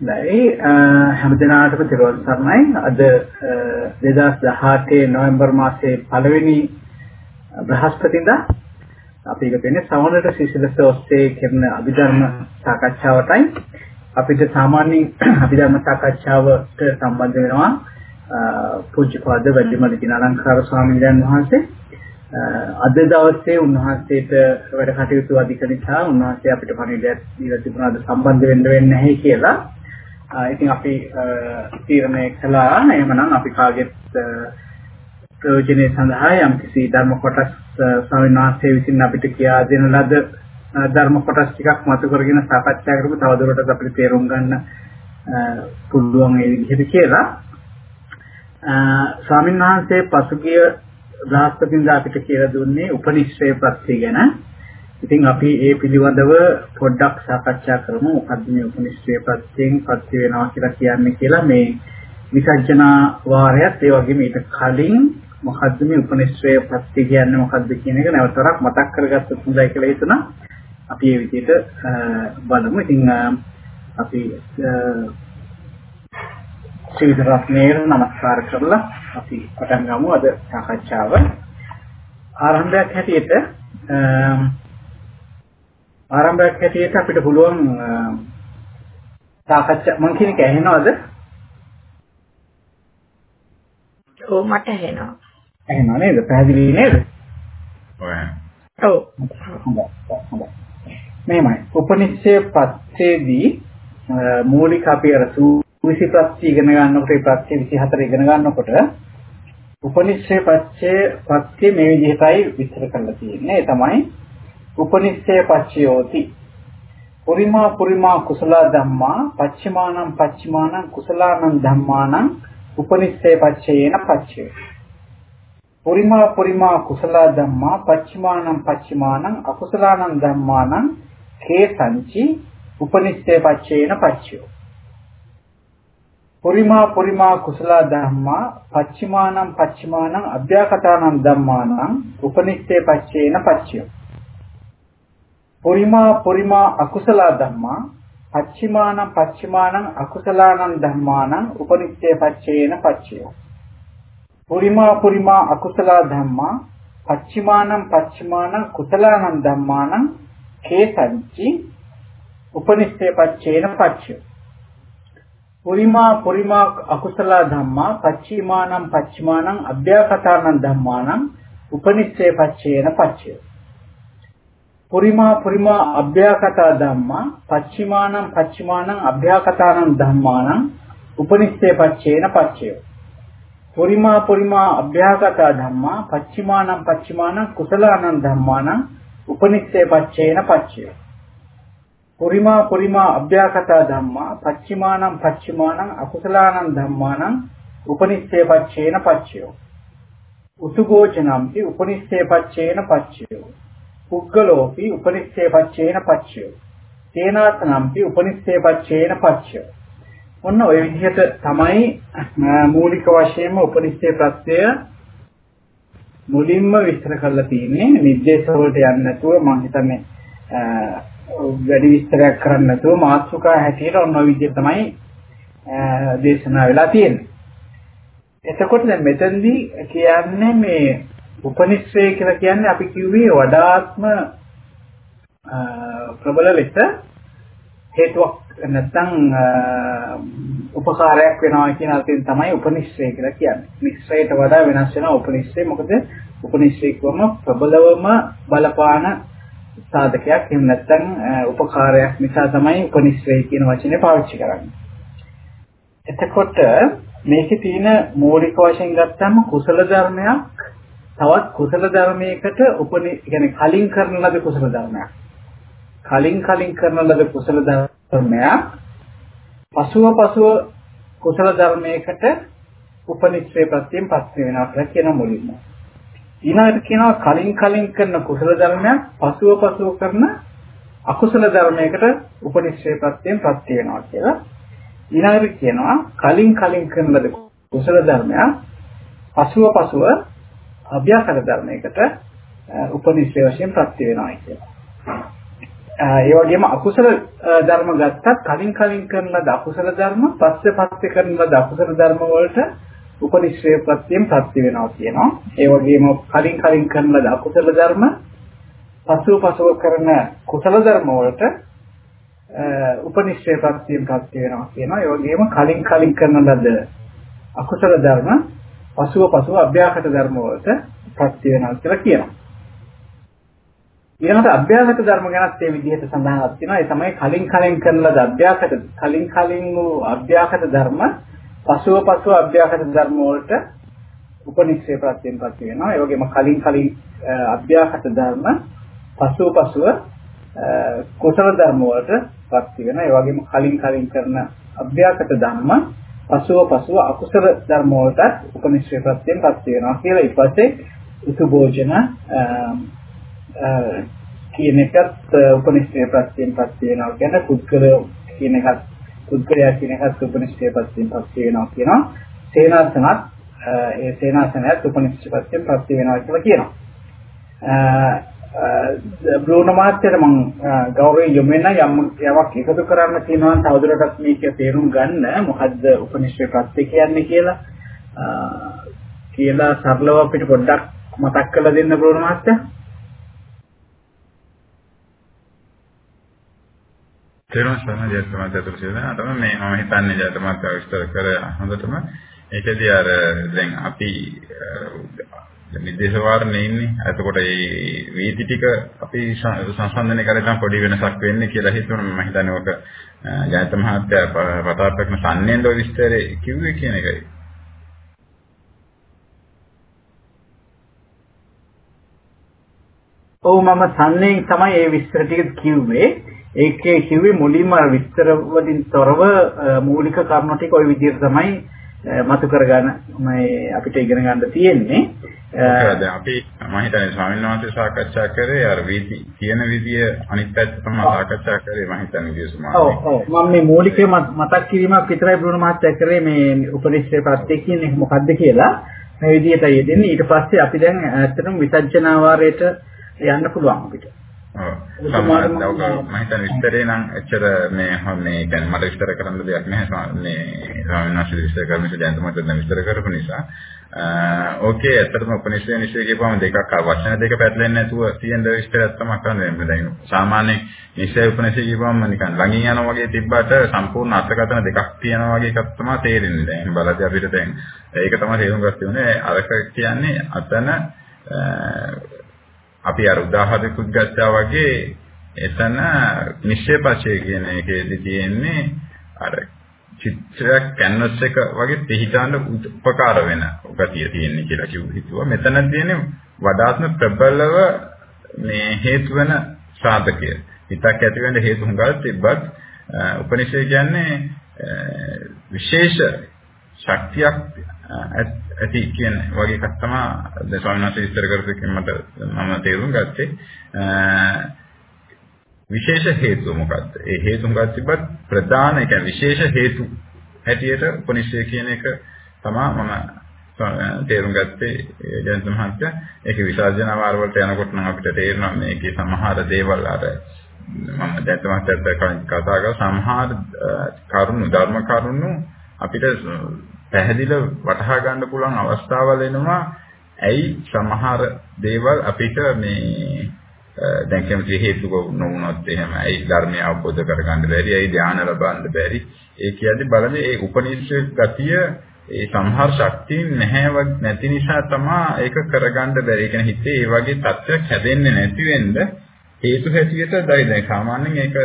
දැයි හැමදිනාටම තිරුවන් සරණයි. අද 2018 නොවැම්බර් මාසයේ පළවෙනි බ්‍රහස්පතින්දා අපි එක දෙන්නේ සවනට සිසිලස ඔස්සේ කරන අභිධර්ම සාකච්ඡාවටයි. අපිට සාමාන්‍යයෙන් අභිධර්ම සාකච්ඡාවට සම්බන්ධ වෙනවා පූජ්‍යපාද වැඩිමල් දිනාලංකාර ස්වාමීන් වහන්සේ. අද දවසේ උන්වහන්සේට වැඩ කටයුතු අධික නිසා උන්වහන්සේ අපිට පණිවිඩයක් දීලා තිබුණාද සම්බන්ධ වෙන්න වෙන්නේ නැහැ කියලා ඉතින් අපි තීරණය කළා. එහෙමනම් අපි කාගෙත් ප්‍රයෝජනය සඳහා යම්කිසි ධර්ම කොටස් ස්වාමීන් වහන්සේ විසින් අපිට කියා දෙන ලද ධර්ම කොටස් ටිකක් මතු කරගෙන සාකච්ඡා කරමු තවදුරටත් අපිට තේරුම් ගන්න පුළුවන් ඒ විදිහට කියලා. ස්වාමීන් වහන්සේ පසුගිය බ්‍රහස්පතින්දා අපිට කියලා දුන්නේ උපනිශ්‍රේ ප්‍රත්‍ය ගැන. ඉතින් අපි ඒ පිළිබඳව පොඩ්ඩක් සාකච්ඡා කරමු. මොකද්ද මේ උපනිෂ්ඨේ ප්‍රත්‍යයෙන් පත්‍ය වෙනවා කියලා කියන්නේ කියලා මේ විසර්ජනා වාරයත් ඒ වගේම ඊට කලින් මොකද්ද මේ උපනිෂ්ඨේ ප්‍රත්‍ය කියන්නේ මොකද්ද කියන එක නැවතරක් මතක් කරගත්තොත් හොඳයි කියලා හිතුණා. අපි මේ විදිහට බලමු. ඉතින් අපි ශ්‍රී රත්නේර නමස්කාර කරලා අපි පටන් ගමු අද සාකච්ඡාව. ආරම්භයක් හැටියට ආරම්භයක් හැටියට අපිට පුළුවන් සාකච්ඡා මම කියන එක ඇහෙනවද? ඔව් මට ඇහෙනවා. ඇහෙනව නේද? පැහැදිලි නේද? ඔය. ඔව්. හොඳයි. මේමයි. උපනිෂේ පත්තේදී මූලික අපි අර සූවිසි ප්‍රත්‍ය ඉගෙන ගන්නකොට ඒ ප්‍රත්‍ය 24 ඉගෙන ගන්නකොට උපනිෂේ පත්‍ය පත්‍ය මේ විදිහටයි විස්තර කරලා තියෙන්නේ. ඒ තමයි උපනිස්සය පච්චයෝති. පුරිමා පුරිමා කුසල ධම්මා පච්චමානං පච්චමානං කුසලානං ධම්මානං උපනිස්සය පච්චයේන පච්චය. පුරිමා පුරිමා කුසල ධම්මා පච්චමානං පච්චමානං අකුසලානං ධම්මානං කේසංචි උපනිස්සය පච්චයේන පච්චයෝ. පුරිමා පුරිමා කුසල ධම්මා පච්චමානං පච්චමානං අභ්‍යාකතානං ධම්මානං උපනිස්සය පච්චයේන පච්චයෝ. පුරිමා පුරිමා අකුසල ධම්මා පච්චිමානං පච්චිමානං අකුසලානං ධම්මානං උපනිච්ඡේ පච්චේන පච්චයෝ. පුරිමා පුරිමා අකුසල ධම්මා පච්චිමානං පච්චිමානං කුසලානං ධම්මානං කේසංචි උපනිච්ඡේ පච්චේන පච්චයෝ පුරිමා පුරිමා අකුසල ධම්මා පච්චිමානං පච්චිමානං අභ්‍යාකතානං ධම්මානං උපනිච්ඡේ පච්චේන පච්චයෝ. පුරිමා පුරිමා අභ්‍යාකතා ධම්මා පච්චිමානං පච්චිමානං අභ්‍යාකතානං ධම්මානං උපනිෂ්ඨේ පච්චේන පච්චයෝ පුරිමා පුරිමා අභ්‍යාකතා ධම්මා පච්චිමානං පච්චිමානං කුසලානං ධම්මානං උපනිෂ්ඨේ පච්චේන පච්චයෝ පුරිමා පුරිමා අභ්‍යාකතා ධම්මා පච්චිමානං පච්චිමානං අකුසලානං ධම්මානං උපනිෂ්ඨේ පච්චේන පච්චයෝ උතුගෝචනම්ති උපනිෂ්ඨේ පච්චේන පච්චයෝ පුද්ගලෝපි උපනිස්සේ පච්චේන පච්චයෝ. තේනාතනම්පි උපනිස්සේ පච්චේන පච්චයෝ. ඔන්න ඔය විදිහට තමයි මූලික වශයෙන්ම උපනිස්සේ ප්‍රත්‍යය මුලින්ම විස්තර කරලා තියෙන්නේ නිर्देश වලට යන්නේ නැතුව මම හිතන්නේ වැඩි විස්තරයක් කරන්න නැතුව මාත්‍රිකා හැටියට ඔන්න ඔය විදිහ තමයි දේශනා වෙලා තියෙන්නේ. එතකොට දැන් මෙතෙන්දී කියන්නේ මේ උපනිශ්‍රය කියලා කියන්නේ අපි කිව්වේ වඩාත්ම ප්‍රබල ලෙස හේතුවක් නැත්නම් උපකාරයක් වෙනවා කියන අර්ථයෙන් තමයි උපනිශ්‍රය කියලා කියන්නේ. නිශ්‍රයට වඩා වෙනස් වෙනවා උපනිශ්‍රය. මොකද උපනිශ්‍රය කියවම ප්‍රබලවම බලපාන සාධකයක්. එහෙම නැත්නම් උපකාරයක් නිසා තමයි උපනිශ්‍රය කියන වචනේ පාවිච්චි කරන්නේ. එතකොට මේකේ තියෙන මූලික වශයෙන් ගත්තම කුසල ධර්මයක් තවත් කුසල ධර්මයකට උපනි කියන්නේ කලින් කරන ලද කුසල ධර්මයක්. කලින් කලින් කරන ලද කුසල ධර්මයක් පසුව පසුව කුසල ධර්මයකට උපනිශ්‍රේ ප්‍රත්‍යයෙන් පත් වෙනවා කියලා කියන මුලින්ම. ඊළඟට කියනවා කලින් කලින් කරන කුසල ධර්මයක් පසුව පසුව කරන අකුසල ධර්මයකට උපනිශ්‍රේ ප්‍රත්‍යයෙන් පත් වෙනවා කියලා. ඊළඟට කියනවා කලින් කලින් කරන ලද කුසල ධර්මයක් පසුව පසුව අභ්‍යාසක ධර්මයකට උපනිශ්‍රේ වශයෙන් ප්‍රත්‍ය වෙනවා කියලා. ඒ වගේම අකුසල ධර්ම ගත්තත් කලින් කලින් කරන ලද අකුසල ධර්ම පස්සේ පස්සේ කරන ලද අකුසල ධර්ම වලට උපනිශ්‍රේ ප්‍රත්‍යයෙන් ප්‍රත්‍ය වෙනවා කියනවා. ඒ වගේම කලින් කලින් කරන ලද අකුසල ධර්ම පසුව පසුව කරන කුසල ධර්ම වලට උපනිශ්‍රේ ප්‍රත්‍යයෙන් ප්‍රත්‍ය වෙනවා කියනවා. ඒ වගේම කලින් කලින් කරන ලද අකුසල ධර්ම පසුව පසුව අභ්‍යාකට ධර්ම වලට ප්‍රත්‍ය වෙනවා කියලා කියනවා. ඊළඟට අභ්‍යාගත ධර්ම ගැනත් මේ විදිහට සඳහන්ක් තියෙනවා. ඒ තමයි කලින් කලින් කරන ලද අභ්‍යාගත කලින් කලින් වූ අභ්‍යාගත ධර්ම පසුව පසුව අභ්‍යාගත ධර්ම වලට උපනිශ්‍රේ ප්‍රත්‍යයෙන් පත් වෙනවා. ඒ වගේම කලින් කලින් අභ්‍යාගත ධර්ම පසුව පසුව කුසල ධර්ම වලට පත් වෙනවා. ඒ වගේම කලින් කලින් කරන අභ්‍යාගත ධර්ම පසුව පසුව අකුසල ධර්ම වලට උපනිශ්‍රේ ප්‍රත්‍යයෙන් පත් වෙනවා කියලා ඊපස්සේ උසුභෝජන කියන එකත් උපනිෂ්ඨේ ප්‍රත්‍යයෙන් පත් වෙනවා කියන්නේ පුද්ගල කියන එකත් පුද්ගලයා කියන එකත් උපනිෂ්ඨේ ප්‍රත්‍යයෙන් පත් වෙනවා කියනවා. සේනාසනත් ඒ සේනාසනයත් උපනිෂ්ඨේ ප්‍රත්‍යයෙන් පත් වෙනවා කියලා කියනවා. බ්‍රූනෝ මාත්‍යට මම ගෞරවයෙන් යොමු වෙන යම් යමක් එකතු කරන්න තියෙනවා නම් තවදුරටත් මේක තේරුම් ගන්න. මොකද්ද උපනිෂ්ඨේ ප්‍රත්‍ය කියන්නේ කියලා? කියලා සරලව අපිට පොඩ්ඩක් මතක් කරලා දෙන්න බ්‍රූනෝ මාත්‍යා. තේරුම් ගන්න ජයතුමාත් අතට කියලා තමයි මේ මම හිතන්නේ ජයතුමාත් විස්තර කර හොඳටම. ඒකදී අර දැන් අපි නිදේශ වාරණේ ඉන්නේ. එතකොට මේ වීති ටික අපි සංසන්දනය කරලා පොඩි වෙනසක් වෙන්නේ කියලා හිතුණා. මම හිතන්නේ ඔක ජයත මහත්තයා පතාපක්ම සම්නේන්ද විස්තරේ කිව්වේ කියන එකයි. ඔව් මම සම්නේ තමයි ඒ විස්තර ටික කිව්වේ. ඒකේ කිව්වේ මුලින්ම විස්තර වලින් තොරව මූලික කරුණු ටික ওই විදිහට තමයි මතු කරගන්න මේ අපිට ඉගෙන ගන්න තියෙන්නේ. දැන් අපි මම හිතන්නේ ස්වාමීන් වහන්සේ සාකච්ඡා කරේ අර වීති කියන විදිය අනිත් පැත්ත තමයි සාකච්ඡා කරේ මම හිතන්නේ විශේෂම. ඔව් ඔව් මම මේ මූලික මතක් කිරීමක් විතරයි බ්‍රුණ මහත්තයා කරේ මේ උපනිෂේ ප්‍රත්‍ය කියන්නේ මොකක්ද කියලා. මේ විදිහට යෙදෙන්නේ ඊට පස්සේ අපි දැන් ඇත්තටම විසර්ජනාවාරයට යන්න පුළුවන් අපිට. සමහරවිට මම හිතන්නේ විස්තරේ නම් එච්චර මේ මේ කියන්නේ මට විස්තර කරන්න දෙයක් නැහැ. මේ ස්වාමීන් වහන්සේ විස්තර කරන නිසා දැන් තමයි දැන් විස්තර කරපු නිසා. ඕකේ ඇත්තටම උපනිෂේ නිශ්චය කියපුවම දෙකක් වචන දෙක පැටලෙන්නේ නැතුව තියෙන විස්තරයක් තමයි කරන්නේ දැන් සාමාන්‍ය නිශ්චය උපනිෂේ කියපුවම නිකන් ළඟින් යනවා වගේ තිබ්බට සම්පූර්ණ අර්ථකථන දෙකක් තියෙනවා වගේ එකක් තමයි තේරෙන්නේ දැන්. බලද්දී අපිට දැන් ඒක තමයි තේරුම් ගන්න තියෙන්නේ අරක කියන්නේ අතන අපි අර උදාහරණයකුත් ගත්තා වගේ එතන නිශ්චයපචය කියන එකේදී තියෙන්නේ අර චිත්‍රයක් කැන්වස් එක වගේ පිහිටාන උපකාර වෙන ගතිය තියෙන්නේ කියලා කිව්ව හිතුවා. මෙතන තියෙන්නේ වඩාත්ම ප්‍රබලව මේ හේතු වෙන සාධකය. හිතක් ඇති වෙන්න හේතු හුඟක් තිබ්බත් උපනිෂේ කියන්නේ විශේෂ ශක්තියක් ඇති කියන වගේ එකක් තමයි දැන් ස්වාමීන් වහන්සේ විස්තර කරපු එකෙන් මට මම තේරුම් ගත්තේ විශේෂ හේතුව මොකක්ද? ඒ හේතු මොකක්ද තිබ්බත් ප්‍රධාන ඒ කියන්නේ විශේෂ හේතු හැටියට උපනිෂය කියන එක තමයි මම තේරුම් ගත්තේ ජයන්ත මහත්තයා. ඒකේ විසර්ජන වාර වලට යනකොට නම් අපිට තේරෙනවා මේකේ සමහර දේවල් අර මම ජයන්ත මහත්තයාත් කලින් කතා කරා සමහර කරුණු ධර්ම කරුණු අපිට පැහැදිලිව වටහා ගන්න පුළුවන් අවස්ථාවල් එනවා. ඇයි සමහර දේවල් අපිට මේ දැන් කැමති හේතු නොවුනොත් එහෙම ඇයි ධර්මය අවබෝධ කරගන්න බැරි ඇයි ධානය ලබන්න බැරි ඒ කියන්නේ බලන්නේ ඒ උපනිෂද් ගතිය ඒ සම්හාර ශක්තිය නැහැ නැති නිසා තමයි ඒක කරගන්න බැරි. ඒ කියන්නේ හිතේ ඒ වගේ තත්ත්වයක් හැදෙන්නේ නැති වෙන්න හේතු හැටියට දැයි දැන් සාමාන්‍යයෙන් ඒක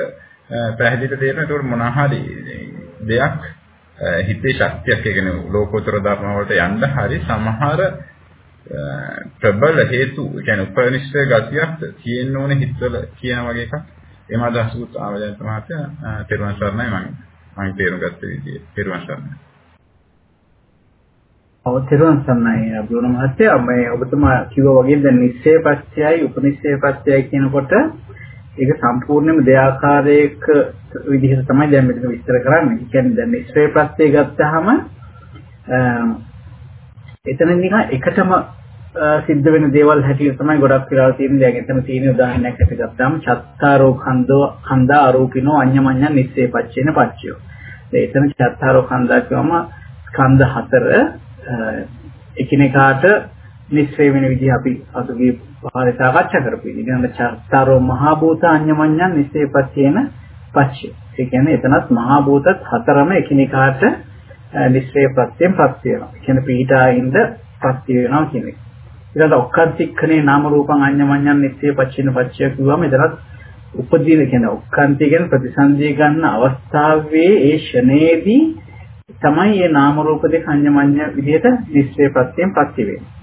පැහැදිලිට තේරෙන ඒකට මොනවා හරි දෙයක් හිතේ ශක්තියක් කියන ලෝකෝත්තර ධර්ම වලට යන්න හරි සමහර ප්‍රබල හේතු කියන්නේ උපනිෂ්ඨ ගතියක් තියෙන්න ඕනේ හිතවල කියන වගේ එකක්. එම අදහසකුත් ආවදන් මහත්තයා තෙරුවන් සරණයි මම. මම තේරුම් ගත්ත විදිය. තෙරුවන් සරණයි. ඔව් තෙරුවන් සරණයි බ්‍රුණ මහත්තයා. මේ ඔබතුමා කිව්වා වගේ දැන් නිශ්චය පත්‍යයි උපනිශ්චය පත්‍යයි කියනකොට ඒක සම්පූර්ණයෙන්ම දෙආකාරයක විදිහට තමයි දැන් මෙතන විස්තර කරන්නේ. ඒ කියන්නේ දැන් නිශ්චය ප්‍රත්‍ය ගත්තාම එතන නිකන් එකටම සිද්ධ වෙන දේවල් හැටියට තමයි ගොඩක් වෙලා තියෙන්නේ. දැන් එතන තියෙන උදාහරණයක් අපිට ගත්තාම චත්තාරෝ කන්දෝ කන්දා අරූපිනෝ අඤ්ඤමඤ්ඤ නිස්සේ පච්චේන පච්චයෝ. එතන චත්තාරෝ කන්දා කියවම ස්කන්ධ හතර එකිනෙකාට නිස්සේ වෙන විදිහ අපි අසුගේ පහල සාකච්ඡා කරපු විදිහ. ඊළඟ චත්තාරෝ මහා භූත අඤ්ඤමඤ්ඤ නිස්සේ පච්චේන පච්චය. ඒ කියන්නේ එතනත් මහා භූතත් හතරම එකිනෙකාට නිස්සේ ප්‍රත්‍යයෙන් ප්‍රත්‍ය වෙනවා. ඒ කියන්නේ පීඨායින්ද ප්‍රත්‍ය වෙනවා කියන එක. ඊළඟ ඔක්කාන්තික්ඛනේ නාම රූපං අඤ්ඤමඤ්ඤං නිත්‍ය පච්චින පච්චය කිව්වම එතනත් උපදීන කියන ඔක්කාන්ති කියන ප්‍රතිසන්දිය ගන්න අවස්ථාවේ ඒ ෂණේදී තමයි මේ නාම රූප දෙක අඤ්ඤමඤ්ඤ විදිහට නිස්සේ ප්‍රත්‍යයෙන් ප්‍රත්‍ය වෙන්නේ.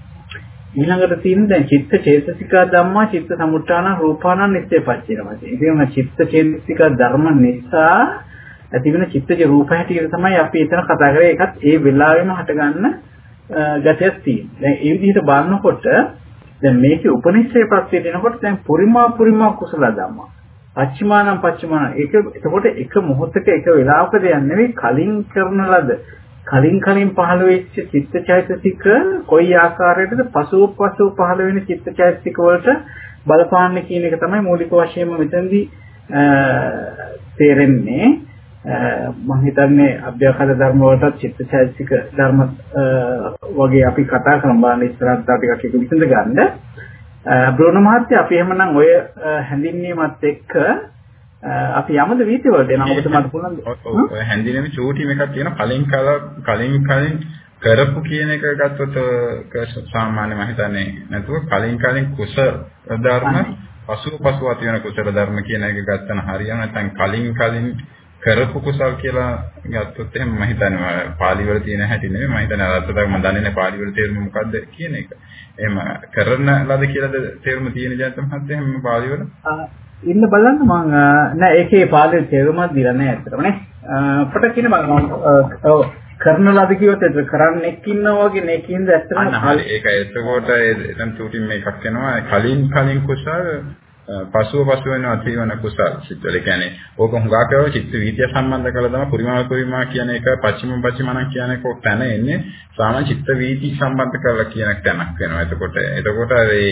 ඊළඟට තියෙන දැන් චිත්ත චේතසිකා ධම්මා චිත්ත සමුත්‍රාණ රූපාණං නිත්‍ය පච්චේන වශයෙන්. ඉතින් චිත්ත චේතසිකා ධර්ම නිසා ඇතිවෙන චිත්තජ රූප හැටියට තමයි අපි එතන කතා කරේ. ඒකත් ඒ වෙලාවෙම හටගන්න ගතියක් තියෙනවා. දැන් ඒ විදිහට බලනකොට දැන් මේකේ උපනිෂේ ප්‍රත්‍යයට එනකොට දැන් පුරිමා පුරිමා කුසල ධම්මා. පච්චමානම් පච්චමාන ඒක එතකොට එක මොහොතක එක වෙලාවකද යන්නේ කලින් කරන ලද කලින් කලින් පහළ වෙච්ච චිත්තචෛතසික කොයි ආකාරයකටද පසුව පසුව පහළ වෙන චිත්තචෛතසික වලට බලපාන්නේ කියන එක තමයි මූලික වශයෙන්ම මෙතනදී තේරෙන්නේ මම හිතන්නේ අභ්‍යකර ධර්ම වලට චිත්තචෛතසික ධර්ම වගේ අපි කතා කරන බාන ඉස්සරහට ටිකක් එක විසඳ ගන්න. බ්‍රෝන මහත්තයා අපි එහෙමනම් ඔය හැඳින්වීමත් එක්ක අපි යමුද වීති වලට? එනවා මොකද මට පුළුවන් ඔව් හැඳිනීමේ චූටි එකක් තියෙන කලින් කලින් කලින් කරපු කියන එක ගත්තොත් සාමාන්‍ය මම හිතන්නේ නැතුව කලින් කලින් කුසල ධර්ම පසුව පසුව ඇති වෙන කුසල ධර්ම කියන එක ගත්තම හරියම නැත්නම් කලින් කලින් කරපු කුසල් කියලා ගත්තොත් එහෙනම් මම හිතන්නේ පාලි වල තියෙන හැටි නෙමෙයි. මම හිතන්නේ අරත්තක් මම දන්නේ නැහැ පාලි වල තේරුම මොකද්ද කියන එක. එහෙම කරන ලද කියලාද තේරුම තියෙන ජාත මහත්තයා එහෙම පාලි වල? ඉන්න බලන්න මම නෑ ඒකේ පාලි තේරුමක් දීලා නෑ ඇත්තටම නේ. අපට කියන මම කරන ලද කිව්වොත් ඒක කරන්නෙක් ඉන්නවා වගේ නේ කියනද ඇත්තටම හරි. ඒක එතකොට එතන චූටින් මේකක් එනවා කලින් කලින් කුසල් පසුව පසු වෙනවා තීවන කුසල් සිත්වල. කියන්නේ ඕක හුඟා කරව චිත්ත වීතිය සම්බන්ධ කරලා තමයි පුරිමා පුරිමා කියන එක පච්චිම පච්චිමන කියන එක තැන එන්නේ. සාමාන්‍ය චිත්ත වීති සම්බන්ධ කරලා කියන තැනක් වෙනවා. එතකොට එතකොට ඒ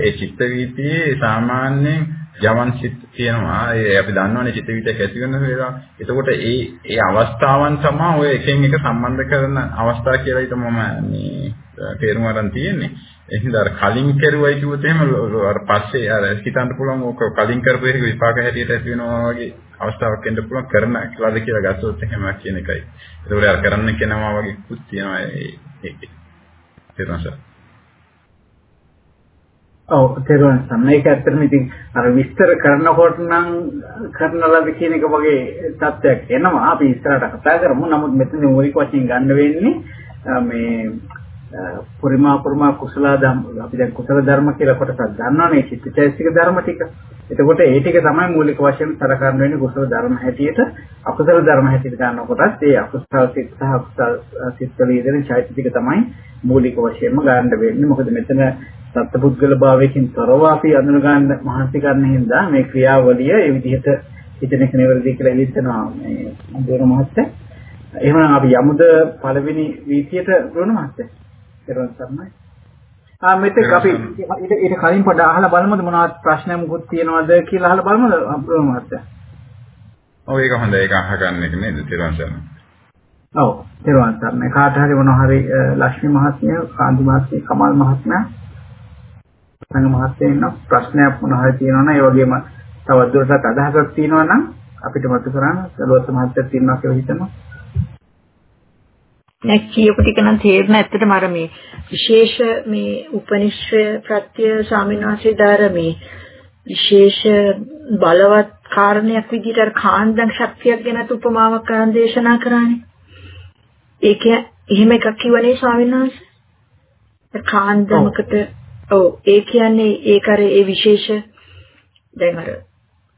ඒ චිත්ත වීතියේ සාමාන්‍යයෙන් යමන් සිත් තියෙනවා ඒ අපි දන්නවනේ චිත්ත වීතියක් ඇති වෙන වේලා එතකොට ඒ ඒ අවස්ථාවන් තමයි ඔය එකෙන් එක සම්බන්ධ කරන අවස්ථා කියලා හිතමු මම මේ තේරුම් ගන්න තියෙන්නේ එහෙනම් අර කලින් කරුවයි කිව්වොත් එහෙම අර පස්සේ අර හිතන්න පුළුවන් ඕක කලින් කරපු එක විපාක හැටියට ඇති වෙනවා වගේ අවස්ථාවක් එන්න පුළුවන් කරන කියලාද කියලා ගත්තොත් එහෙම කියන එකයි. ඒකෝර අර කරන්න කෙනවා වගේ කුත් තියෙනවා ඒකේ. තේරුණාද? ඔව් තේරුණා. මේක ඇත්තටම ඉතින් අර විස්තර කරනකොට නම් කරන ලද කියන එක වගේ තත්ත්වයක් එනවා. අපි ඉස්සරහට කතා කරමු. නමුත් මෙතන මූලික වශයෙන් ගන්න වෙන්නේ මේ පුරිමා පුරිමා කුසල ධර්ම අපි දැන් කුසල ධර්ම කියලා කොටසක් ගන්නවනේ චිත්තචෛතසික ධර්ම ටික. එතකොට ඒ ටික තමයි මූලික වශයෙන් සලකන්න වෙන්නේ කුසල ධර්ම හැටියට අකුසල ධර්ම හැටියට ගන්නකොටත් ඒ අකුසල සිත් සහ අකුසල සිත් වල යෙදෙන චෛතසික තමයි මූලික වශයෙන්ම ගන්න වෙන්නේ. මොකද මෙතන සත්පුද්ගල භාවයකින් තොරව අපි අඳුන ගන්න මහන්සි ගන්න හින්දා මේ ක්‍රියාවලිය ඒ විදිහට හිතන එක නෙවෙයි කියලා හිතනවා මේ දුර මහත්තයා. එහෙනම් අපි යමුද පළවෙනි වීතියට දුර මහත්තයා. පෙරවන් සර්ණයි. ආ මෙතෙක් අපි ඊට කලින් පොඩ අහලා බලමුද මොනවද ප්‍රශ්න මොකුත් තියෙනවද කියලා අහලා බලමුද අපේ මහත්තයා. ඔව් ඒක හොඳයි ඒක අහගන්න එක නේද පෙරවන් සර්ණයි. ඔව් පෙරවන් සර්ණයි. කාට හරි මොනවා හරි ලක්ෂ්මී මහත්මිය, කාන්ති මහත්මිය, කමල් මහත්මයා සංඝ මහත්මයා ඉන්න ප්‍රශ්නයක් මොනවා හරි තියෙනවනම් ඒ වගේම තවත් දුරටත් අදහසක් තියෙනවා නම් අපිට මතක කරගන්න සලුවත් මහත්මයා තියෙනවා කියලා හිතනවා. නැක් කියපු ටික නම් තේරෙන ඇත්තටම අර මේ විශේෂ මේ උපනිශ්‍රය ප්‍රත්‍ය ස්වාමීන් වහන්සේ දාර මේ විශේෂ බලවත් කාරණයක් විදිහට අර කාන්දම් ශක්තියක් ගැන උපමාවක් කරන් දේශනා කරානේ. ඒක එහෙම එකක් කිව්වනේ ස්වාමීන් වහන්සේ. කාන්දමකට ඔව් ඒ කියන්නේ ඒක අර ඒ විශේෂ. දැන් අර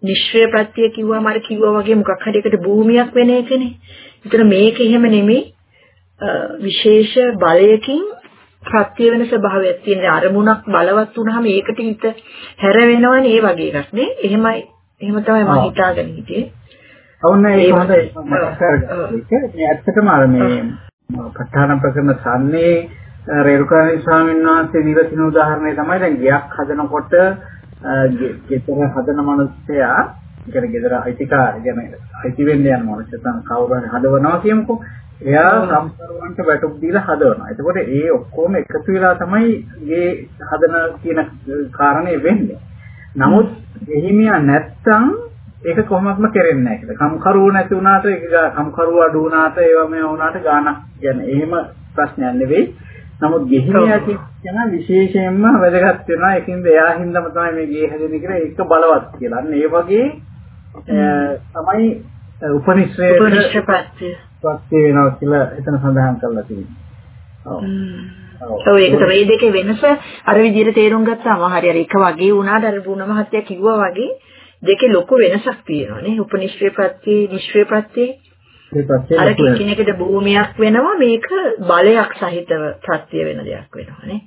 නිශ්චය ප්‍රත්‍ය කිව්වම අර කිව්වා වගේ මොකක් හරි එකට භූමියක් වෙන එකනේ. ඒතර මේක එහෙම නෙමෙයි. විශේෂ බලයකින් ප්‍රත්‍ය වෙන ස්වභාවයක් තියෙන. අරමුණක් බලවත් වුණාම ඒකට හිත හැර වෙනවනේ ඒ වගේ එකක් නේ. එහෙමයි. එහෙම තමයි මම හිතාගෙන හිටියේ. අවුන්න ඒක හොඳයි. මතක කරගන්න. මේ ඇත්තටම අර මේ ප්‍රධාන ප්‍රකරණ සම්නේ රේරුකාණී ස්වාමීන් වහන්සේ දීලා උදාහරණය තමයි දැන් ගයක් හදනකොට ගෙදර හදන මිනිස්සයා කියන්නේ ගෙදර අයිතිකාර කියන්නේ අයිති වෙන්න යන මිනිස්සයා තම කවුරු හරි හදවනවා කියමුකෝ. එයා සම්පූර්ණන්ට වැටුප් දීලා හදවනවා. එතකොට ඒ ඔක්කොම එකතු වෙලා තමයි ගේ හදන කියන කාරණේ වෙන්නේ. නමුත් එහිමියා නැත්තම් ඒක කොහොමත්ම කෙරෙන්නේ නැහැ කියලා. කම්කරුව නැති වුණාට ඒක කම්කරුව අඩු වුණාට ඒවා මේ වුණාට ගාණක් කියන්නේ එහෙම ප්‍රශ්නයක් නෙවෙයි. නමුත් ගෙහිමියා කියන විශේෂයෙන්ම වැදගත් වෙනවා. ඒකින්ද එයා හින්දාම තමයි මේ ගේ හැදෙන්නේ කියලා ඒක බලවත් කියලා. අන්න ඒ වගේ තමයි උපනිශ්‍රේ උපනිශ්‍රේ ප්‍රත්‍ය ප්‍රත්‍ය වෙනවා කියලා එතන සඳහන් කරලා තියෙනවා. ඔව්. ඒක තමයි දෙකේ වෙනස අර විදිහට තේරුම් ගත්තාම හරි හරි එක වගේ වුණාට අර බුණ මහත්තයා කිව්වා වගේ දෙකේ ලොකු වෙනසක් තියෙනවා නේ උපනිශ්‍රේ ප්‍රත්‍ය නිශ්‍රේ ප්‍රත්‍ය අර කිනකට භූමියක් වෙනවා මේක බලයක් සහිතව ප්‍රත්‍ය වෙන දෙයක් වෙනවා නේ.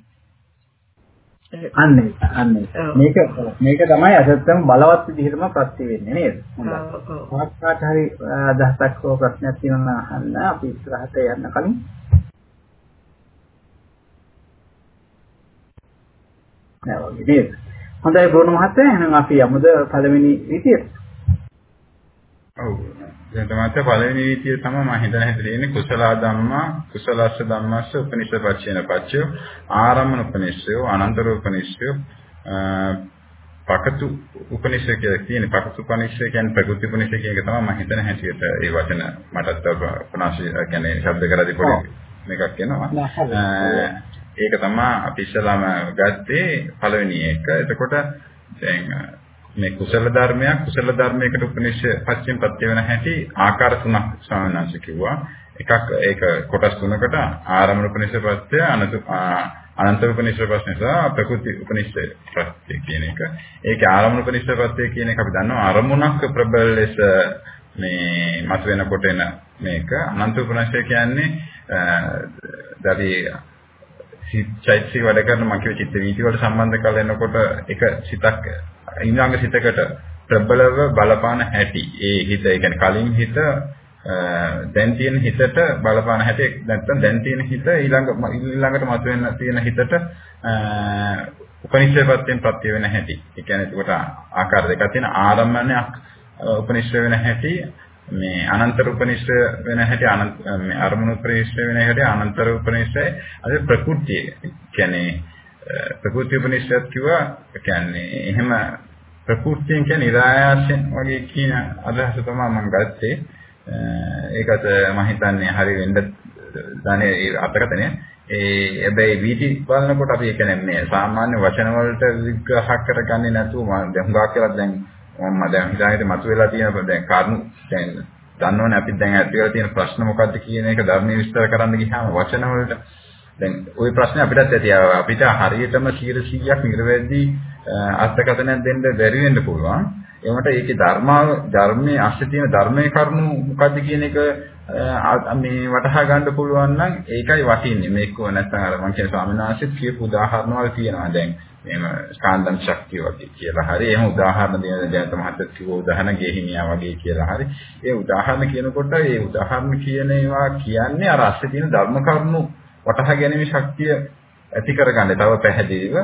අන්නේ අන්නේ මේක මේක තමයි අසත්තම බලවත් විදිහටම ප්‍රත්‍ය වෙන්නේ නේද? හොඳයි. කාට හරි අදහසක් හෝ ප්‍රශ්නයක් තියෙනවා අහන්න අපි ඉස්සරහට යන්න කලින් නෑ වගේ නේද? හොඳයි බ්‍රෝණ මහත්තයා එහෙනම් අපි යමුද පළවෙනි විදියට? ඔව්. දැන් තමයි පළවෙනි වීතිය තමයි මම හිතන හැදෙන්නේ කුසල ධම්මා කුසලස්ස ධම්මස්ස උපනිෂපච්චේන පච්චය ආරම්මන උපනිෂය අනන්තර උපනිෂය පකතු උපනිෂය කියලා කියන්නේ පකතු උපනිෂය කියන්නේ ප්‍රකෘති උපනිෂය කියන එක තමයි මම හිතන හැටියට ඒ වචන මටත් ප්‍රනාශය කියන්නේ ශබ්ද කරදී පොඩි මේකක් එනවා. ඒක තමයි අපි ඉස්සලාම ගත්තේ පළවෙනි එක. එතකොට දැන් මේ කුසල ධර්මයක් කුසල ධර්මයකට උපනිෂය පස්චිම ප්‍රත්‍ය වෙන හැටි ආකාර තුනක් සාමාන්‍යංශ කිව්වා. එකක් ඒක කොටස් තුනකට ආරම්භ උපනිෂය ප්‍රත්‍ය අනතු අනන්ත උපනිෂය ප්‍රශ්න සහ ප්‍රකෘති උපනිෂය ප්‍රත්‍ය කියන එක. ඒකේ ආරම්භ උපනිෂය ප්‍රත්‍ය කියන එක අපි දන්නවා අරමුණක් ප්‍රබල ලෙස මේ මතුවෙනකොට එන මේක අනන්ත උපනිෂය කියන්නේ අපි චෛත්‍ය වැඩ කරන මම කිව්ව චිත්ත වීති වලට සම්බන්ධ කරලා එනකොට එක සිතක් ඉන්ද්‍රාංග සිතකට ප්‍රබලව බලපාන හැටි. ඒ හිත ඒ කියන්නේ කලින් හිත දැන් තියෙන හිතට බලපාන හැටි නැත්නම් දැන් තියෙන හිත ඊළඟ ඊළඟට මතුවෙන තියෙන හිතට උපනිෂේපයෙන් ප්‍රත්‍ය වෙන හැටි. ඒ කියන්නේ ඒකට ආකාර දෙකක් තියෙන ආරම්භණයක් උපනිෂ්ඨ වෙන හැටි මේ අනන්තර උපනිෂ්ඨ වෙන හැටි අනන්ත මේ අරමුණු උපනිෂ්ඨ වෙන හැටි අනන්තර උපනිෂ්ඨය අද ප්‍රകൃතිය කියන්නේ ප්‍රකෘති උපනිෂද් කිව්වා කියන්නේ එහෙම ප්‍රකෘතියෙන් කියන්නේ ඉරායාසයෙන් වගේ කියන අදහස තමයි මම ගත්තේ. ඒකත් මම හිතන්නේ හරි වෙන්න දන්නේ අපකටනේ. ඒ හැබැයි වීටි බලනකොට අපි ඒ කියන්නේ මේ සාමාන්‍ය වචන වලට විග්‍රහ කරගන්නේ නැතුව මම දැන් හුඟක් කියලා දැන් මම දැන් හිතාගෙන මතුවලා තියෙන දැන් කරුණු දැන් දන්නවනේ අපි දැන් ඇති වෙලා තියෙන ප්‍රශ්න මොකද්ද කියන එක ධර්මයේ විස්තර කරන්න ගියාම වචන වලට දැන් ওই ප්‍රශ්නේ අපිටත් ඇති අපිට හරියටම 100%ක් නිර්වැද්දී අර්ථකථනයක් දෙන්න බැරි වෙන්න පුළුවන්. ඒකට ඒකේ ධර්මාව ධර්මයේ අස්සේ තියෙන ධර්මයේ කරුණු මොකද්ද කියන එක මේ වටහා ගන්න පුළුවන් නම් ඒකයි වටින්නේ. මේක නැත්නම් අර මම කියන ස්වාමීන් වහන්සේ කියපු උදාහරණ වල තියෙනවා දැන් මේම ස්කන්ධන් ශක්තිය වගේ කියලා හරි එහෙම උදාහරණ දෙන දැන් තමහත් කිව්ව උදාහරණ ගෙහිමියා වගේ කියලා හරි ඒ උදාහරණ කියනකොට ඒ උදාහරණ කියන ඒවා කියන්නේ අර අස්සේ තියෙන ධර්ම කරුණු වටහා ගැනීම ශක්තිය ඇති කරගන්න. තව පැහැදිලිව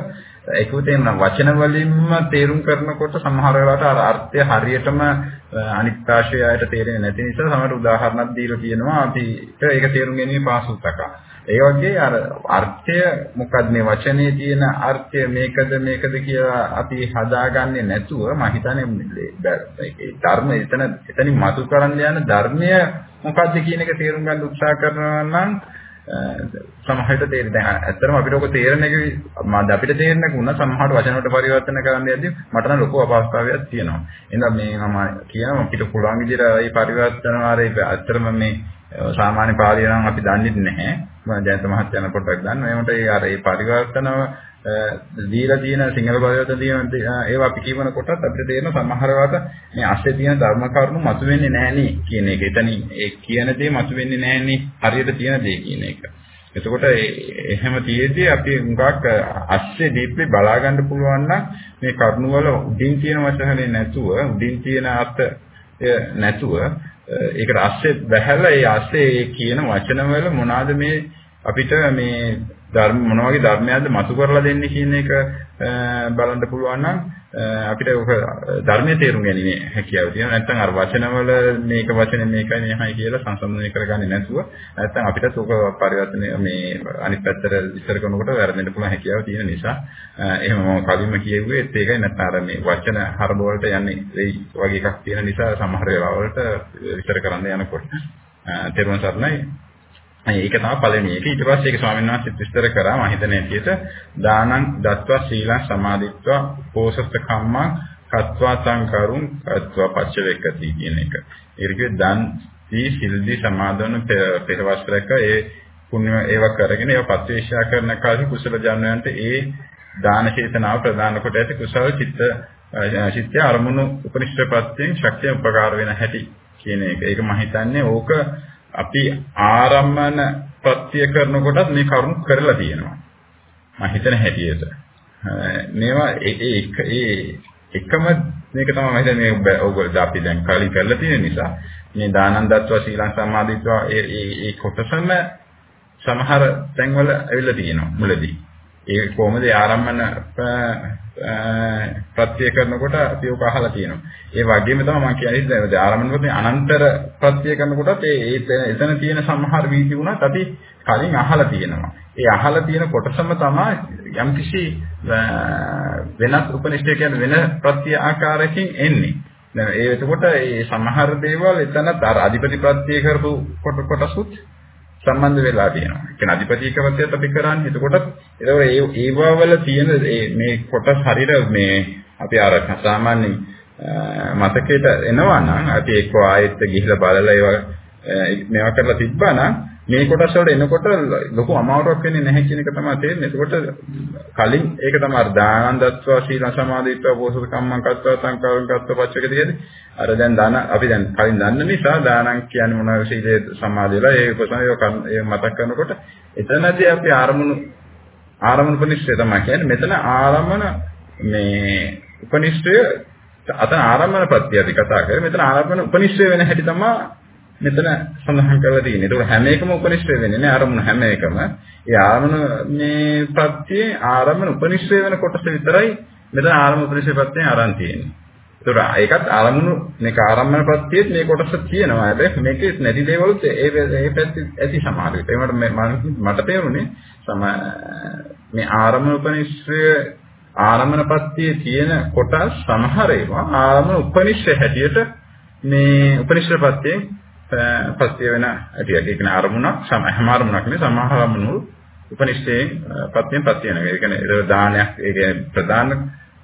ඒකෝ තේරෙන වචන වලින්ම තේරුම් කරනකොට සමහර වෙලාවට අර අර්ථය හරියටම අනිත් ආශයයට තේරෙන්නේ නැති නිසා සමහර උදාහරණක් දීලා කියනවා අපිට ඒක තේරුම් ගැනීම පාසුතක. ඒ වගේ අර අර්ථය මොකක්ද මේ වචනේ තියෙන අර්ථය මේකද මේකද කියලා අපි හදාගන්නේ නැතුව මම හිතන්නේ ධර්ම එතන එතනින් මතු කරන්න යන ධර්මය මොකක්ද කියන එක තේරුම් ගන්න උත්සාහ කරනවා නම් සමහරට තේරෙන්නේ දැන් ඇත්තටම අපිට ඔක තේරෙන එක මම අපිට තේරෙන එක උනා සමහරට වචන වලට පරිවර්තන කරන්න යද්දී මට නම් ලොකු අපහසුතාවයක් තියෙනවා. එහෙනම් මේ මම කියනවා අපිට පුළුවන් විදිහට මේ පරිවර්තන වාරේ ඇත්තටම මේ සාමාන්‍ය පාළිය නම් අපි දන්නේ නැහැ. මම දැන් තමහත් යන පොඩ්ඩක් ගන්න. ඒකට ඒ අර මේ පරිවර්තනව දීලා තියෙන සිංහල බලයට තියෙන ඒවා අපි කියවන කොටත් අපිට තේරෙන සමහර වෙලාවට මේ ASCII තියෙන ධර්ම කරුණු මතුවෙන්නේ නැහෙනි කියන එක. එතනින් ඒ කියන දේ මතුවෙන්නේ නැහෙනි හරියට තියෙන දේ කියන එක. එතකොට එහෙම තියෙද්දි අපි මුගක් ASCII දීප්පේ බලා ගන්න පුළුවන් නම් මේ කරුණු වල උඩින් තියෙන වචනේ නැතුව උඩින් තියෙන අර්ථ නැතුව ඒකට ASCII බැහැලා ඒ ASCII කියන වචන වල මොනවාද මේ අපිට මේ ධර්ම මොන වගේ ධර්මයක්ද මතු කරලා දෙන්නේ කියන එක බලන්න පුළුවන් නම් අපිට ඔක ධර්මයේ තේරුම් ගැනීම හැකියාව තියෙනවා. නැත්නම් අර වචනවල මේක වචනේ මේකයි මේහයි කියලා සංසන්දනය කරගන්නේ නැතුව නැත්නම් අපිට ඔක පරිවර්තනය මේ අනිත් පැත්තට විස්තර කරනකොට වැරදෙන්න පුළුවන් හැකියාව තියෙන නිසා එහෙම මම කලින්ම කියෙව්වේ ඒකයි නැත්නම් අර මේ වචන හරබ වලට යන්නේ ඒ වගේ එකක් තියෙන නිසා සමහර වෙලාවලට විස්තර කරන්න යනකොට තේරුම් සරණයි ඒක තමයි පළවෙනි එක. ඊට පස්සේ ඒක ස්වාමීන් වහන්සේ විස්තර කරා මම හිතන ඇටියට දානං දත්වා සීලං සමාදිත්වා පෝසස්ත කම්මං කත්වා සංකරුං කත්වා පච්චවේකති කියන එක. ඒකේ දන් සී සිල්දි සමාදන් පෙරවස්ත්‍රක ඒ පුණ්‍ය ඒව කරගෙන ඒව පත්වේශා කරන කාලේ කුසල ජනයන්ට ඒ දාන චේතනාව ප්‍රදාන කොට ඇති කුසල චිත්ත චිත්‍ය අරමුණු උපනිෂ්ඨපත්යෙන් ශක්තිය උපකාර වෙන හැටි කියන එක. ඒක මම හිතන්නේ ඕක අපි ආරම්මන ප්‍රත්‍ය කරනකොටත් මේ කරුණු කරලා තියෙනවා. මම හිතන හැටියට. මේවා ඒ ඒ එකම මේක තමයි මම හිතන්නේ මේ ඔයගොල්ලෝ අපි දැන් කලින් කරලා තියෙන නිසා මේ දානන්දත්ව ශීලං සම්මාදිත්වා ඒ ඒ කොටසම සමහර තැන්වල ඇවිල්ලා තියෙනවා මුලදී. ඒ කොහොමද ආරම්මන ප්‍රත්‍ය කරනකොට අපි ඔක අහලා තියෙනවා. ඒ වගේම තමයි මම කියන්නේ දැන් ආරම්භනකොට අනන්තර ප්‍රත්‍ය කරනකොටත් ඒ එතන තියෙන සමහර වීති වුණත් අපි කලින් අහලා තියෙනවා. ඒ අහලා තියෙන කොටසම තමයි යම්කිසි වෙනස් උපනිෂ්ඨය කියන්නේ වෙන ප්‍රත්‍ය ආකාරයකින් එන්නේ. දැන් ඒ එතකොට ඒ සමහර දේවල් එතනත් අර අධිපති ප්‍රත්‍ය කරපු කොටසුත් සම්බන්ධ වෙලා තියෙනවා. ඒ කියන්නේ අධිපතිකවත්වයත් අපි කරන්නේ. එතකොට ඒතකොට ඒ ඒවා වල තියෙන මේ කොටස් හරියට මේ අපි අර සාමාන්‍ය මතකයට එනවා නම් අපි එක්ක ආයෙත් ගිහිල්ලා බලලා ඒවා මේවා කරලා තිබ්බා නම් මේ කොටස් වලට එනකොට ලොකු අමාරුවක් වෙන්නේ නැහැ කියන එක තමයි තේරෙන්නේ. එතකොට කලින් ඒක තමයි අර දානන්දත්වා සීල සමාධිත්වා පෝසත කම්මං කත්වා සංකාරං කත්වා පච්චක තියෙන්නේ. අර දැන් දාන අපි දැන් කලින් දන්න නිසා දානං කියන්නේ මොනවාද සීලේ සමාධියලා ඒ උපසම ඒ මතක් කරනකොට එතනදී අපි ආරමුණු ආරමුණු උපනිෂ්ඨය තමයි කියන්නේ. මෙතන ආරම්මන මේ උපනිෂ්ඨය අතන ආරම්මන ප්‍රත්‍යයදී කතා කරේ. මෙතන ආරම්මන උපනිෂ්ඨය වෙන හැටි තමයි මෙතන සඳහන් කරලා තියෙන්නේ. ඒක හැම එකම උපනිෂ්ඨය වෙන්නේ නෑ අරමුණු හැම එකම. ඒ ආරමුණු මේ ප්‍රත්‍යයේ ආරමුණු උපනිෂ්ඨය වෙන කොටස විතරයි මෙතන ආරමුණු උපනිෂ්ඨය ප්‍රත්‍යයෙන් අරන් තියෙන්නේ. ඒතකොට ඒකත් ආරමුණු මේක ආරම්භන ප්‍රත්‍යයේත් මේ කොටස තියෙනවා. හැබැයි මේකේ නැති දේවලුත් ඒ ඒ පැත්තේ ඇති සමහර විට. ඒකට මට තේරුනේ සම මේ ආරම්භන උපනිෂ්ඨය ආරම්භන ප්‍රත්‍යයේ තියෙන කොටස් සමහර ඒවා ආරම්භන උපනිෂ්ඨය හැටියට මේ උපනිෂ්ඨ ප්‍රත්‍යයෙන් පත්‍ය වෙන ඇටි ඇටි කියන අරමුණක් හැම අරමුණක් නෙවෙයි සමහර අරමුණු උපනිෂ්ඨයෙන් පත්‍යෙන් පත්‍ය වෙනවා. ඒ කියන්නේ ඒක දානයක් ඒ කියන්නේ ප්‍රධාන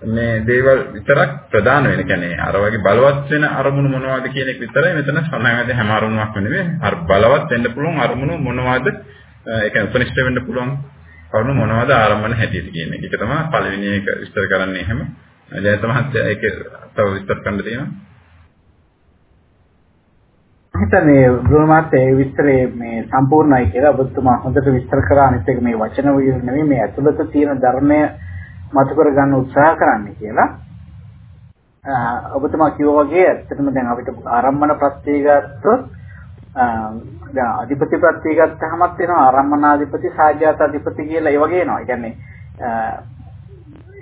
මේ දේවල් විතරක් ප්‍රධාන වෙන. කියන්නේ අර වගේ බලවත් වෙන අරමුණු මොනවද කියන එක විතරයි මෙතන සමහරවිට හැම අරමුණක් නෙවෙයි. අර බලවත් වෙන්න පුළුවන් අරමුණු මොනවද? ඒ කියන්නේ උපනිෂ්ඨ වෙන්න පුළුවන් කරුණු මොනවද ආරම්භන හැටියට කියන එක. ඒක තමයි පළවෙනි එක විස්තර කරන්නේ එහෙම. ජයත මහත්තයා ඒක තව විස්තර කරන්න තියෙනවා. හිතන්නේ ගෘහමාත් ඒ විස්තරේ මේ සම්පූර්ණයි කියලා ඔබතුමා හොඳට විස්තර කරා අනිත් එක මේ වචන වලින් නෙමෙයි මේ ඇතුළත තියෙන ධර්මය මතු කර ගන්න උත්සාහ කරන්න කියලා. ඔබතුමා කිව්වා වගේ ඇත්තටම දැන් අපිට ආරම්මන ප්‍රත්‍ය ගත්තොත් දැන් අධිපති ප්‍රත්‍ය ගත්තහමත් වෙනවා ආරම්මනාධිපති සාජාත අධිපති කියලා ඒ වගේ එනවා. ඒ කියන්නේ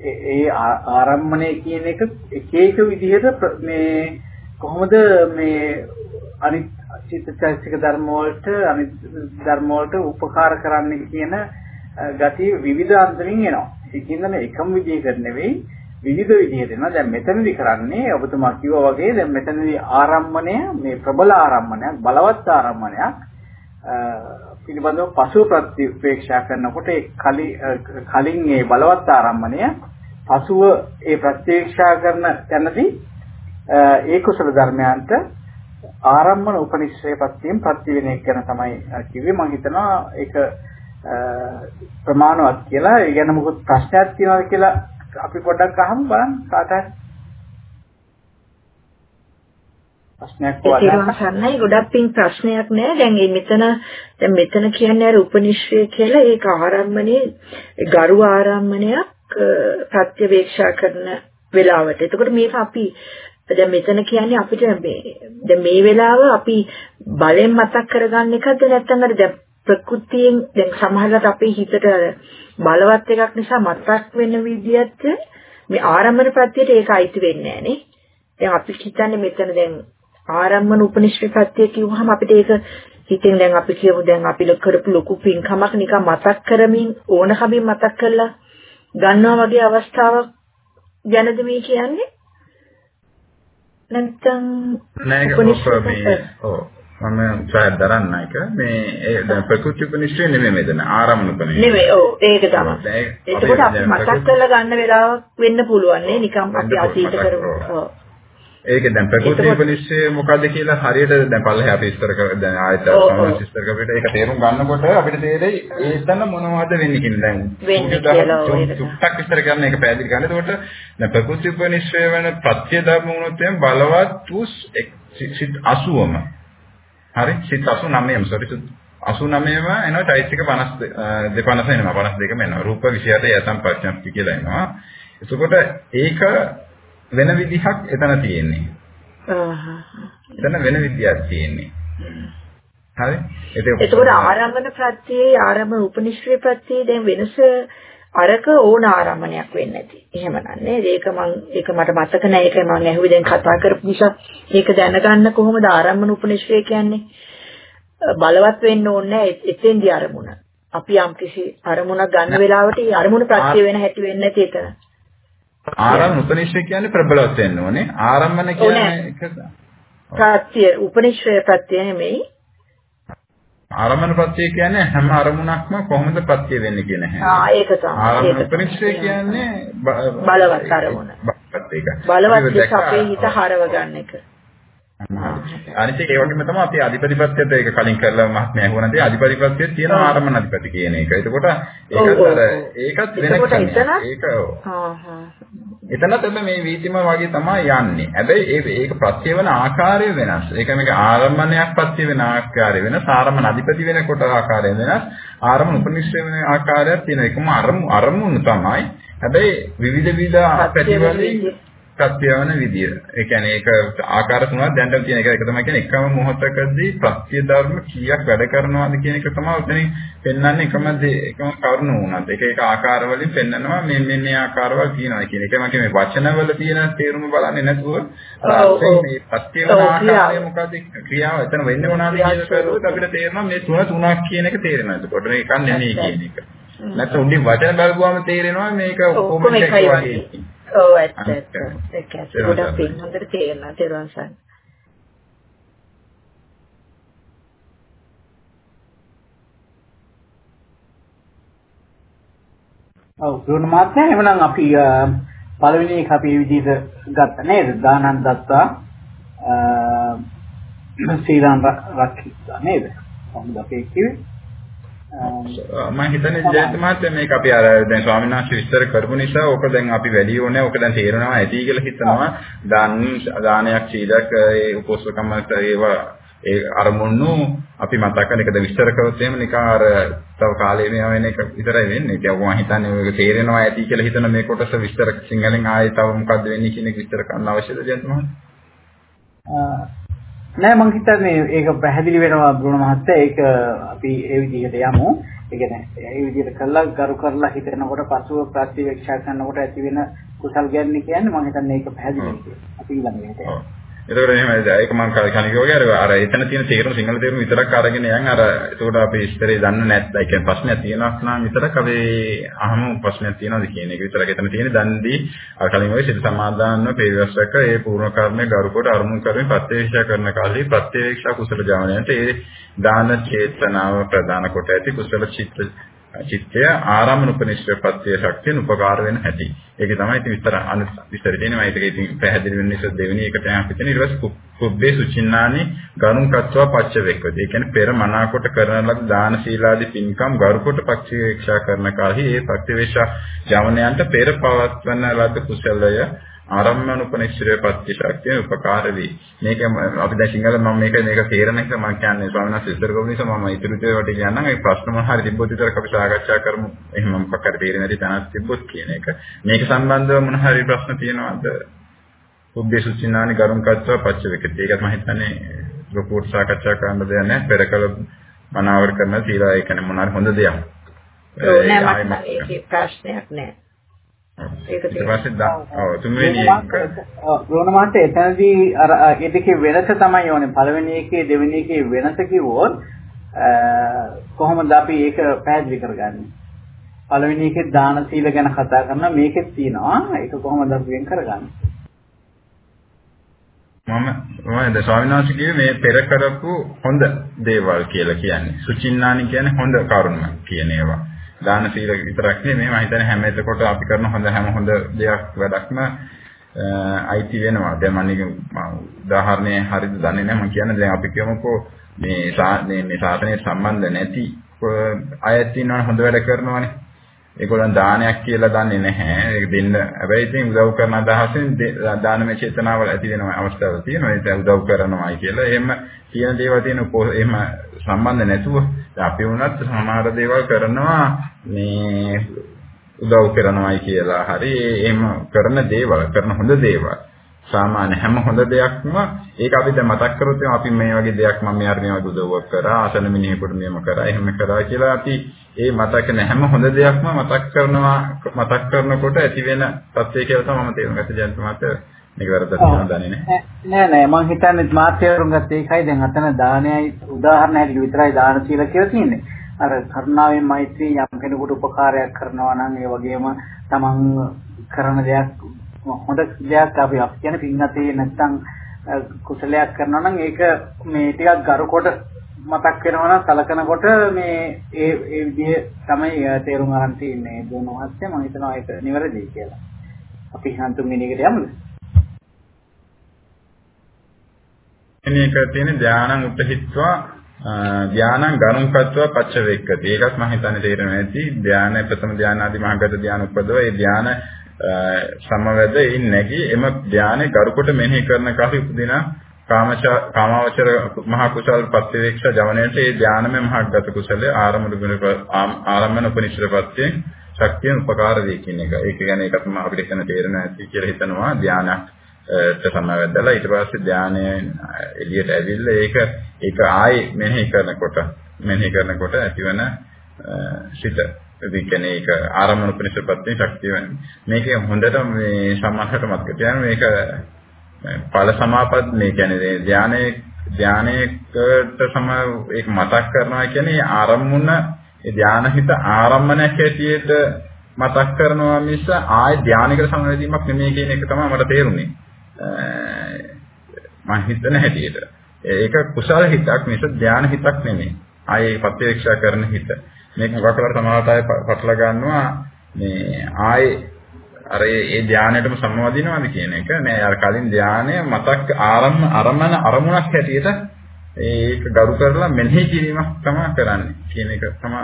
ඒ ආරම්මණය කියන එක එක එක විදිහට මේ කොහොමද මේ අනිත් චිත්තචෛතසික ධර්ම වලට අනිත් ධර්ම වලට උපකාර කරන්න කියන ගතිය විවිධ අන්දමින් එනවා. ඒ කියන්නේ එකම විදිහකට නෙවෙයි විවිධ විදිහට එනවා. දැන් මෙතනදී කරන්නේ ඔබතුමා කිව්වා වගේ දැන් මෙතනදී ආරම්මණය මේ ප්‍රබල ආරම්මණයක් බලවත් ආරම්මණයක් පිළිබඳව පසුව ප්‍රතිපේක්ෂා කරනකොට ඒ කලින් ඒ බලවත් ආරම්මණය පසුව ඒ ප්‍රත්‍යක්ෂා කරන තැනදී ඒ කුසල ධර්මයන්ට ආරම්මන උපනිශ්‍රේපත්තියෙන් ප්‍රතිවිනය කරන තමයි කිව්වේ. මම හිතනවා ඒක ප්‍රමාණවත් කියලා. ඒ ගැන මොකද ප්‍රශ්නයක් තියෙනවද කියලා අපි පොඩ්ඩක් අහමු බලන්න. කාටද ප්‍රශ්නයක් වඩා ගොඩක් පින් ප්‍රශ්නයක් නෑ. දැන් මෙතන දැන් මෙතන කියන්නේ අර උපනිශ්‍රය කියලා ඒක ආරම්මනේ ගරු ආරම්මණයක් ප්‍රත්‍යවේක්ෂා කරන වෙලාවට. එතකොට මේක අපි දැන් මෙතන කියන්නේ අපිට මේ දැන් මේ වෙලාව අපි බලෙන් මතක් කරගන්න එකද නැත්නම් අර දැන් ප්‍රകൃතියෙන් දැන් සමහරවිට අපේ හිතට බලවත් එකක් නිසා මතක් වෙන විදිහට මේ ආරම්භන ප්‍රත්‍යයට ඒක අයිති වෙන්නේ නැහැ දැන් අපි හිතන්නේ මෙතන දැන් ආරම්භන උපනිශ්‍රේ ප්‍රත්‍ය කිව්වහම අපිට ඒක හිතෙන් දැන් අපි කියමු දැන් අපි කරපු ලොකු පින්කමක් නිකන් මතක් කරමින් ඕනකමින් මතක් කරලා ගන්නවා වගේ අවස්ථාවක් ගැනද මේ කියන්නේ? නැත්නම් නෑ ඒක මේ ඔව් මම උත්සාහ දරන්න එක. මේ දැන් ප්‍රකෘති උපනිෂ්ඨේ නෙමෙයි මෙතන ආරම්භන උපනිෂ්ඨේ නෙමෙයි ඔව් ඒක තමයි. එතකොට අපි මතක් කරලා ගන්න වෙලාවක් වෙන්න පුළුවන් නේ නිකම් අපි අතීත කරමු ඔව් ඒක දැන් ප්‍රකෘති උපනිෂ්ඨේ මොකද්ද කියලා හරියට දැන් පල්ලෙහා අපි ඉස්තර කර දැන් ආයත සමහර ඉස්තර කරපිට ඒක තේරුම් ගන්නකොට අපිට තේරෙයි ඒතන මොනවද වෙන්නේ කියලා දැන්. වෙන්නේ කියලා චුට්ටක් ඉස්තර කරන එක පැහැදිලි කරන්න. එතකොට දැන් ප්‍රකෘති උපනිෂ්ඨේ වෙන ප්‍රත්‍ය ධර්ම වුණොත් එම් බලවත් සිත් 80ම හරි? සිත් 89ම සෝරි 89ම එනවා චෛත්‍යික 50 250 එනවා. 52ම එනවා. රූප 28 යතම් ප්‍රඥප්ති කියලා එනවා. එතකොට ඒක වෙන විදිහක් එතන තියෙන්නේ එතන වෙන විදියක් තියෙන්නේ හරි එතකොට ආරම්භන ප්‍රත්‍යයේ ආරම්භ උපනිශ්‍රේ ප්‍රත්‍යයේ දැන් වෙනස අරක ඕන ආරම්භණයක් වෙන්නේ නැති. එහෙම නන්නේ. ඒක මම ඒක මට මතක නැහැ. ඒක මම ඇහුවේ දැන් කතා කරපු නිසා ඒක දැනගන්න කොහොමද ආරම්භන උපනිශ්‍රේ කියන්නේ? බලවත් වෙන්න ඕනේ එතෙන්දී අරමුණ. අපි යම් කිසි අරමුණක් ගන්න වෙලාවට ඒ අරමුණ ප්‍රත්‍ය වෙන හැටි වෙන්නේ නැති එතන. ආරම්භන උපනිශ්‍රේ කියන්නේ ප්‍රබලවත් වෙන්න ඕනේ. ආරම්භන කියන්නේ ප්‍රත්‍ය උපනිශ්‍රේ ප්‍රත්‍ය නෙමෙයි. ආරම්භන ප්‍රත්‍ය කියන්නේ හැම අරමුණක්ම කොහොමද ප්‍රත්‍ය වෙන්නේ කියන හැම. ආ ඒක තමයි. ආරම්භන උපනිශ්‍රේ කියන්නේ බලවත් අරමුණ. බලවත් එක. බලවත් අපේ හිත හරව ගන්න එක. අනිත් ඒ වගේම තමයි අපි අධිපතිපත්‍යයට ඒක කලින් කරලා මහත්මයා ඇහුවනදී අධිපතිපත්‍යයේ තියෙන ආරම්භන අධිපති කියන එක. එතකොට ඒකත් අර ඒකත් වෙන ඒක එතන තමයි මේ වීතිම වගේ තමයි යන්නේ. හැබැයි ඒක ප්‍රත්‍ය වෙන ආකාරය වෙනස්. ඒක මේක ආරම්භණයක් ප්‍රත්‍ය වෙන ආකාරය වෙනස්. ආරම්භන අධිපති වෙනකොට ආකාරය වෙනස්. ආරම්භන උපනිශ්‍රය වෙන ආකාරයක් තියෙන එකම අරමුණු තමයි. හැබැයි විවිධ විවිධ පැතිවලින් ප්‍රත්‍යවන විදිය. ඒ කියන්නේ ඒක ආකාර තුනක් දැන්ටම තියෙන එක එක තමයි කියන්නේ එකම මොහොතකදී ප්‍රත්‍ය ධර්ම කීයක් වැඩ කරනවද කියන එක තමයි උතනින් පෙන්වන්නේ එකම දේ එකම කරුණ වුණත්. ඒක ඒක ආකාර වලින් පෙන්වනවා මේ මේ මේ ආකාරවල තියෙනවා කියන එක. මම කියන්නේ වචනවල තියෙන තේරුම බලන්නේ නැතුව මේ ප්‍රත්‍යවන ආකාරය මොකද ක්‍රියාව එතන වෙන්නේ මොනවද කියලා කරුවොත් අපිට තේරෙනවා මේ තුන තුනක් කියන එක තේරෙනවා. එතකොට මේක නෙමෙයි කියන එක. නැත්නම් උඩින් වචන බලපුවාම තේරෙනවා මේක එකයි වගේ. ඔව් ඇත්ත ඇත්ත. ඒක ඇත්ත. ගොඩක් පින් හොඳට තේරෙනවා තේරුවන් සන්. ඔව් දුන්න මාත්‍යා එhmenan අපි පළවෙනි එක අපි මේ විදිහට ගත්ත නේද? දානන් දත්තා සීලං රක්ඛිතා නේද? කොහොමද අපි කිව්වේ? මම හිතන්නේ ජයන්ත මහත්තයා මේක අපි අර දැන් ස්වාමීන් වහන්සේ විස්තර කරපු නිසා ඕක දැන් අපි වැඩි ඕනේ ඕක දැන් තේරෙනවා ඇති කියලා හිතනවා දාන දානයක් සීලයක් ඒ උපෝසකම ඒවා ඒ අරමුණු අපි මතක් කරන එකද විස්තර කරොත් එහෙම නිකන් අර තව කාලේ මේ වෙන එක විතරයි වෙන්නේ. ඒක මම හිතන්නේ මේක තේරෙනවා ඇති කියලා හිතන මේ කොටස විස්තර සිංහලෙන් ආයේ තව මොකද්ද වෙන්නේ කියන එක විස්තර කරන්න අවශ්‍යද ජයන්ත මහත්තයා? නෑ මං හිතන්නේ ඒක පැහැදිලි වෙනවා බ්‍රුණ මහත්තයා ඒක අපි ඒ විදිහට යමු. ඒ කියන්නේ ඒ විදිහට කළා ගරු කරලා හිතනකොට පසුව ප්‍රතිවේක්ෂා කරනකොට ඇති වෙන කුසල් ගැන්නේ කියන්නේ මං හිතන්නේ ඒක පැහැදිලි. අපි ඊළඟට එතකොට එහෙම ඒක මම කලින් කිව්වා අර අර එතන තියෙන තේරුම සිංහල තේරුම විතරක් අරගෙන යන් අර එතකොට අපි ඉස්තරේ දන්නේ නැත්නම් ඒ කියන්නේ ප්‍රශ්නයක් තියෙනවා නම් විතරක් අපි අහමු ප්‍රශ්නයක් තියෙනවද කියන එක විතරක් එතන තියෙන දන්දී. අර කලින් ඔය සිත සමාදානව පේවස්සක ඒ පූර්ණ කර්මයේ ගරු කොට අරුමුණු කරමින් ප්‍රත්‍යක්ෂ කරන කාලේ ප්‍රත්‍යක්ෂ කුසල ජවණයට ඒ දාන චේතනාව ප්‍රදාන කොට ඇති කුසල චිත්ත චිත්තය ආරම්භන උපනිශ්‍රපත්‍ය ශක්තියන උපකාර වෙන හැටි. ඒකේ තමයි ඉතින් විස්තර අනිත් විස්තර තියෙනවා. ඒක ඉතින් පැහැදිලි වෙන නිසා දෙවෙනි එකට යන පිටින් ඊට පස්සේ කුබ්බේ සුචින්නානි ගරුන් කත්වා පච්ච වෙක්කද. ඒ කියන්නේ පෙර මනාකොට කරන ලද දාන සීලාදී පින්කම් ගරුකොට පක්ෂේක්ෂා කරන කාලෙහි ඒ පක්ෂවේශ ජවනයන්ට පෙර පවත්වන ලද කුසලය ආරම්භන උපනිශ්‍රේ පත්‍ය ශක්තිය උපකාර වේ. මේක අපි දැන් සිංහල මම මේක මේක තේරෙන එක මම කියන්නේ ස්වාමීන් වහන්සේ ඉස්සර ගොනු නිසා මම ඉතුරු දේවල්ට කියන්නම්. ඒ ප්‍රශ්න මොන හරි තිබ්බොත් විතරක් අපි සාකච්ඡා කරමු. එහෙම මොකක් හරි තේරෙන්නේ නැති තැනක් තිබ්බොත් කියන එක. මේක සම්බන්ධව මොන හරි ප්‍රශ්න තියෙනවද? උද්දේශුචිනානි ගරුම් කත්වා පච්ච වෙකති. ඒකත් මම හිතන්නේ රිපෝට් සාකච්ඡා කරන්න දෙයක් නැහැ. පෙරකල මනාවර කරන සීලා ඒ කියන්නේ මොනවාරි හොඳ දෙයක්. නෑ මට ඒකේ ප්‍රශ්නයක් නෑ. ඒක ඔව්. තුන්වෙනි එක. රෝණ මාත් එතනදී අර ඒ දෙකේ වෙනස තමයි ඕනේ. පළවෙනි එකේ දෙවෙනි එකේ වෙනස කිව්වොත් කොහොමද අපි ඒක පැහැදිලි කරගන්නේ? පළවෙනි එකේ දාන සීල ගැන කතා කරනවා. මේකෙත් තියෙනවා. ඒක කොහොමද අපි වෙන් කරගන්නේ? මම මම ස්වාමීන් වහන්සේ කිව්වේ මේ පෙර කරපු හොඳ දේවල් කියලා කියන්නේ. සුචින්නානි කියන්නේ හොඳ කරුණ කියන ඒවා දාන සීල විතරක් නෙමෙයි මම හිතන්නේ හැම එතකොට අපි කරන හොඳ හැම හොඳ දෙයක් වැඩක්ම අයිති වෙනවා. දැන් මම උදාහරණේ හරිද දන්නේ නැහැ මම කියන්නේ දැන් අපි කියමුකෝ මේ මේ සාසනයට සම්බන්ධ නැති අයත් ඉන්නවනේ හොඳ වැඩ කරනවානේ. ඒගොල්ලන් දානයක් කියලා දන්නේ නැහැ. ඒක දෙන්න හැබැයි ඉතින් උදව් කරන අදහසෙන් දානමය චේතනාවල් ඇති වෙන අවස්ථාවල් තියෙනවා. ඒක උදව් කරනවායි කියලා. එහෙම කියන දේවල් තියෙන එහෙම සම්බන්ධ නැතුව අපි වුණත් සමහර දේවල් කරනවා මේ උදව් කරනවායි කියලා. හරි එහෙම කරන දේවල් කරන හොඳ දේවල්. සාමාන්‍ය හැම හොඳ දෙයක්ම ඒක අපි දැන් මතක් කරොත් අපි මේ වගේ දෙයක් මම මේ අරගෙන වගේ උදව්වක් කරා ආසන මිනිහෙකුට මෙහෙම කරා එහෙම කරා කියලා අපි ඒ මතක නැ හැම හොඳ දෙයක්ම මතක් කරනවා මතක් කරනකොට ඇති වෙන තත්ත්වය කියලා තමයි මම තේරුම් ගත්තේ ජයන්ත මහත්තයා මේක වැරද්දක් කියලා දන්නේ නැහැ නෑ නෑ මම හිතන්නේ මාත් තේරුම් ගත්තේ ඒකයි. දැන් අතන දානයයි උදාහරණ හැටියට විතරයි දාන කියලා කියලා තියෙන්නේ. අර කරුණාවෙන් මෛත්‍රී යම් කෙනෙකුට උපකාරයක් කරනවා නම් ඒ වගේම තමන් කරන දෙයක් හොඳ දෙයක් අපි අපි කියන්නේ පින්නතේ නැත්තම් කුසලයක් කරනවා නම් ඒක මේ ටිකක් ගරු කොට මතක් වෙනවා නම් සලකනකොට මේ ඒ ඒ විදිහ තමයි තේරුම් ගන්න තියෙන්නේ. දුන මහත්ය මම හිතනවා ඒක නිවැරදි කියලා. අපි හන්තුම් මිනිකට යමුද? මේක තියෙන ධානං උපහිත්වා ධානං ගරුංකත්වා පච්චවේක්කති. ඒකත් මම හිතන්නේ තේරෙන්නේ නැති ධාන ප්‍රථම ධාන ආදී මහගත ධාන උපදව ඒ ධාන සමවැද ඉන් නැගී එම ධානයේ ගරුකොට මෙනෙහි කරන කලී උපදින කාමාවචර මහා කුසල් ප්‍රත්‍යවේක්ෂ ජවනයේට ඒ ධානමය මහගත කුසලයේ ආරම්භ ආරම්භන උපනිශ්‍රපත්‍යයෙන් ශක්තිය උපකාර වේ කියන එක. ඒක කියන්නේ ඒකත් මම අපිට කියන තේරෙන ඇති කියලා හිතනවා ධානයක් ට සමවැදලා ඊට පස්සේ ධානය එළියට ඇවිල්ලා ඒක ඒක ආයේ මෙනෙහි කරනකොට මෙනෙහි කරනකොට ඇතිවන සිත ඒ කියන්නේ ඒක ආරම්භන උපනිෂපත්තේ ශක්තිය වෙන්නේ. මේකේ හොඳට මේ සම්මාසයට මතක තියාගන්න මේක ඵල සමාපත් මේ කියන්නේ ධානයේ ධානයේකට සම ඒක මතක් කරනවා කියන්නේ ආරම්මුණ ඒ ධාන හිත ආරම්මණයක් ඇටියට මතක් කරනවා මිස ආය ධානයකට සමවැදීමක් නෙමෙයි කියන එක තමයි මට තේරුනේ. මම හිතන හැටියට. ඒක කුසල හිතක් මිස ධාන හිතක් නෙමෙයි. ආයේ ප්‍රත්‍යක්ෂ කරන හිත. මේක මොකක් කරලා සමහරවිට ආයේ පටල ගන්නවා මේ ආයේ අර ඒ ධානයටම සම්වදිනවද කියන එක නෑ අර කලින් ධානය මතක් ආරම්ම අරමන අරමුණක් හැටියට ඒක ගරු කරලා මෙනෙහි කිරීමක් තමයි කරන්නේ කියන එක තමයි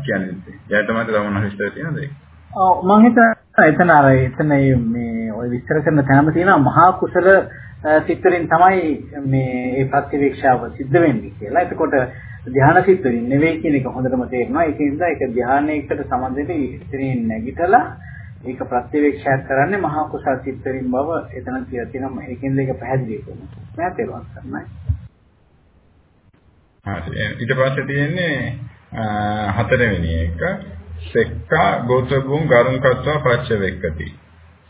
කියන්නේ. එයාට තමයි තවම විස්තර තියෙනද ඒක? ඔව් මම හිතනවා එතන අර එතන මේ ওই විස්තර කරන තැනම තියෙනවා මහා කුසල සිත්තරින් තමයි මේ ඒ ප්‍රතිවීක්ෂාව සිද්ධ වෙන්නේ කියලා. එතකොට ධ්‍යාන සිත්තරින් නෙවෙයි කියන එක හොඳටම තේරෙනවා. ඒකින්ද ඒක ධ්‍යානයකට සම්බන්ධ ඉතින් නැගිටලා ඒක ප්‍රතිවීක්ෂා කරන්නේ මහා කුසල සිත්තරින් බව එතන කියලා තියෙනවා. ඒකින්ද ඒක පැහැදිලි කරනවා. මම තේරුම් ගන්නයි. හරි. ඊට පස්සේ තියෙන්නේ හතරවෙනි එක සෙක්කා ගෝත්‍රගුම් ගරුංකත්වා පච්චවෙක්කති.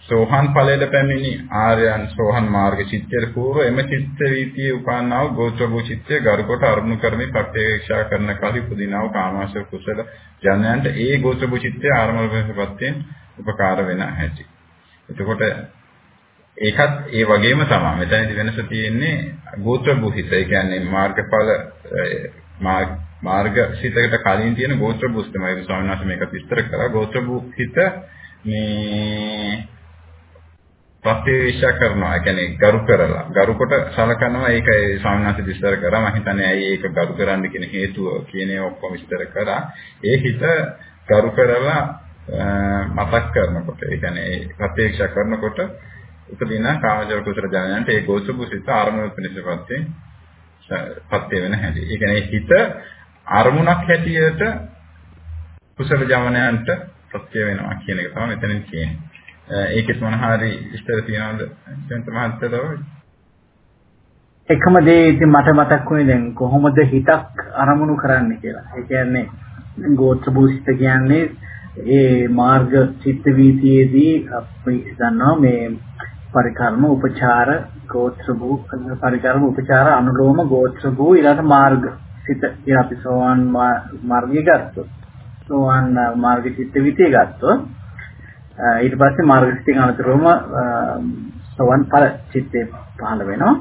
සෝහන් ඵලයට පැමිණි ආර්යයන් සෝහන් මාර්ග චිත්තයට పూర్ව එම චිත්ත වීතියේ උපන්නා වූ ගෝත්‍රභූ චිත්තය ගරුකොට අරුණු කරමින් ප්‍රත්‍යක්ෂා කරන කලි පුදිනා වූ කාමාශය කුසල ජනයන්ට ඒ ගෝත්‍රභූ චිත්තය ආරම්භපත්යෙන් උපකාර වෙන හැටි. එතකොට ඒකත් ඒ වගේම තමයි. මෙතනදි වෙනස තියෙන්නේ ගෝත්‍රභූ හිත. ඒ කියන්නේ මාර්ගඵල මාර්ග සිතකට කලින් තියෙන ගෝත්‍රභූ තමයි ස්වාමීන් වහන්සේ මේක විස්තර කරා. ගෝත්‍රභූ හිත මේ ප්‍රතිවේක්ෂ කරනවා. ඒ කියන්නේ ගරු කරලා. ගරු කොට සලකනවා. ඒක ඒ ස්වාමීන් විස්තර කරා. මම හිතන්නේ ඇයි ඒක ගරු කරන්න කියන හේතුව කියන ඒ ඔක්කොම විස්තර කරා. ඒ හිත ගරු කරලා මතක් කරනකොට ඒ කියන්නේ ප්‍රතිවේක්ෂ කරනකොට උපදින කාමජල කුසල ඥානයන්ට ඒ ගෝසුබුසිත ආරමුණු පිණිසපත්තේ පත්‍ය වෙන හැටි. ඒ කියන්නේ හිත අරමුණක් හැටියට කුසල ඥානයන්ට පත්‍ය වෙනවා කියන එක තමයි මෙතනින් කියන්නේ. Eh, ඒකෙත් මොන හරි විස්තර තියනවද ජයන්ත මහත්තයා එකම දේ ඉතින් මට මතක් වුණේ දැන් කොහොමද හිතක් අරමුණු කරන්න කියලා. ඒ කියන්නේ ගෝත්‍ර භූසිත කියන්නේ ඒ මාර්ග චිත්ත වීතියේදී අපි දන්නවා මේ පරිකර්ම උපචාර ගෝත්‍ර භූ පරිකර්ම උපචාර අනුලෝම ගෝත්‍ර භූ ඊළඟ මාර්ග සිත කියලා අපි සෝවාන් මාර්ගය ගත්තොත් සෝවාන් මාර්ග චිත්ත වීතිය ගත්තොත් ඊට පස්සේ මාර්ග චිත්තෙන් අනතුරුවම සෝවාන් ඵල චිත්තේ පහළ වෙනවා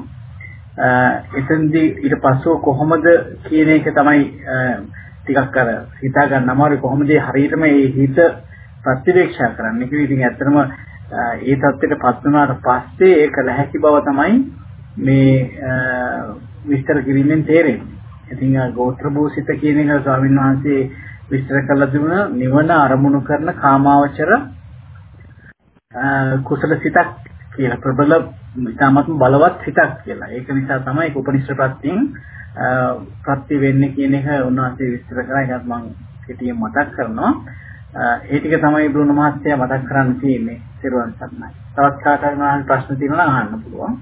එතෙන්දී ඊට පස්සෝ කොහොමද කියන එක තමයි ටිකක් අර හිතා ගන්න අමාරුයි කොහොමද හරියටම මේ හිත ප්‍රතිවේක්ෂා කරන්නේ කියලා. ඉතින් ඇත්තටම ඒ தත්ත්වයටපත් වුණාට පස්සේ ඒක ලැහැකි බව තමයි මේ විස්තර කිරීමෙන් තේරෙන්නේ. ඉතින් ගෝත්‍ර භූසිත කියන එක ස්වාමීන් වහන්සේ විස්තර කළ දුන නිවන අරමුණු කරන කාමාවචර කුසල සිතක් කියලා ප්‍රබල ඉතාමත්ම බලවත් හිතක් කියලා. ඒක නිසා තමයි ඒක උපනිෂ්ඨ ප්‍රත්‍යයෙන් ප්‍රත්‍ය වෙන්නේ කියන එක උන්වහන්සේ විස්තර කරා. ඒකත් මම කෙටියෙන් මතක් කරනවා. ඒ ටික තමයි බ්‍රුණ මහත්තයා මතක් කරන්න තියෙන්නේ. සිරුවන් සර්ණයි. තවත් කාටවත් මහන් ප්‍රශ්න තියෙනවා නම් අහන්න පුළුවන්.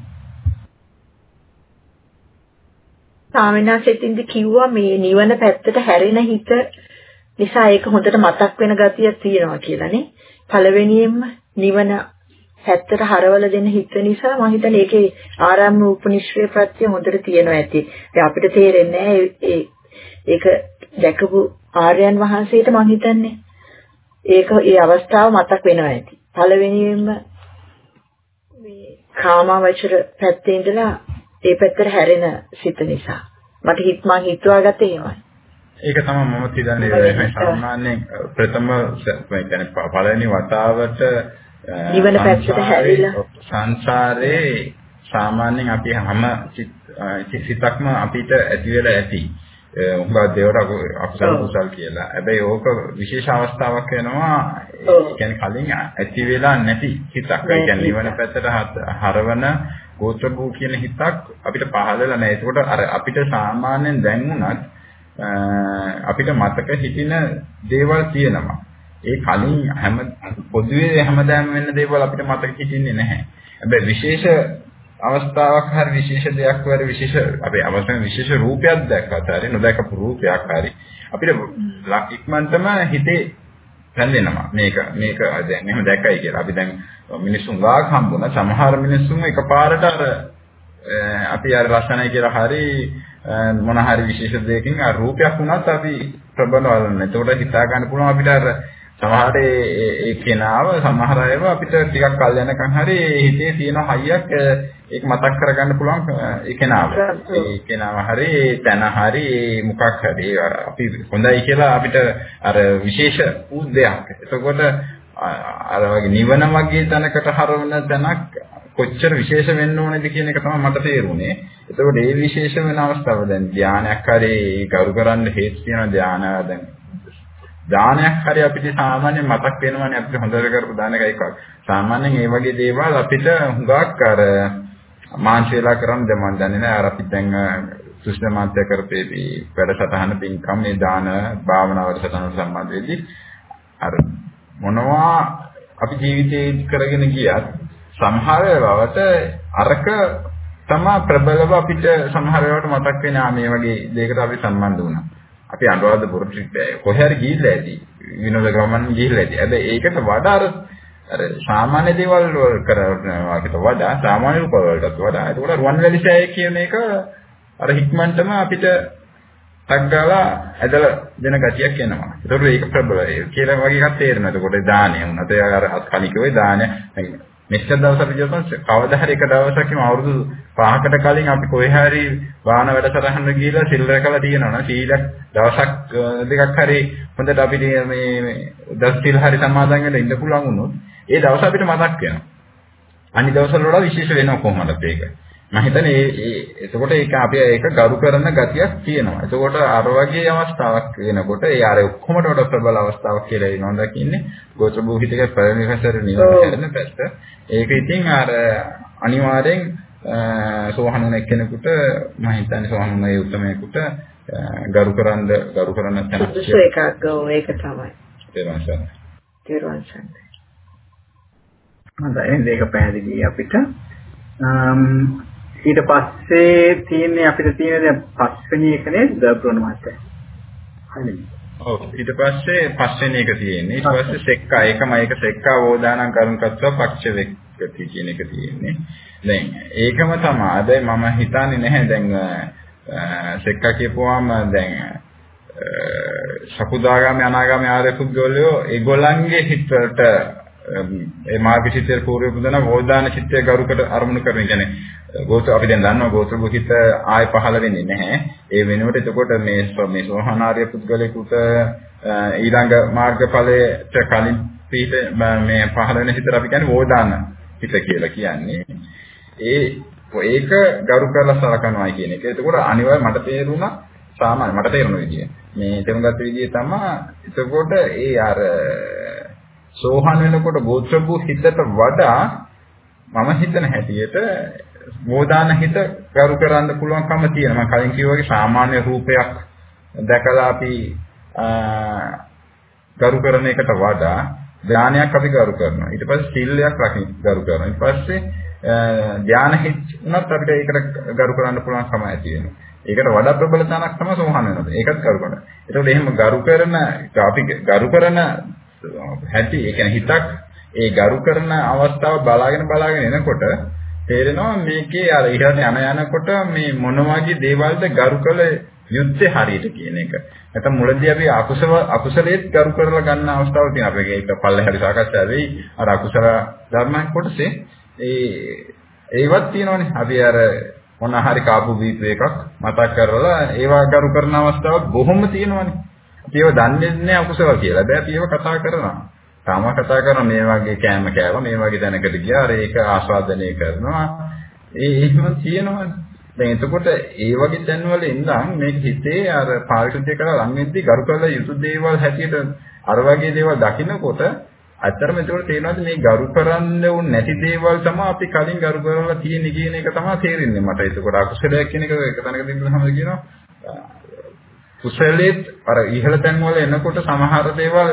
සාමිනාසෙතින්ද කිව්වා මේ නිවන පැත්තට හැරෙන හිත නිසා ඒක හොඳට මතක් වෙන ගතියක් තියෙනවා කියලානේ. පළවෙනියෙන්ම නිවන පැත්තට හරවල දෙන හිත නිසා මම හිතන්නේ ඒකේ ආරම්භ උපනිශ්‍රේ ප්‍රත්‍ය හොඳට තියෙනවා ඇති. ඒ අපිට තේරෙන්නේ ඒ ඒක දැකපු ආර්යයන් වහන්සේට මම හිතන්නේ ඒක ඒ අවස්ථාව මතක් වෙනවා ඇති. පළවෙනියෙන්ම මේ කාමවචර පැත්තේ ඉඳලා ඒ පැත්තට හැරෙන සිත නිසා. මට හිත මං හිතුවා ගත්තේ එහෙමයි. ඒක තමයි මම හිතන්නේ සාමාන්‍යයෙන් ප්‍රථම කියන්නේ පළවෙනි වතාවට නිවන පැත්තට හැරිලා සංසාරේ සාමාන්‍යයෙන් අපි හැම සිතක්ම අපිට ඇති වෙලා ඇති. උඹ දේවට අකුසල කුසල් කියලා. හැබැයි ඕක විශේෂ අවස්ථාවක් වෙනවා. ඒ කියන්නේ කලින් ඇති වෙලා නැති හිතක්. ඒ කියන්නේ නිවන පැත්තට හරවන ගෝත්‍රභූ කියන හිතක් අපිට පහළ වෙලා නැහැ. ඒකට අර අපිට සාමාන්‍යයෙන් දැන් උනත් අපිට මතක හිටින දේවල් තියෙනවා. ඒ කලින් හැම පොදුවේ හැමදාම වෙන්න දේවල් අපිට මතක හිටින්නේ නැහැ. හැබැයි විශේෂ අවස්ථාවක් හරි විශේෂ දෙයක් හරි විශේෂ අපේ අවසන් විශේෂ රූපයක් දැක්කත් හරි නොදැකපු රූපයක් හරි අපිට ඉක්මනටම හිතේ රැඳෙනවා මේක මේක දැන් එහෙම දැක්කයි කියලා. අපි දැන් මිනිස්සුන් ගාක් හම්බුණා සමහර මිනිස්සුන් එකපාරට අර අපි අර රසණයි කියලා හරි මොන හරි විශේෂ දෙයකින් අර රූපයක් වුණත් අපි ප්‍රබලවලන. ඒකට හිතා ගන්න පුළුවන් අපිට අර සමහර ඒ කෙනාව සමහර අයව අපිට ටිකක් කල් යනකම් හරි හිතේ තියෙන හයියක් ඒක මතක් කරගන්න පුළුවන් ඒ කෙනාව. ඒ කෙනාව හරි තන හරි මොකක් හරි අපි හොඳයි කියලා අපිට අර විශේෂ උද්දයක්. එතකොට අර වගේ නිවන වගේ තැනකට හරවන තැනක් කොච්චර විශේෂ වෙන්න ඕනේද කියන එක තමයි මට තේරුනේ. එතකොට මේ විශේෂ වෙන අවස්ථාව දැන් ධානයක් හරි ගරු කරන්න හේතු තියෙන ධාන දැන් දානයක් හරි අපිට සාමාන්‍යයෙන් මතක් වෙනවනේ අපිට හොඳට කරපු දාන එකක්. සාමාන්‍යයෙන් මේ වගේ දේවල් අපිට හුඟක් අර මාංශ වෙලා කරන්න දැන් මම දන්නේ නැහැ. අර අපි දැන් සුෂ්ණ මාත්‍ය කරපේදී වැඩසටහන පින්කම් මේ දාන භාවනා වැඩසටහන සම්බන්ධ වෙදී අර මොනවා අපි ජීවිතේ කරගෙන ගියත් සමහර වෙලාවට අරක තමා ප්‍රබලව අපිට සමහර වෙලාවට මතක් වෙනා මේ වගේ දෙයකට අපි සම්බන්ධ වුණා. අපි අනුරාධපුර ට්‍රිප් කොහේ හරි ගිහිල්ලා ඇති. විනෝද ගමන් ගිහිල්ලා ඇති. හැබැයි ඒකට වඩා අර අර සාමාන්‍ය දේවල් වල කරනවාකට වඩා සාමාන්‍ය රූප වලටත් වඩා ඒකට රුවන්වැලි සෑය කියන එක අර හික්මන්ටම අපිට තග්ගාලා ඇදලා දෙන ගතියක් එනවා. ඒකට ඒක ප්‍රබලයි කියලා වගේ එකක් තේරෙනවා. ඒකට දානය වුණත් අර කලිකවේ දානය මෙච්චර දවස් අපි ජීවත් කවදා හරි එක දවසක් හිම අවුරුදු 5කට කලින් අපි කොහේ හරි වාහන වැඩසටහන ගිහිල්ලා සිල් රැකලා තියෙනවා නම් සීලක් දවසක් දෙකක් හරි හොඳට අපිට මේ දස් සිල් හරි සමාදන් වෙලා ඉන්න පුළුවන් වුණොත් ඒ දවස් අපිට මතක් වෙනවා. අනිත් දවස්වල වඩා විශේෂ වෙනවා කොහොමද ඒක. මම හිතන්නේ ඒ එතකොට ඒක අපි ඒක ගරු කරන ගතියක් තියෙනවා. එතකොට අර වගේ අවස්ථාවක් වෙනකොට ඒ අර ඔක්කොමට වඩා ප්‍රබල අවස්ථාවක් කියලා එනවා දකින්නේ ගෝත්‍ර භූහිතක පරිණිකසර නිවන පැත්ත. ඒක ඉතින් අර අනිවාර්යෙන් සෝහන් වුණ එක්කෙනෙකුට මම හිතන්නේ සෝහන් වුණ ඒ උත්මයෙකුට ගරු කරන්න ගරු කරන තැනක් ඒක ඒක තමයි. තේරුම් ගන්න. තේරුම් ගන්න. හොඳයි මේක පැහැදිලි අපිට. ඊට පස්සේ තියෙන්නේ අපිට තියෙන පස්වෙනි එක නේද බ්‍රොණ මහත්තයා. හරිද? ඔව් ඊට පස්සේ පස්වෙනි එක තියෙන්නේ. ඊට පස්සේ සෙක්කා ඒකම ඒක සෙක්කා වෝදානම් කරුණකත්ව පක්ෂ වෙක්කති කියන එක තියෙන්නේ. දැන් ඒකම තමයි. දැන් මම හිතන්නේ නැහැ දැන් සෙක්කා කියපුවාම දැන් සකුදාගාමී අනාගාමී ආර්ය පුද්ගලයෝ ඒගොල්ලන්ගේ හිතවලට ඒ මාර්ග චිත්තේ පූර්ව පුදන වෝදාන චිත්තය ගරුකට අරමුණු කරන කියන්නේ ගෝත්‍ර අපි දැන් දන්නවා ගෝත්‍ර භූහිත ආය පහළ වෙන්නේ නැහැ. ඒ වෙනුවට එතකොට මේ මේ සෝහනාරිය පුද්ගලයෙකුට ඊළඟ මාර්ගඵලයට කලින් පිට මේ පහළ වෙන හිතට අපි කියන්නේ වෝදාන හිත කියලා කියන්නේ. ඒ ඒක ගරු කරලා සලකනවා කියන එක. එතකොට අනිවාර්යයෙන් මට තේරුණා සාමාන්‍ය මට තේරුණ විදිය. මේ තේරුම් ගත්ත විදිය තමයි එතකොට ඒ අර සෝහන් වෙනකොට ගෝත්‍රභූ හිතට වඩා මම හිතන හැටියට මෝදාන හිත කරු කරන්න පුළුවන්කම තියෙනවා. මම කලින් කිව්වා වගේ සාමාන්‍ය රූපයක් දැකලා අපි කරු කරන එකට වඩා ධානයක් අපි කරු කරනවා. ඊට පස්සේ සීලයක් රකින්න කරු කරනවා. ඊට පස්සේ ධාන හිත් උනත් අපිට ඒකට කරු කරන්න පුළුවන්කම ඇති වෙනවා. ඒකට වඩා ප්‍රබල තැනක් තමයි සෝහන් වෙනවා. ඒකත් කරු කරනවා. ඒතකොට එහෙම කරු කරන අපි කරු කරන හැටි ඒ කියන්නේ හිතක් ඒ ගරු කරන අවස්ථාව බලාගෙන බලාගෙන එනකොට තේරෙනවා මේකේ අර ඉහළට යන යනකොට මේ මොන වගේ දේවල්ද ගරු කළ යුත්තේ හරියට කියන එක. නැත්නම් මුලදී අපි අකුසල අකුසලයේත් ගරු කරලා ගන්න අවස්ථාවක් තියෙනවා. අපි ඒක පල්ලෙහාට සාකච්ඡා වෙයි. අර අකුසල ධර්ම කොටසේ ඒ ඒවත් තියෙනවනේ. අපි අර මොන හරි කාපු වීප එකක් මතක් කරලා ඒවා ගරු කරන අවස්ථාවක් බොහොම තියෙනවනේ. අපි ඒව දන්නේ නැහැ අකුසල කියලා. දැන් අපි ඒව කතා කරනවා. තාම කතා කරන මේ වගේ කෑම කෑවා මේ වගේ දැනකට ගියා. අර ඒක ආස්වාදනය කරනවා. ඒ එහෙම තියෙනවනේ දැන් එතකොට ඒ වගේ තැන්වල ඉඳන් මේක හිතේ අර පාරිශුද්ධිය කරලා ලං වෙද්දී ගරු කළ යුතු දේවල් හැටියට අර වගේ දේවල් දකිනකොට අත්‍තරම ඒකට තේරෙනවාද මේ ගරු කරන්න උන් නැති දේවල් තමයි අපි කලින් ගරු කරලා තියෙන්නේ කියන එක තමයි තේරෙන්නේ මට. ඒකකොට අකුසලයක් කියන එක එක තැනකදී ඉඳලා තමයි කියනවා. කුසලෙත් අර ඉහළ තැන් වල එනකොට සමහර දේවල්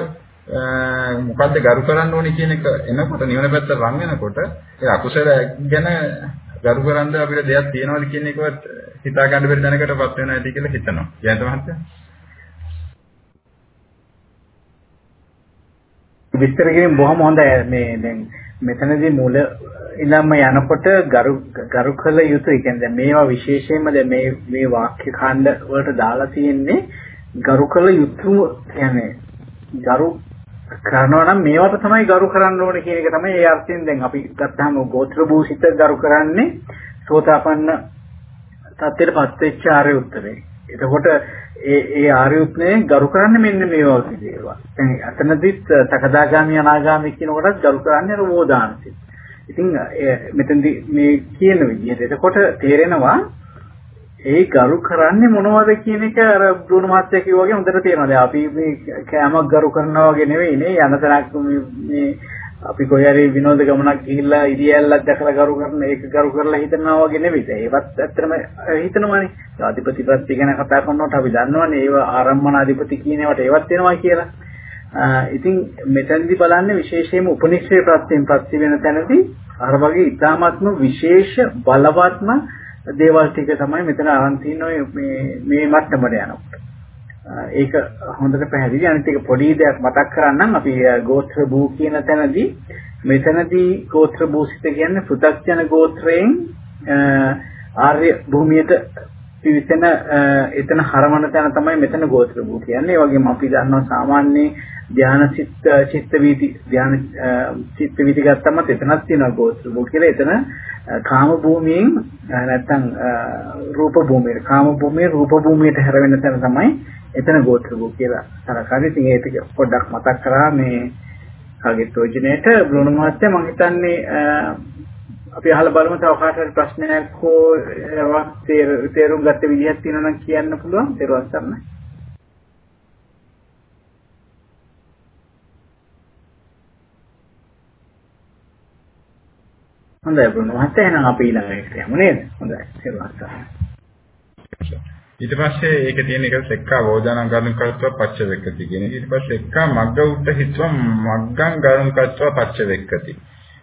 මොකද්ද ගරු කරන්න ඕනේ කියන එක එනකොට නිවන පැත්ත රන් වෙනකොට ඒ අකුසල ගැන ගරු කරන්න අපිට දෙයක් තියනවාද කියන එකවත් හිතා ගන්න බැරි දැනකටපත් වෙනවා ඇති කියලා හිතනවා. ජයන්ත මහත්තයා. විස්තර කිරීම බොහොම හොඳයි මේ දැන් මෙතනදී මුල ඉඳන්ම යනකොට ගරු ගරු කළ යුතුයි. කියන්නේ මේවා විශේෂයෙන්ම දැන් මේ මේ වාක්‍ය ඛණ්ඩ වලට දාලා තියෙන්නේ ගරු කළ යුතු කියන්නේ ගරු කරනවා නම් මේවට තමයි ගරු කරන්න ඕනේ කියන එක තමයි ඒ අර්ථයෙන් දැන් අපි ගත්තාම ගෝත්‍ර භූෂිත ගරු කරන්නේ සෝතාපන්න තත්ත්වයටපත් වෙච්ච ආර්ය උත්තරේ. එතකොට ඒ ඒ ආර්ය උත්තරේ ගරු කරන්නේ මෙන්න මේ වගේ දේවල්. දැන් අතනදිත් තකදාගාමි අනාගාමි කියන කොටත් ගරු කරන්නේ රෝදානසිත. ඉතින් මෙතෙන්දි මේ කියන විදිහට එතකොට තේරෙනවා ඒ ගරු කරන්නේ මොනවද කියන එක අර බ්‍රුණ මහත්තයා කිව්වා වගේ හොඳට තේරෙනවා. දැන් අපි මේ කෑමක් ගරු කරනවා වගේ නෙවෙයි නේ යන තැනක් මේ අපි කොහේ හරි විනෝද ගමනක් ගිහිල්ලා ඉරියල්ලක් දැකලා ගරු කරන ඒක ගරු කරලා හිතනවා වගේ නෙවෙයි. ඒවත් ඇත්තටම හිතනවානේ. ආධිපති ප්‍රති ගැන කතා කරනකොට අපි දන්නවනේ ඒව ආරම්මන අධිපති කියන ඒවාට ඒවත් වෙනවා කියලා. ඉතින් මෙතනදී බලන්නේ විශේෂයෙන්ම උපනිෂේ ප්‍රත්‍යයෙන් ප්‍රති වෙන තැනදී අර වගේ ඊ타ත්ම විශේෂ බලවත්ම දේවල් ටික තමයි මෙතන අරන් තින්නේ මේ මේ මට්ටමට යනකොට. ඒක හොඳට පැහැදිලි. අනිත් එක පොඩි දෙයක් මතක් කරන්නම් අපි ගෝත්‍ර භූ කියන තැනදී මෙතනදී ගෝත්‍ර භූසිත කියන්නේ පෘථග්ජන ගෝත්‍රයෙන් ආර්ය භූමියට පිවිසෙන එතන හරවන තැන තමයි මෙතන ගෝත්‍ර භූ කියන්නේ. ඒ වගේම අපි දන්නවා සාමාන්‍ය ධාන චිත්ත චිත්ත වීති ධාන චිත්ත වීති ගත්තම එතනක් තියෙනවා ගෝත්‍ර භූ කියලා. එතන කාම භූමියෙන් නැත්තම් රූප භූමියට කාම භූමියේ රූප භූමියට හැරෙන්න තැන තමයි එතන ගෝත්‍ර භූ කියලා සලකන්නේ. ඉතින් ඒක ටික පොඩ්ඩක් මතක් කරා මේ කගේ ප්‍රයෝජනයට බ්ලොනු මහත්තයා මම හිතන්නේ අපි අහලා බලමු තව කාට හරි ප්‍රශ්නයක් හෝ තේරුම් ගත්ත විදිහක් තියෙනවා නම් කියන්න පුළුවන්. ඊට පස්සේ හොඳයි බ්‍රොනෝ මහත්තයා එහෙනම් අපි ඊළඟ එකට යමු නේද? හොඳයි. ඊට පස්සේ ඒක තියෙන එක සෙක්කා වෝදානම් ගන්න කරත්ව පච්ච වෙක්කති කියන. ඊට පස්සේ එක්කා මග්ග උද්ද හිත්ව මග්ගං ගරම් කරත්ව පච්ච වෙක්කති.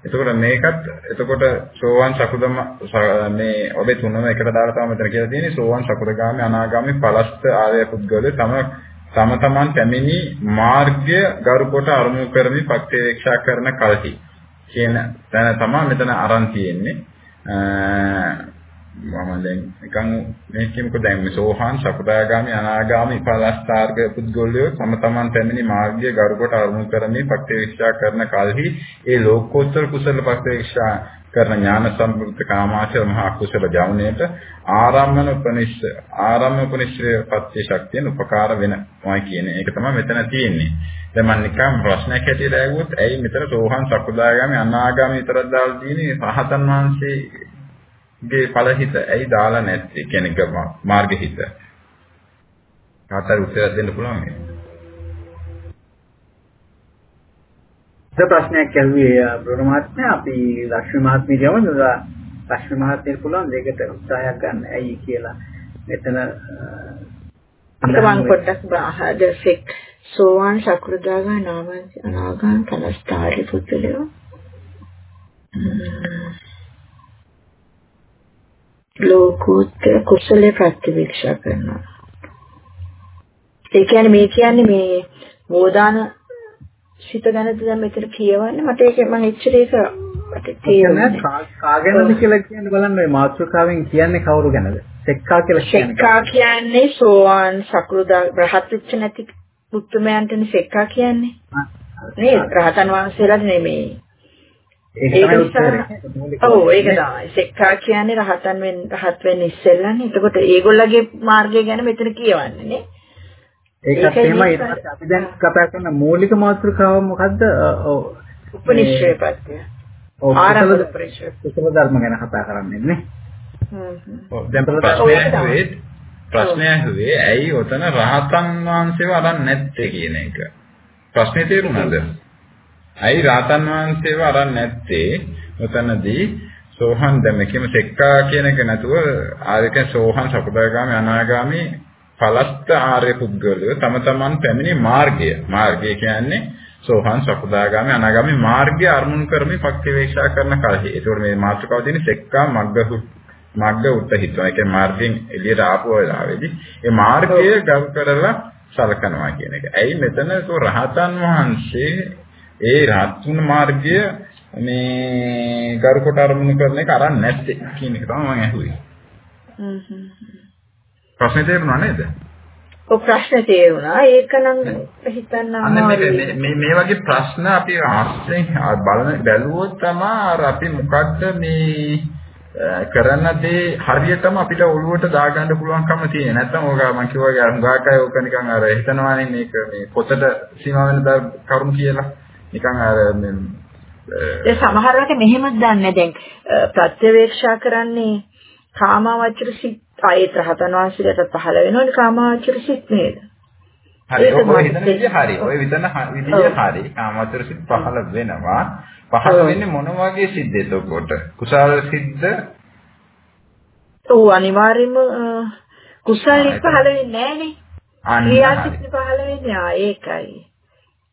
එතකොට මේකත් එතකොට සෝවන් සකුදම මේ ඔබේ තුනම එකට දාලා තමයි මෙතන කියලා තියෙන්නේ. සෝවන් සකුදගාමි අනාගාමි පලස්ත ආර්ය පුද්ගලයෝ තම තම තමන් පැමිණි මාර්ගය ගරු කොට අරමුණු කරමින් ප්‍රත්‍යක්ෂා කරන කල්හි කියන තැන තමයි මෙතන අරන් තියෙන්නේ. මම දැන් නිකන් මේ කියමුකෝ දැන් මේ සෝහාන් සකදාගාමි අනාගාමි පලස්ථාර්ග පුද්ගලයෝ තම තමන් පැමිණි මාර්ගය ගරු කොට අරමුණු කරමින් ප්‍රත්‍යක්ෂා කරන කල්හි ඒ ලෝකෝත්තර කුසල ප්‍රත්‍යක්ෂා කරන ඥාන සම්පූර්ණ කාමාචර මහා කුසල ජවණයට ආරම්මන උපනිෂ්ඨ ආරම්ම උපනිෂ්ඨ පත්‍ය ශක්තියන උපකාර වෙනවා කියන එක තමයි මෙතන තියෙන්නේ. දැන් මම නිකන් ප්‍රශ්නයක් හැටියට ඇහුවොත් ඇයි මෙතන සෝහන් සකුදාගාමි අනාගාමි විතරක් දාලා තියෙන්නේ රහතන් වහන්සේ ගේ ඵලහිත ඇයි දාලා නැත්තේ කියන එක මාර්ගහිත. කාටද උත්තර දෙන්න පුළුවන් මේ? ඒ ප්‍රශ්නයක් ඇහුවේ බ්‍රොණ මහත්මයා අපි ලක්ෂ්මී මහත්මිය කියවන ලක්ෂ්මී මහත්මියට පුළුවන් දෙකට උත්සාහයක් ගන්න ඇයි කියලා මෙතන මම පොඩ්ඩක් අහද සෙක් සෝවාන් සකෘදාගා නාම අනාගාම කලස්තාරි පුත්‍රයෝ ලෝකෝත්තර කුසලයේ ප්‍රතිවික්ෂා කරනවා. ඒ කියන්නේ මේ කියන්නේ මේ වෝදාන සිත ගැනද දැන් මෙතන කියවන්නේ මට ඒක මම එච්චර ඒක මට තේරෙන්නේ කාගෙනද කියලා කියන්න බලන්න මේ මාතෘකාවෙන් කියන්නේ කවුරු ගැනද? සෙක්කා කියලා කියන්නේ. සෙක්කා කියන්නේ සෝවාන් සකෘදා රහත් වෙච්ච නැති උත්තරමයන්ටනේ සෙක්කා කියන්නේ. නේද? රහතන් වහන්සේලාට නෙමෙයි. ඒක තමයි ඔව් ඒක තමයි. සෙක්කා කියන්නේ රහතන් වෙන්න රහත් වෙන්න ඉස්සෙල්ලානේ. එතකොට ඒගොල්ලගේ මාර්ගය ගැන මෙතන කියවන්නේ නේ. ඒකත් එහෙමයි ඊට පස්සේ අපි දැන් කතා කරන මූලික මාතෘකාව මොකද්ද? ඔව්. උපනිශ්‍රේ පත්‍ය. ඔව් ආරම්භ උපනිශ්‍රේ. කුසල ධර්ම ගැන කතා කරන්නේ නේ. හ්ම් හ්ම්. ඔව් දැන් ප්‍රශ්නය ඇහුවේ ඇයි ඔතන රහතන් වහන්සේව අරන් නැත්තේ කියන එක. ප්‍රශ්නේ තේරුණාද? ඇයි රාතන් වහන්සේව අරන් නැත්තේ? උතනදී සෝහන් දැන් කියමු සෙක්කා කියන එක නැතුව ආරක සෝහන් සකදාගාමි අනාගාමි පලස්ත ආර්ය පුද්ගලයෝ තම තමන් පැමිණි මාර්ගය. මාර්ගය කියන්නේ සෝහන් සකදාගාමි අනාගාමි මාර්ගය අරමුණු කරමින් පක්ෂවේක්ෂා කරන කලෙහි. ඒතකොට මේ මාතෘකාව දෙන්නේ සෙක්කා මග්ගහු මග්ග උත්ත හිතනවා. ඒ කියන්නේ මාර්ගයෙන් එළියට ආපු වෙලාවේදී ඒ මාර්ගය ගරු කරලා සලකනවා කියන එක. ඇයි මෙතන රහතන් වහන්සේ ඒ රාත්තුන මාර්ගය මේ ගරු කොට අරමුණු කරන එක අරන් නැත්තේ කියන එක තමයි මම අහුවේ. හ්ම් හ්ම්. ප්‍රශ්නේ තේරුණා නේද? ඔව් ප්‍රශ්නේ තේරුණා. ඒක නම් හිතන්න අමාරුයි. මේ මේ වගේ ප්‍රශ්න අපි ආස්තෙන් බලන බැලුවොත් තමයි අර අපි මොකද්ද මේ කරන දේ හරියටම අපිට ඔළුවට දාගන්න පුළුවන්කම තියෙන. නැත්නම් ඕක මම කිව්වා අය ඕක නිකන් අර හිතනවානේ මේක මේ පොතට සීමා වෙන කරුණු කියලා. නිකන් අර ඒ සමහරවිට මෙහෙමත් දන්නේ දැන් ප්‍රත්‍යවේක්ෂා කරන්නේ කාමාවචර සිත් ආයත රහතන් වහන්සේට පහළ වෙනවනේ කාමාවචර සිත් නේද? හරි ඔය හිතන විදිය හරි. ඔය විතන විදිය හරි. කාමාවචර සිත් පහළ වෙනවා. පහළ වෙන්නේ මොන වගේ සිද්ද එතකොට? කුසල සිද්ද? ඔව් අනිවාර්යයෙන්ම කුසල පහළ වෙන්නේ නැහනේ. ක්‍රියා සිත් පහළ වෙන්නේ ආ ඒකයි.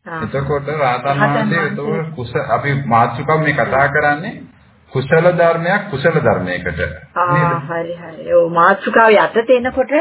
එතකොට රාතන් වහන්සේ එතකොට කුස අපි මාත්‍රිකව මේ කතා කරන්නේ කුසල ධර්මයක් කුසල ධර්මයකට නේද? හරි හරි. ඔව් මාත්‍රිකාව යටතේ එනකොට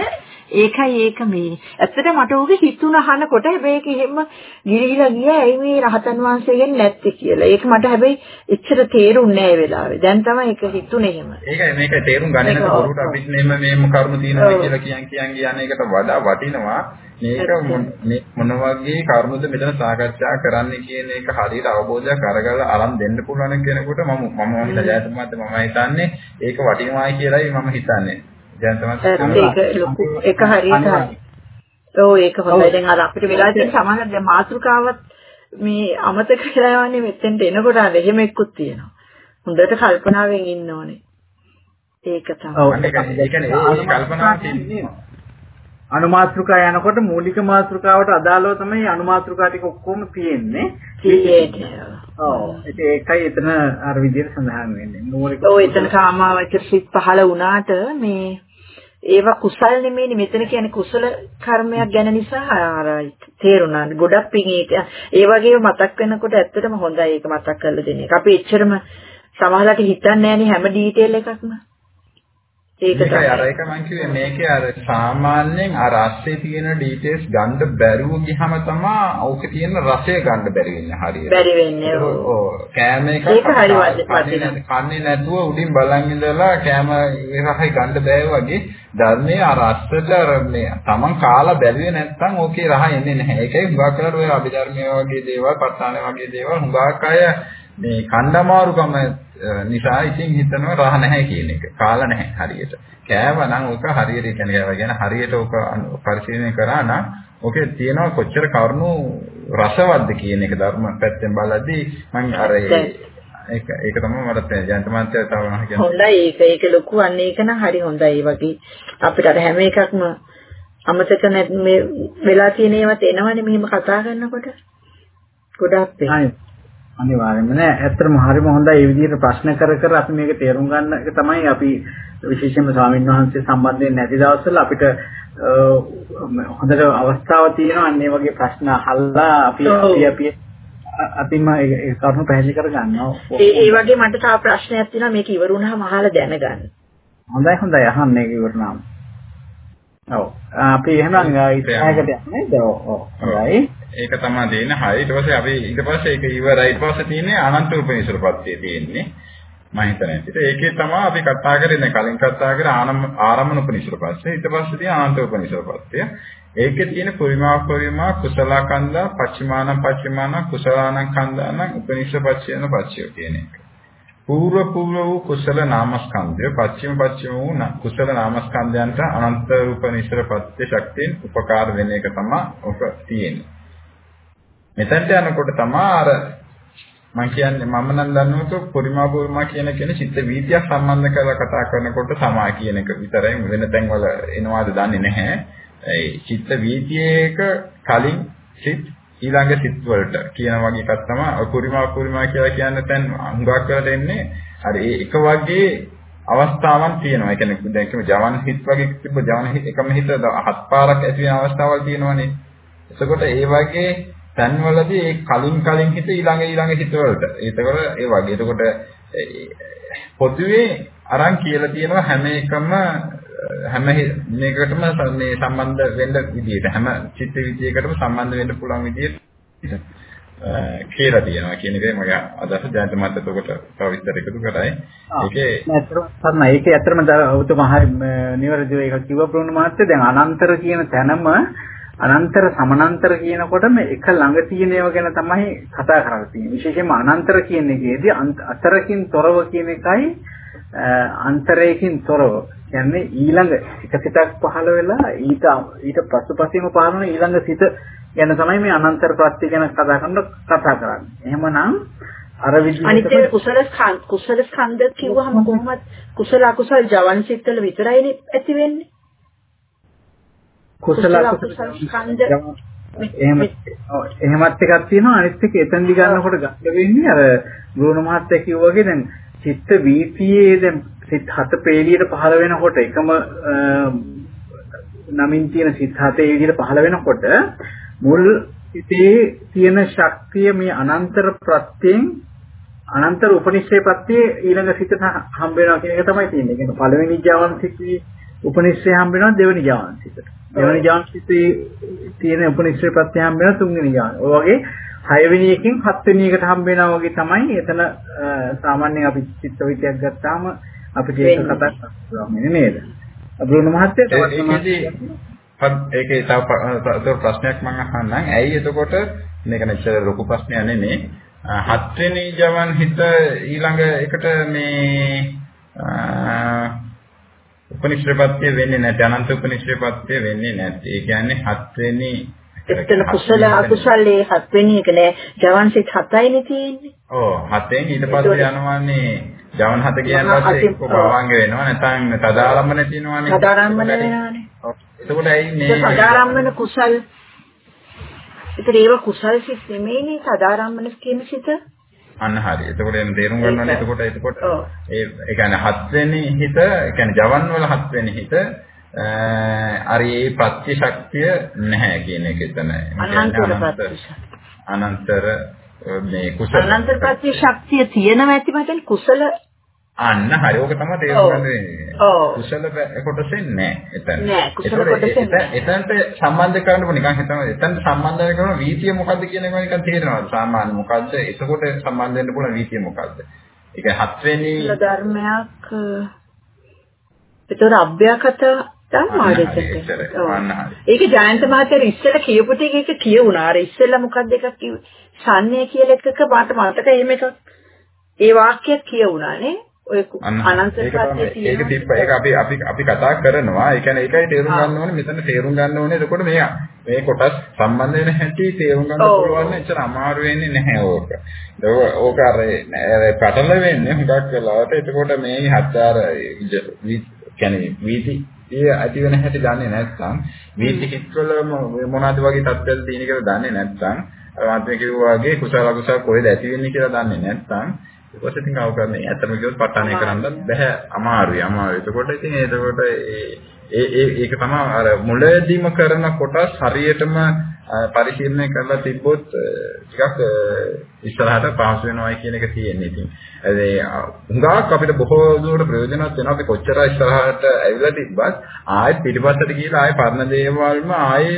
ඒකයි ඒක මේ. ඇත්තට මට ඕකේ හිතුණ අහනකොට ඒක එහෙම ගිලිහිලා ගියා ඇයි මේ රහතන් වහන්සේගෙන් නැත්තේ කියලා. ඒක මට හැබැයි එච්චර තේරුන්නේ නැහැ වෙලාවේ. දැන් තමයි ඒක හිතුනේ එහෙම. ඒකයි මේක තේරුම් ගන්නේ බොරුට අපිත් මෙහෙම මෙහෙම කර්ම තියෙනවා කියලා කියන් කියන් කියන එකට වඩා වටිනවා. මේක මොන වගේ කර්මද මෙතන සාකච්ඡා කරන්න කියන එක හරියට අවබෝධයක් අරගලා අරන් දෙන්න පුළුවන් කෙනෙකුට මම මම හිතා ජයතුමාත් මම හිතන්නේ ඒක වටිනවායි කියලායි මම හිතන්නේ. ජයතුමාත් ඒක ලොකු ඒක හරියට හරි. ඔව් ඒක හොඳයි. දැන් අර අපිට වෙලා තියෙන සමාන දැන් මාතෘකාවත් මේ අමතක වෙලා යන්නේ මෙතෙන්ට එනකොට අර එහෙම එක්කුත් තියෙනවා. හොඳට කල්පනාවෙන් ඉන්න ඕනේ. ඒක තමයි. ඔව් ඒක කියන්නේ ඒ කල්පනාව තියෙන්නේ. අනුමාත්‍රිකා යනකොට මූලික මාත්‍රිකාවට අදාළව තමයි අනුමාත්‍රිකා ටික ඔක්කොම තියෙන්නේ. ඔව්. ඒකයි එතන අර විදිහට සඳහන් වෙන්නේ. මූලික ඔව් එතන කාමාවචර සිත් පහළ වුණාට මේ ඒවා කුසල් නෙමෙයිනේ මෙතන කියන්නේ කුසල කර්මයක් ගැන නිසා අර තේරුණා. ගොඩක් පිං ඒක ඒ වගේම මතක් වෙනකොට ඇත්තටම හොඳයි ඒක මතක් කරලා දෙන එක. අපි එච්චරම සමහරවිට හිතන්නේ නැහැනේ හැම ඩීටේල් එකක්ම. ඒක තමයි අර එක මම කිව්වේ මේකේ අර සාමාන්‍යයෙන් අර ASCII තියෙන ඩීටේල්ස් ගන්න බැරුව ගියම තමයි ඕක තියෙන රසය ගන්න බැරි වෙන්නේ හරියට. බැරි වෙන්නේ. ඔව්. කෑම එක කන්නේ නැතුව උඩින් බලන් ඉඳලා කෑම රසයි ගන්න බෑ වගේ ධර්මයේ අර අස්සට අර මේ Taman කාලා බැලුවේ නැත්නම් ඕකේ රහ එන්නේ නැහැ. ඒකයි හුඟක් කරලා ඔය අභිධර්මයේ වගේ දේවල්, ප ဋ ාණ වගේ දේවල් හුඟක් අය මේ කණ්ඩමාරුකම නිසා ඉතින් හිතනවා රහ නැහැ කියන එක. කාලා නැහැ හරියට. කෑවනම් ඔක හරියට කියන්නේ කෑවා කියන හරියට ඔක පරිශීලනය කරා නම් ඔකේ තියෙනවා කොච්චර කරුණු රසවත්ද කියන එක ධර්ම පැත්තෙන් බලද්දී මම අර ඒක ඒක තමයි මට ජයන්ත මහත්තයා තව මම කියන්නේ. හොඳයි ඒක ඒක ලොකු අන්න ඒක නම් හරි හොඳයි ඒ වගේ අපිට අර හැම එකක්ම අමතක නැත් මේ වෙලා තියෙන ඒවාත් එනවනේ මෙහෙම කතා කරනකොට. ගොඩක් වෙයි. අනිවාර්යයෙන්ම නෑ. ඇත්තටම හරිම හොඳයි. මේ විදිහට ප්‍රශ්න කර කර අපි මේක තේරුම් ගන්න එක තමයි අපි විශේෂයෙන්ම ස්වාමීන් වහන්සේ සම්බන්ධයෙන් නැති දවස්වල අපිට හොඳට අවස්ථාවක් තියෙනවා. අන්න ඒ වගේ ප්‍රශ්න අහලා අපි අපි අපි අපිම ඒ කරුණු පැහැදිලි කර ගන්නවා. ඒ ඒ වගේ මට තව ප්‍රශ්නයක් තියෙනවා. මේක ඉවර වුණාම අහලා දැනගන්න. හොඳයි හොඳයි. අහන්න ඒක ඉවරනාම. ඔව්. අපි එහෙනම් ඉස්සරහකට යන්නේ. ඔව් ඔව්. හොඳයි ඒක තමයි දෙන 6. ඊට පස්සේ අපි ඊට පස්සේ ඒක ඉවරයි. ඊට පස්සේ තියෙන්නේ අනන්ත උපනිෂදපත්තිය තියෙන්නේ. මම හිතන විදිහට ඒකේ තමයි අපි කතා කරන්නේ කලින් කතා කර ආරම්භන උපනිෂදපත්තිය. ඊට පස්සේ තියෙන අනන්ත උපනිෂදපත්තිය. ඒකේ තියෙන පුරිමා පුරිමා කුසල කන්දා පච්චිමාන පච්චිමාන කුසලාන කන්දාන උපනිෂදපච්චයන පච්චය කියන එක. పూర్ව పూర్ව වූ කුසල නාමස්කන්ධය පස්චිම පස්චිම වූ කුසල නාමස්කන්ධයන්ට අනන්ත රූප නිසර පත්‍ය ශක්තියෙන් උපකාර වෙන එක තමයි ඔක තියෙන්නේ. මෙතනට යනකොට තමයි අර මම කියන්නේ මම නම් දන්නවක පරිමා පරිමා කියන කෙන චිත්ත වීතියක් සම්බන්ධ කරලා කතා කරනකොට සමා කියන එක විතරයි වෙන තැන්වල එනවාද දන්නේ නැහැ. ඒ චිත්ත වීතියේක කලින් සිත් ඊළඟ සිත් වලට කියන වගේ එකක් තමයි පරිමා පරිමා කියලා කියන තැන් හුඟක් කරලා එන්නේ. හරි ඒ එක වගේ අවස්ථාවන් තියෙනවා. ඒ කියන්නේ දැන් කියමු ජවන් හිත් වගේ තිබ්බ ජවන් හිත් එකම හිත හත් පාරක් ඇති වෙන අවස්ථාවල් තියෙනවානේ. එතකොට ඒ වගේ තැන්වලදී ඒ කලින් කලින් හිත ඊළඟ ඊළඟ හිතවලට. ඒතකොට ඒ වගේ. එතකොට පොදුවේ අරන් කියලා තියෙනවා හැම එකම හැම මේකටම මේ සම්බන්ධ වෙන්න විදිහට හැම චිත්ත විදියකටම සම්බන්ධ වෙන්න පුළුවන් විදිහට කියලා තියෙනවා කියන එකයි මගේ අදහස ජයන්ත මහත්තයා එතකොට තව විස්තර එකතු කරයි. ඒකේ ඇත්තටම ඒකේ ඇත්තටම ඔබතුමා හරි නිවැරදිව ඒක කිව්ව ප්‍රවුණ මහත්තයා දැන් අනන්තර කියන තැනම අනන්තර සමානන්තර කියනකොටම එක ළඟ තියෙන ඒවා ගැන තමයි කතා කරලා තියෙන්නේ. විශේෂයෙන්ම අනන්තර කියන එකේදී අතරකින් තොරව කියන එකයි අන්තරයකින් තොරව. කියන්නේ ඊළඟ එක සිතක් පහළ වෙලා ඊට ඊට පසුපසින්ම වෙන ඊළඟ සිත ගැන තමයි මේ අනන්තර ප්‍රත්‍ය ගැන කතා කරන කතා කරන්නේ. එහෙමනම් අර විදිහට අනිත් කුසල කුසල ස්කන්ධ කිව්වහම කොහොමද කුසල අකුසල ජවන් සිත්වල විතරයිනේ ඇති වෙන්නේ. කුසල එහෙම එහෙමත් එකක් තියෙනවා. අනිත් එක එතෙන්දි ගන්නකොට ගන්න වෙන්නේ අර ගුණ මහත්තයා කිව්වා වගේ දැන් චිත්ත වීතියේ දැන් සිත් හත පේලියට පහළ වෙනකොට එකම නමින් තියෙන සිත් හතේ විදිහට පහළ වෙනකොට මුල් සිතේ තියෙන ශක්තිය මේ අනන්තර ප්‍රත්‍යයෙන් අනන්තර උපනිශ්‍රේ ප්‍රත්‍යයේ ඊළඟ සිතට හම්බ වෙනවා කියන එක තමයි තියෙන්නේ. ඒ කියන්නේ පළවෙනි ජාවන් සිතේ උපනිශ්‍රේ හම්බ වෙනවා දෙවෙනි ජාවන් සිතට. දෙවෙනි ඥානසිතේ තියෙන උපනිශ්‍රේ ප්‍රත්‍යයන් වෙන තුන්වෙනි ඥාන. ඔය වගේ හයවෙනි එකෙන් හත්වෙනි එකට හම්බ වෙනවා වගේ තමයි එතන සාමාන්‍යයෙන් අපි චිත්ත විද්‍යාවක් ගත්තාම අපිට ඒක කතා කරන්නේ නේද? බ්‍රුණ මහත්තයා ඒකේ තව ප්‍රශ්නයක් මම අහන්නම්. ඇයි එතකොට මේක නැච්චර ලොකු ප්‍රශ්නයක් නෙමෙයි. හත්වෙනි ජවන් හිත ඊළඟ එකට මේ උපනිශ්‍රේපත්‍ය වෙන්නේ නැති අනන්ත උපනිශ්‍රේපත්‍ය වෙන්නේ නැති. ඒ කියන්නේ හත්වෙනි එතන කුසල අකුසලයේ හත්වෙනි එක නෑ. ජවන් සිත් හතයිනේ තියෙන්නේ. ඔව් හතෙන් ඊට පස්සේ යනවානේ ජවන් හත කියනවාත් එක්ක භවංග වෙනවා නැත්නම් තදාරම්මන තියෙනවානේ. තදාරම්මන වෙනවානේ. එතකොට ඇයි මේ තදාරම්මන කුසල් ඒතර ඒව කුසල් සිත් නෙමෙයිනේ තදාරම්මන කියන සිත. අන්න හරි. එතකොට එන තේරුම් ගන්න ඕනේ එතකොට එතකොට ඒ ඒ කියන්නේ හත්වෙනි හිත, ඒ කියන්නේ ජවන් වල හත්වෙනි හිත අර ඒ ප්‍රතිශක්තිය නැහැ කියන එක එතන. අනන්තර මේ කුසල අනන්තර ප්‍රතිශක්තිය තියෙනවා ඇති මතන් කුසල අන්න හරි. ඕක තමයි තේරුම් ගන්න වෙන්නේ. කුසල කොටසෙන් නෑ එතන. නෑ කුසල කොටසෙන් එතනට සම්බන්ධ කරන්න නිකන් හිතනවා. එතනට සම්බන්ධ කරන වීතිය මොකද්ද කියන එක නිකන් තේරෙනවා. සාමාන්‍ය මොකද්ද? එතකොට සම්බන්ධ වෙන්න පුළුවන් වීතිය මොකද්ද? ඒක හත්වෙනි ධර්මයක් ඒතර අභ්‍යකත ධර්මාදේශක. ඒක ජයන්ත මහත්තයා ඉස්සෙල්ලා කියපු ටික ඒක කියුණා. අර ඉස්සෙල්ලා මොකක්ද එකක් කිව්වේ? සන්නේ කියලා එකක මට මතක එහෙම එකක් ඒ වාක්‍යයක් කියුණානේ. ඔය අනන්ත සත්‍ය ඒක තිබ්බ ඒක අපි අපි අපි කතා කරනවා. ඒ කියන්නේ ඒකයි තේරුම් ගන්න ඕනේ. මෙතන තේරුම් ගන්න ඕනේ. එතකොට මේ මේ කොටස් සම්බන්ධ වෙන හැටි තේරුම් ගන්න පුළුවන් එච්චර අමාරු වෙන්නේ නැහැ ඕක. ඕක අර පැටල වෙන්නේ හුඟක් වෙලාවට. එතකොට මේ හතර කියන්නේ වීති ඒ ඇති වෙන හැටි දන්නේ නැත්නම් වීති කිත්වල මොනවද වගේ තත්ත්වවල තියෙන කියලා දන්නේ නැත්නම් මාත්‍ය කිව්වා වගේ කුසල අකුසල කොහෙද ඇති වෙන්නේ කියලා දන්නේ නැත්නම් ඉතින් අවකරන්නේ ඇත්තම කිව්වොත් පට්ටානේ කරන්නත් බෑ අමාරුයි අමාරුයි. එතකොට ඉතින් එතකොට ඒ ඒ ඒක තමයි අර මුලදීම කරන කොටස් හරියටම පරිශීලනය කරලා තිබ්බොත් ටිකක් ඉස්සරහට පාස් වෙනවයි කියන එක තියෙන්නේ ඉතින්. ඒ හුඟක් අපිට බොහෝ දුරට ප්‍රයෝජනවත් වෙනවා අපි කොච්චර ඉස්සරහට ඇවිල්ලා තිබ්බත් ආයෙත් පිටිපස්සට ගිහලා ආයෙ පරණ දේවල්ම ආයෙ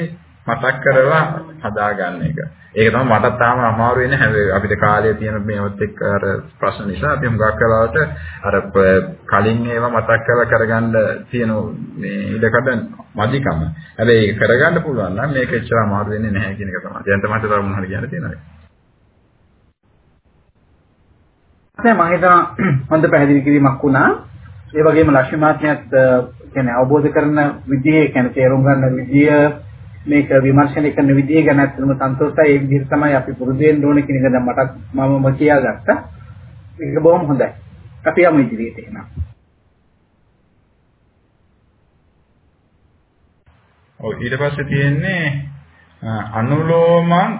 මතක් කරලා හදාගන්න එක. ඒක තමයි මටත් තාම අමාරු වෙන්නේ හැබැයි අපිට කාලය තියෙන මේවත් එක්ක අර ප්‍රශ්න නිසා අපි හුඟක් වෙලාවට අර කලින් ඒවා මතක් කරලා කරගන්න තියෙන මේ ඉඩකඩ මදිකම. හැබැයි ඒක කරගන්න පුළුවන් නම් මේක එච්චර අමාරු වෙන්නේ නැහැ කියන එක තමයි. දැන් තමයි තව මොනවද කියන්න තියෙනවද? දැන් මම හිතනවා හොඳ පැහැදිලි කිරීමක් වුණා. ඒ වගේම ලක්ෂ්මී මාත්‍යත් කියන්නේ අවබෝධ කරන විදිහේ කියන්නේ තේරුම් ගන්න විදිය මේක විමර්ශනය කරන විදිහ ගැන අත්‍යවම සන්තෝෂයි. ඒ විදිහට තමයි අපි පුරුදු වෙන්න ඕනේ කියන එක දැන් මටත් මමම කියාගත්තා. ඒක බොහොම හොඳයි. අපි යමු ඉදිරියට එහෙනම්. ඔව් ඊට පස්සේ තියෙන්නේ අනුලෝමං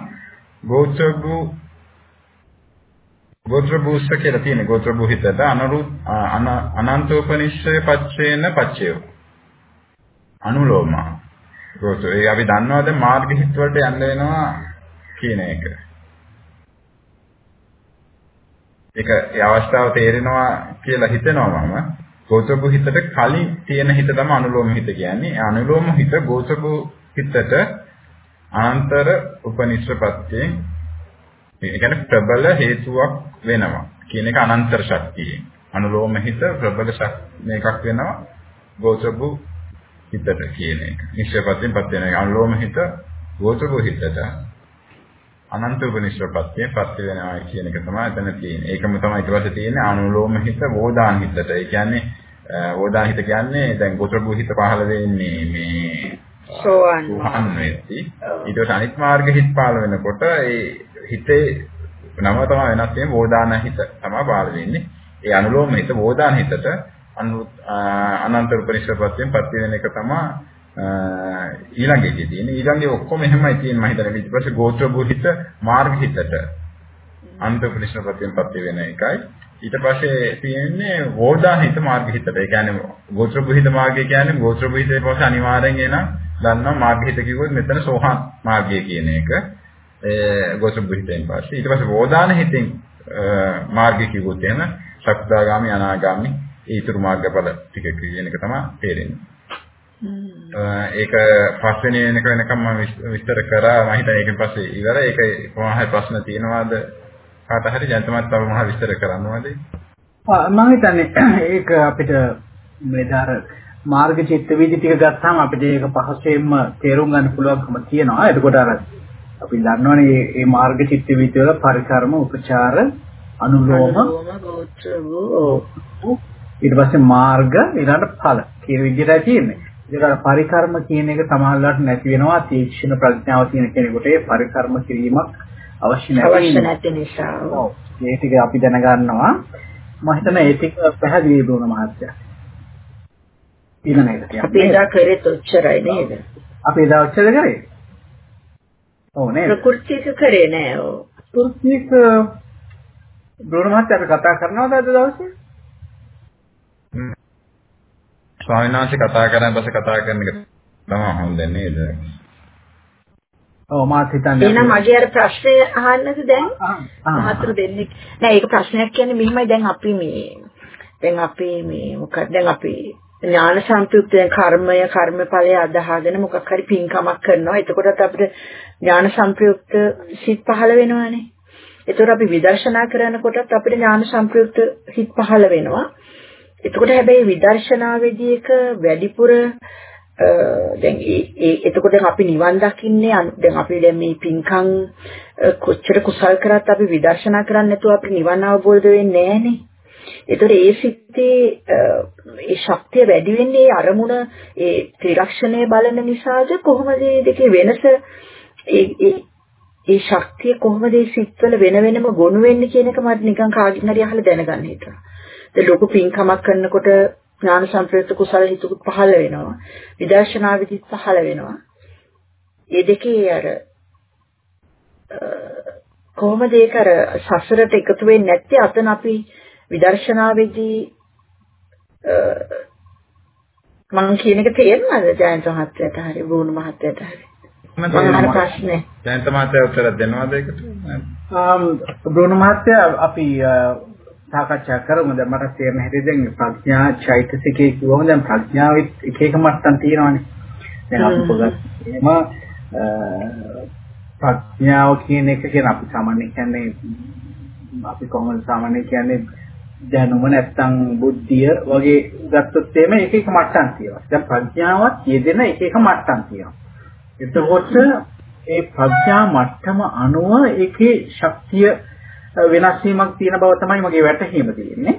ගෝත්‍රභු ගෝත්‍රභූස්ස කියලා තියෙන ගෝත්‍රභූහිතට අනුරු අනන්තෝපනිශ්චය පච්චේන පච්චයෝ අනුලෝමං ගෝසු ඒ අපි දන්නවද මාර්ග හිත් වලට යන්න වෙනවා කියන එක. ඒක ඒ අවස්ථාව තේරෙනවා කියලා හිතනවා මම. ගෝසබු හිතට කලින් තියෙන හිත තමයි අනුලෝම හිත කියන්නේ. අනුලෝම හිත ගෝසබු හිතට අනන්තර උපනිශ්‍රපත්‍යයෙන් ඒ කියන්නේ ප්‍රබල හේතුවක් වෙනවා කියන එක අනන්තර ශක්තියෙන්. අනුලෝම හිත ප්‍රබල ශක්තියක් වෙනවා ගෝසබු හිතට කියන එක. නිශ්චයපත්යෙන් පත් වෙන එක. අනුලෝම හිත ගෝචර හිතට අනන්ත උපනිශ්‍රපත්යෙන් පත් වෙනවා කියන එක තමයි එතන තියෙන්නේ. ඒකම තමයි ඊට පස්සේ තියෙන්නේ අනුලෝම හිත වෝදාන හිතට. ඒ කියන්නේ වෝදාන හිත කියන්නේ දැන් ගෝචර හිත පහළ වෙන්නේ මේ සෝවන් වෙද්දී ඊට පස්සේ අනිත් මාර්ග හිත පහළ වෙනකොට ඒ හිතේ නම තමයි වෙනස් වෙන්නේ වෝදාන හිත තමයි පහළ වෙන්නේ. ඒ අනුලෝම හිත වෝදාන හිතට අනන්ත උපනිෂදපත්යෙන් පත් වෙන එක තමයි ඊළඟ එකේ තියෙන්නේ. ඊළඟේ ඔක්කොම එහෙමයි තියෙන්නේ මම හිතන්නේ. ඊට පස්සේ ගෝත්‍ර බුහිත මාර්ග හිතට අන්ත උපනිෂදපත්යෙන් පත් වෙන එකයි. ඊට පස්සේ තියෙන්නේ වෝදා හිත මාර්ග හිතට. ඒ කියන්නේ ගෝත්‍ර බුහිත මාර්ගය කියන්නේ ගෝත්‍ර බුහිතේ පස්සේ අනිවාර්යෙන් එන දන්නවා මාර්ග හිත කිව්වොත් මෙතන සෝහන් මාර්ගය කියන එක. ඒ ගෝත්‍ර බුහිතෙන් පස්සේ ඊට පස්සේ වෝදාන හිතෙන් මාර්ගය කිව්වොත් එහෙම සක්දාගාමි අනාගාමි ඊතුරු මාර්ගඵල ටික කියන එක තමයි තේරෙන්නේ. ඒක පස්වෙනි වෙනක වෙනකම් මම විස්තර කරා මම හිතන්නේ ඒකෙන් පස්සේ ඉවරයි. ඒක කොහොමද ප්‍රශ්න තියෙනවද? කාට හරි ජනතමත් තව මොනවද විස්තර කරන්නවද? මම හිතන්නේ ඒක අපිට මෙදාර මාර්ග චිත්ත වීදි ටික ගත්තාම අපිට ඒක පහසෙන්ම තේරුම් ගන්න පුළුවන්කම තියෙනවා. එතකොට අර අපි දන්නවනේ මේ මාර්ග චිත්ත වීදි වල පරිකර්ම උපචාර අනුලෝම ඊට පස්සේ මාර්ග ඊළඟට ඵල කියන විදිහටයි තියෙන්නේ. ඒක පරිකර්ම කියන එක සමහරවිට නැති වෙනවා තීක්ෂණ ප්‍රඥාව තියෙන කෙනෙකුට ඒ පරිකර්ම කිරීමක් අවශ්‍ය නැති නිසා. ඔව්. ඒ ටික අපි දැනගන්නවා. මම හිතන්නේ ඒ ටික පැහැදිලි වුණ මහත්තයා. ඊළඟ එක කියන්නේ. අපි එදා කරේත් ඔච්චරයි නේද? අපි එදා ඔච්චර කරේ. ඔව් නේද? ප්‍රകൃතික කරේ නෑ ඔව්. ප්‍රകൃතික බ්‍රෝණ මහත්තයා කතා කරනවද අද දවසේ? ස්වාමීන් වහන්සේ කතා කරන බස කතා කරන එක තමයි හොඳ නේද? ඔව් මාත් හිතන්නේ එහෙනම් මගේ අර ප්‍රශ්නය අහන්නද දැන්? හතර දෙන්නේ. නෑ ඒක ප්‍රශ්නයක් කියන්නේ මෙහිමයි දැන් අපි මේ දැන් අපි මේ මොකක්ද දැන් අපි ඥාන සම්ප්‍රයුක්ත දැන් කර්මය කර්මඵලය අදහාගෙන මොකක් හරි පින්කමක් කරනවා. එතකොටත් අපිට ඥාන සම්ප්‍රයුක්ත සිත් පහළ වෙනවානේ. එතකොට අපි විදර්ශනා කරනකොටත් අපිට ඥාන සම්ප්‍රයුක්ත සිත් පහළ වෙනවා. එතකොට හැබැයි විදර්ශනාවේදී එක වැඩිපුර දැන් ඒ එතකොට අපි නිවන් දකින්නේ දැන් අපි දැන් මේ පින්කම් කොච්චර කුසල් කරත් අපි විදර්ශනා කරන්නේ නැතුව අපිට නිවන් අවබෝධ වෙන්නේ නැහනේ. ඒතර ඒ සිත්තේ ඒ ශක්තිය වැඩි වෙන්නේ අරමුණ ඒ ත්‍රිලක්ෂණය බලන නිසාද කොහොමද මේ දෙකේ වෙනස ඒ ඒ ශක්තිය කොහොමද මේ සිත්වල වෙන වෙනම ගොනු වෙන්නේ කියන එක මට නිකන් කාගෙන් හරි අහලා දැනගන්න හිතුවා. ලොකු පින්කමක් කරනකොට ඥාන සම්ප්‍රයුක්ත කුසල හිතුකුත් පහළ වෙනවා. විදර්ශනා විදිත් පහළ වෙනවා. ඒ දෙකේ අර කොහොමද ඒක අර සසරට එකතු වෙන්නේ නැත්තේ? අතන අපි විදර්ශනාවේදී මම කියන එක තේරෙනවද ජයන්ත මහත්තයාට හරි වුණු මහත්තයාට හරි? මම අහන ප්‍රශ්නේ. ජයන්ත මහත්තයා උත්තර දෙනවද ඒකට? බ්‍රුණු මහත්තයා අපි සාකච්ඡා කරමු දැන් මට තේරෙන හැටි දැන් ප්‍රඥා චෛතසිකේ කිව්වම දැන් ප්‍රඥාවෙත් එක එක මට්ටම් තියෙනවානේ දැන් අපි පොගත් ප්‍රඥාව කියන එක කියන අපි සාමාන්‍ය කියන්නේ අපි කොහොමද සාමාන්‍ය කියන්නේ දැනුම නැත්තම් බුද්ධිය වගේ ගත්තොත් එimhe එක එක මට්ටම් තියෙනවා. දැන් ප්‍රඥාවත් යෙදෙන එක එක මට්ටම් තියෙනවා. එතකොට ඒ ප්‍රඥා මට්ටම අනුව ඒකේ ශක්තිය වෙනස් වීමක් තියෙන බව තමයි මගේ වැටහීම තියෙන්නේ.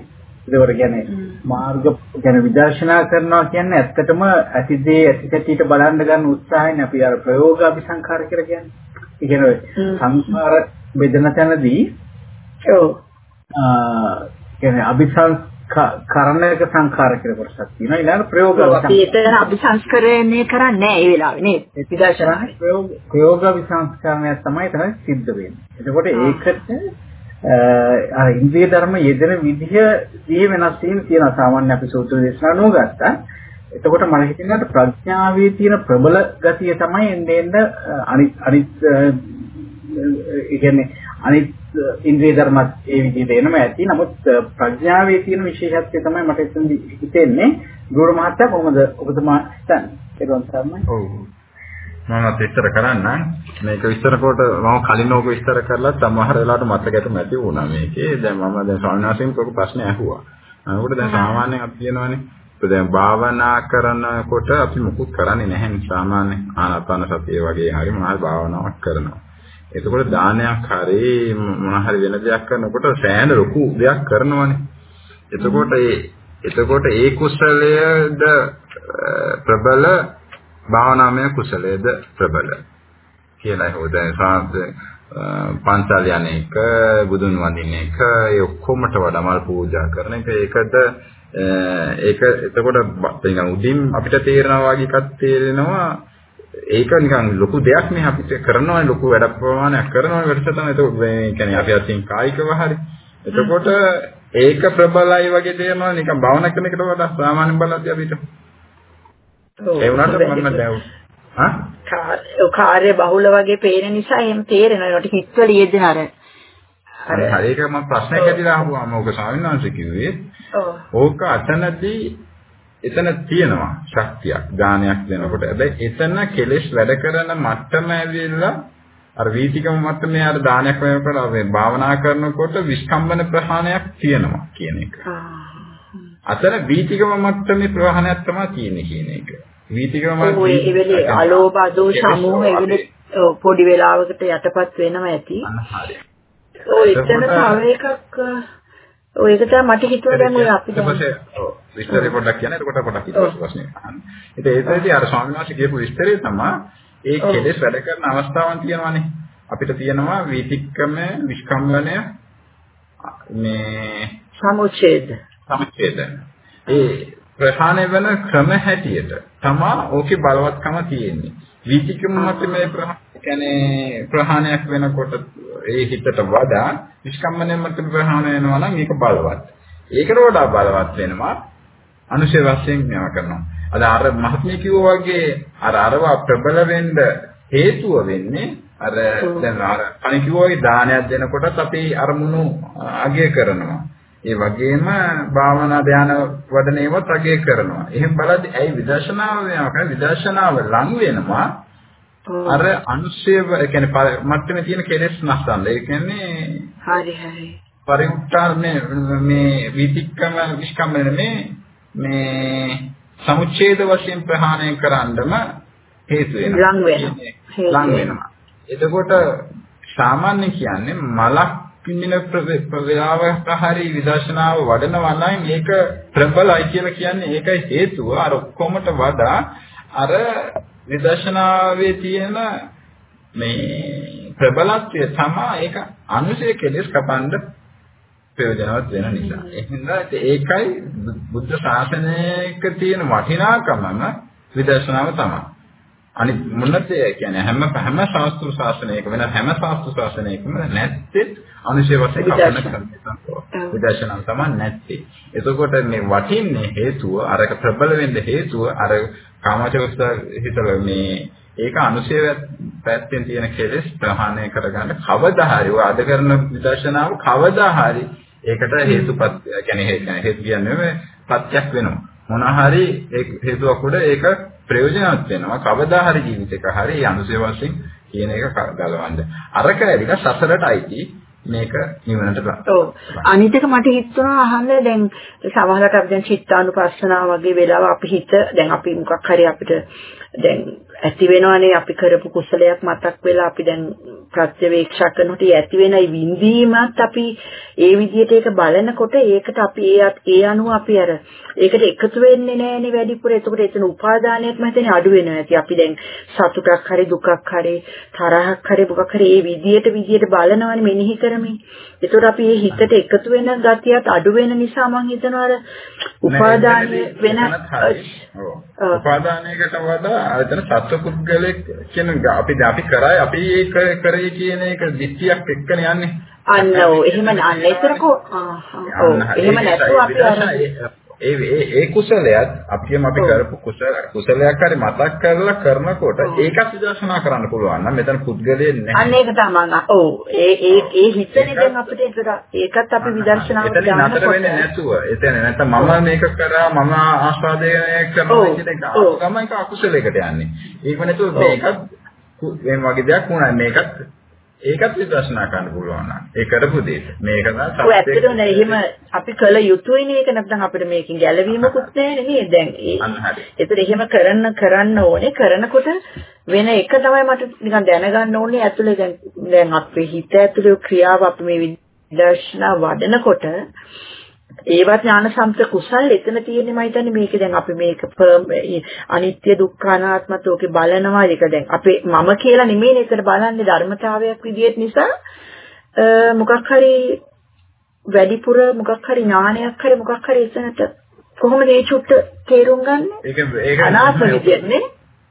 ඒකවර කියන්නේ මාර්ග ගැන විදර්ශනා කරනවා කියන්නේ ඇත්තටම ඇතිදේ ඇතිකටියට බලන්න ගන්න උත්සාහයෙන් අපි අර ප්‍රයෝග අபிසංකාර කියලා කියන්නේ. ඒ කියන්නේ සංස්කාර බෙදෙන තැනදී ඔව්. අ කියන්නේ අபிසංකාර කරණයක සංඛාර කියලා කොටසක් තියෙනවා. ඊළඟ ප්‍රයෝග අපි එතන අභිසංස්කරණය කරන්නේ ඒ වෙලාවේ නේද? විදර්ශනා ප්‍රයෝග ප්‍රයෝග විසංස්කරණය තමයි තමයි සිද්ධ වෙන්නේ. එතකොට ඒකට අර ඉන්ද්‍රිය ධර්ම යෙදෙන විදිහ දී වෙනස් වීම තියෙනවා සාමාන්‍ය අපි සූත්‍ර දේශනා නෝගත්තා එතකොට මම හිතන්නේ ප්‍රඥාවේ තියෙන ප්‍රබල ගතිය තමයි එන්නේ අනිත් අනිත් ඒ කියන්නේ අනිත් ඉන්ද්‍රිය ධර්මත් ඒ විදිහට එනම ඇති. නමුත් ප්‍රඥාවේ තියෙන විශේෂත්වය තමයි මට එතනදි හිතෙන්නේ. ගුරු මහත්තයා කොහොමද ඔබතුමා හිතන්නේ? ඒක තමයි. ඔව්. මම විස්තර කරන්න මේක විස්තර කොට මම කලින් ඕක විස්තර කරලා සමහර වෙලාවට මතකයට නැති වුණා මේකේ. දැන් මම දැන් ස්වාමීන් වහන්සේගෙන් ඔක ප්‍රශ්නේ ඇහුවා. අනකොට දැන් සාමාන්‍යයෙන් අපි කියනවානේ. දැන් භාවනා කරනකොට අපි මුකුත් කරන්නේ නැහැ සාමාන්‍ය ආනාපාන සතිය වගේ හරි මොනවාරි භාවනාවක් කරනවා. එතකොට දානයක් හරි මොන හරි වෙන දෙයක් කරනකොට සෑහෙන ලොකු දෙයක් කරනවනේ. එතකොට ඒ එතකොට ඒ කුසලයේද ප්‍රබල භාවනාමය කුසලයේද ප්‍රබල. කියලා හොදයි සාන්ත පන්සල් යන එක බුදුන් වඳින එක ඒ ඔක්කොමට වඩා මල් පූජා කරන එක. ඒකද ඒක එතකොට නිකන් උඩින් අපිට තේරෙනවා වගේ එකක් තේරෙනවා. ඒක නිකන් ලොකු දෙයක් නේ අපිට කරනවා ලොකු වැඩ ප්‍රමාණයක් කරනවා. වැඩසටහන ඒක මේ කියන්නේ අපි අතින් කායිකව හරි. එතකොට ඒක ප්‍රබලයි වගේ තේරෙනවා. නිකන් භාවනා කරන එකට වඩා සාමාන්‍ය බලද්දී අපිට ඒ වුණාට මම දැන් ආ? කාර්ය බහුල වගේ පේන නිසා එහෙම තේරෙනවා. ඒකට හිතවල යෙදෙන අර. අර හරියට මම ප්‍රශ්නයක් ඇතිලා අහුවාම ඕක ස්වාමීන් වහන්සේ කිව්වේ ඕක අතනදී එතන තියෙනවා ශක්තියක් ඥානයක් දෙනකොට. හැබැයි එතන කෙලෙස් වැඩ කරන මට්ටම ඇවිල්ලා අර වීතිකම මට්ටමේ අර දානයක් වෙනකොට අර භාවනා කරනකොට විස්කම්බන ප්‍රහාණයක් තියෙනවා කියන එක. අතන වීතිකම මට්ටමේ ප්‍රහාණයක් තමයි තියෙන්නේ කියන එක. වීතිකම මට්ටමේ අලෝභ අදෝෂ සමූහ ඒ පොඩි වෙලාවකට යටපත් වෙනවා ඇති. ඔය එතන තව එකක් ඔය එක තමයි මට හිතුවා දැන් ඔය අපි දැන් විස්තරේ පොඩ්ඩක් කියන්න. එතකොට පොඩ්ඩක් ඊට ප්‍රශ්නේ අහන්න. ඉතින් ඒකදී අර ස්වාමීන් වහන්සේ කියපු විස්තරේ තමයි ඒ කෙලෙස් වැඩ කරන අවස්ථාවන් තියෙනවානේ. අපිට තියෙනවා වීතික්කම, විස්කම්බනය මේ සමුච්ඡේද. සමුච්ඡේද. ඒ ප්‍රහාණය වෙන ක්‍රම හැටියට තමා ඕකේ බලවත්කම තියෙන්නේ. වීතික්කම මත මේ කියන්නේ ප්‍රහාණයක් වෙනකොට ඒ හිතට වඩා විස්කම්බනය මත ප්‍රහාණය වෙනවා නම් ඒක බලවත්. ඒකට වඩා බලවත් වෙනවා අනුශය වශයෙන් මේවා කරනවා. අද අර මහත්මිය කිව්වා වගේ අර අරවා ප්‍රබල වෙන්න හේතුව වෙන්නේ අර දැන් අර අනික කිව්වා වගේ දානයක් දෙනකොටත් අපි අරමුණු අගය කරනවා. ඒ වගේම භාවනා ධාන වඩන ඒවත් අගය කරනවා. එහෙන් බලද්දි ඇයි විදර්ශනාව වෙනවා විදර්ශනාව ලං වෙනවා අර අනුශය කියන්නේ මට්ටමේ තියෙන කෙලෙස් නැස්සන්න. ඒ කියන්නේ හරි හරි. පරිඋත්තර් මේ විතික්කම විස්කම්මන මේ සමුච්ඡේද වශයෙන් ප්‍රහාණය කරන්නම හේතු වෙනවා. ලං වෙනවා. ලං වෙනවා. එතකොට සාමාන්‍ය කියන්නේ මලක් පින්නින ප්‍රවේලාවක හරි විදර්ශනාව වඩනවා නම් මේක ප්‍රබලයි කියලා කියන්නේ ඒකයි හේතුව අර ඔක්කොමට වඩා අර විදර්ශනාවේ තියෙන මේ ප්‍රබලත්වය තමයි ඒක අනුශය කෙලස් කපන්න ප්‍රයෝජනවත් වෙන නිසා. එහෙනම් ඒකයි බුද්ධ ශාසනයක තියෙන වටිනාකමම විදර්ශනාව තමයි. අනිත් මොනද කියන්නේ හැම හැම ශාස්ත්‍ර ශාසනයක වෙන හැම ශාස්ත්‍ර ශාසනයකම නැත්තේ අනුශය වශයෙන් කපන විදර්ශනාව තමයි නැත්තේ. එතකොට මේ වටින්නේ හේතුව අරක ප්‍රබල වෙන්න හේතුව අර කාමචෝස්ත හිතල මේ ඒක අනුශය පැත්තෙන් තියෙන කෙලෙස් ප්‍රහාණය කරගන්න කවදා හරි ඔය අද කරන විදර්ශනාව කවදා හරි ඒකට හේතුපත් කියන්නේ හේතු කියන්නේ පත්‍යක් වෙනවා. මොන හරි හේතුවක් උඩ ඒක ප්‍රයෝජනවත් වෙනවා. කවදා හරි ජීවිතේක හරි අනුශය වශයෙන් කියන එක ගලවන්න. අරක ඇලික සසරට අයිති මේක නිවනට ගන්න. ඔව්. අනිත් එක මට හිතුණා අහන්න දැන් සමහරකට අපි දැන් චිත්තානුපස්සනා වගේ වෙලාව අපි හිත දැන් අපි මොකක් හරි අපිට දැන් ඇති වෙනවනේ අපි කරපු කුසලයක් මතක් වෙලා අපි දැන් ප්‍රත්‍යවේක්ෂා කරනකොට ඇති වෙන විඳීමත් අපි ඒ විදිහට ඒක බලනකොට ඒකට අපි ඒ ඒ අනුව අපි අර ඒකට එකතු වෙන්නේ නැහැනේ වැඩිපුර. එතකොට එතන උපාදානයක් මම හිතන්නේ අඩු වෙනවා ඇති. අපි දැන් සතුටක් හරි දුකක් හරි තරහක් හරි මොකක් හරි ඒ විදිහට විදිහට බලනවනේ මෙනෙහි කරමින්. එතකොට අපි මේ හිතට එකතු වෙන ගතියත් අඩු වෙන නිසා මම හිතනවා අර උපාදානය වෙන උපාදානයකට වඩා එතන සත්පුද්ගලෙක් කියන අපි අපි කරයි අපි ඒක කරේ කියන එක දිට්ඨියක් එක්කනේ යන්නේ. අන්න ඔව්. එහෙම අන්න. ඒතරකෝ ඔව්. එහෙම නැතුව අපි අර ඒ ඒ කුසලයක් අපියම අපි කරපු කුසල කුසලයක් හරි මතක් කරලා කරනකොට ඒකත් විදර්ශනා කරන්න පුළුවන් නම් මෙතන පුද්ගලයේ නැහැ. අන්න ඒක තමයි. ඔව්. ඒ ඒ ඒ හිතනේ දැන් අපිට ඒකත් අපි විදර්ශනාවට දාන්න නතර වෙන්නේ නැතුව. එතන නැත්නම් මම මේක කරා මම ආස්වාදනය කරනවා කියන එක ගමයික අකුසලයකට යන්නේ. ඒක නැතුව මේකත් මේ වගේ දෙයක් වුණා. මේකත් ඒකත් විදර්ශනා කරන්න පුළුවන් නම්. ඒ කරපු දේ. මේක තමයි ඔය ඇත්තටම නෑ එහෙම අපි කළ යුතුයිනේ ඒක නැත්නම් අපිට මේකෙන් ගැලවීමකුත් නැහැ නේද දැන්? ඒතර එහෙම කරන්න කරන්න ඕනේ. කරනකොට වෙන එක තමයි මට නිකන් දැනගන්න ඕනේ. ඇතුලේ දැන් දැන් අපේ හිත ඇතුලේ ක්‍රියාව අපි මේ විදර්ශනා වඩනකොට ඒවත් ඥාන සම්ප්‍ර කුසල් එතන තියෙන්නේ මම හිතන්නේ මේක දැන් අපි මේක අනිත්‍ය දුක්ඛ අනාත්මත් ඕකේ බලනවා ඒක දැන් අපේ මම කියලා නෙමෙයි එතන බලන්නේ ධර්මතාවයක් විදිහට නිසා මොකක් හරි වැඩිපුර මොකක් හරි ඥානයක් හරි මොකක් හරි එතනට කොහොමද ඒ චුට්ට තේරුම් ගන්න? ඒක ඒක අනාත්ම විදියට නේ?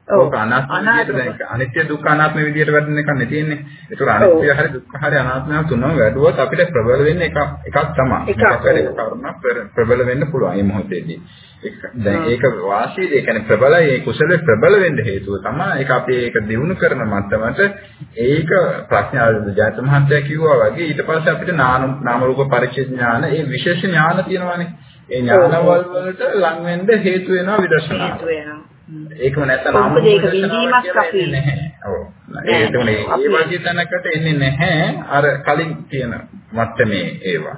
ඔව් අනාත්ම විදියට දැන් අනිත්‍ය දුක්ඛ අනාත්ම විදියට වැඩෙන එක නෙතියෙන්නේ. ඒතර අනිත්‍ය හරි දුක්ඛ හරි අනාත්ම තුනම වැඩුවොත් අපිට ප්‍රබල වෙන්නේ එක එකක් තමයි. එකක් කරුණ ප්‍රබල වෙන්න පුළුවන් මේ මොහොතේදී. දැන් ඒක වාසිය ඒ කියන්නේ ප්‍රබලයි ඒ කුසල ප්‍රබල වෙන්න හේතුව තමයි ඒක අපි ඒක දිනු කරන මට්ටමට ඒක ප්‍රඥා ජාත මහත්තයා කිව්වා වගේ ඊට පස්සේ අපිට නාම නාම රූප පරිච්ඡේද ඥාන ඒ විශේෂ ඥාන තියෙනවානේ. ඒ ඥානවල වලට ලං වෙන්න හේතු වෙනවා විදර්ශනා. හේතු වෙනවා. ඒකම නැත්නම් නාම ඒක විඳීමක් අපි නැහැ. ඔව්. ඒ තුනේ ඒ වගේ තැනකට එන්නේ නැහැ අර කලින් තියෙන මට්ටමේ ඒවා.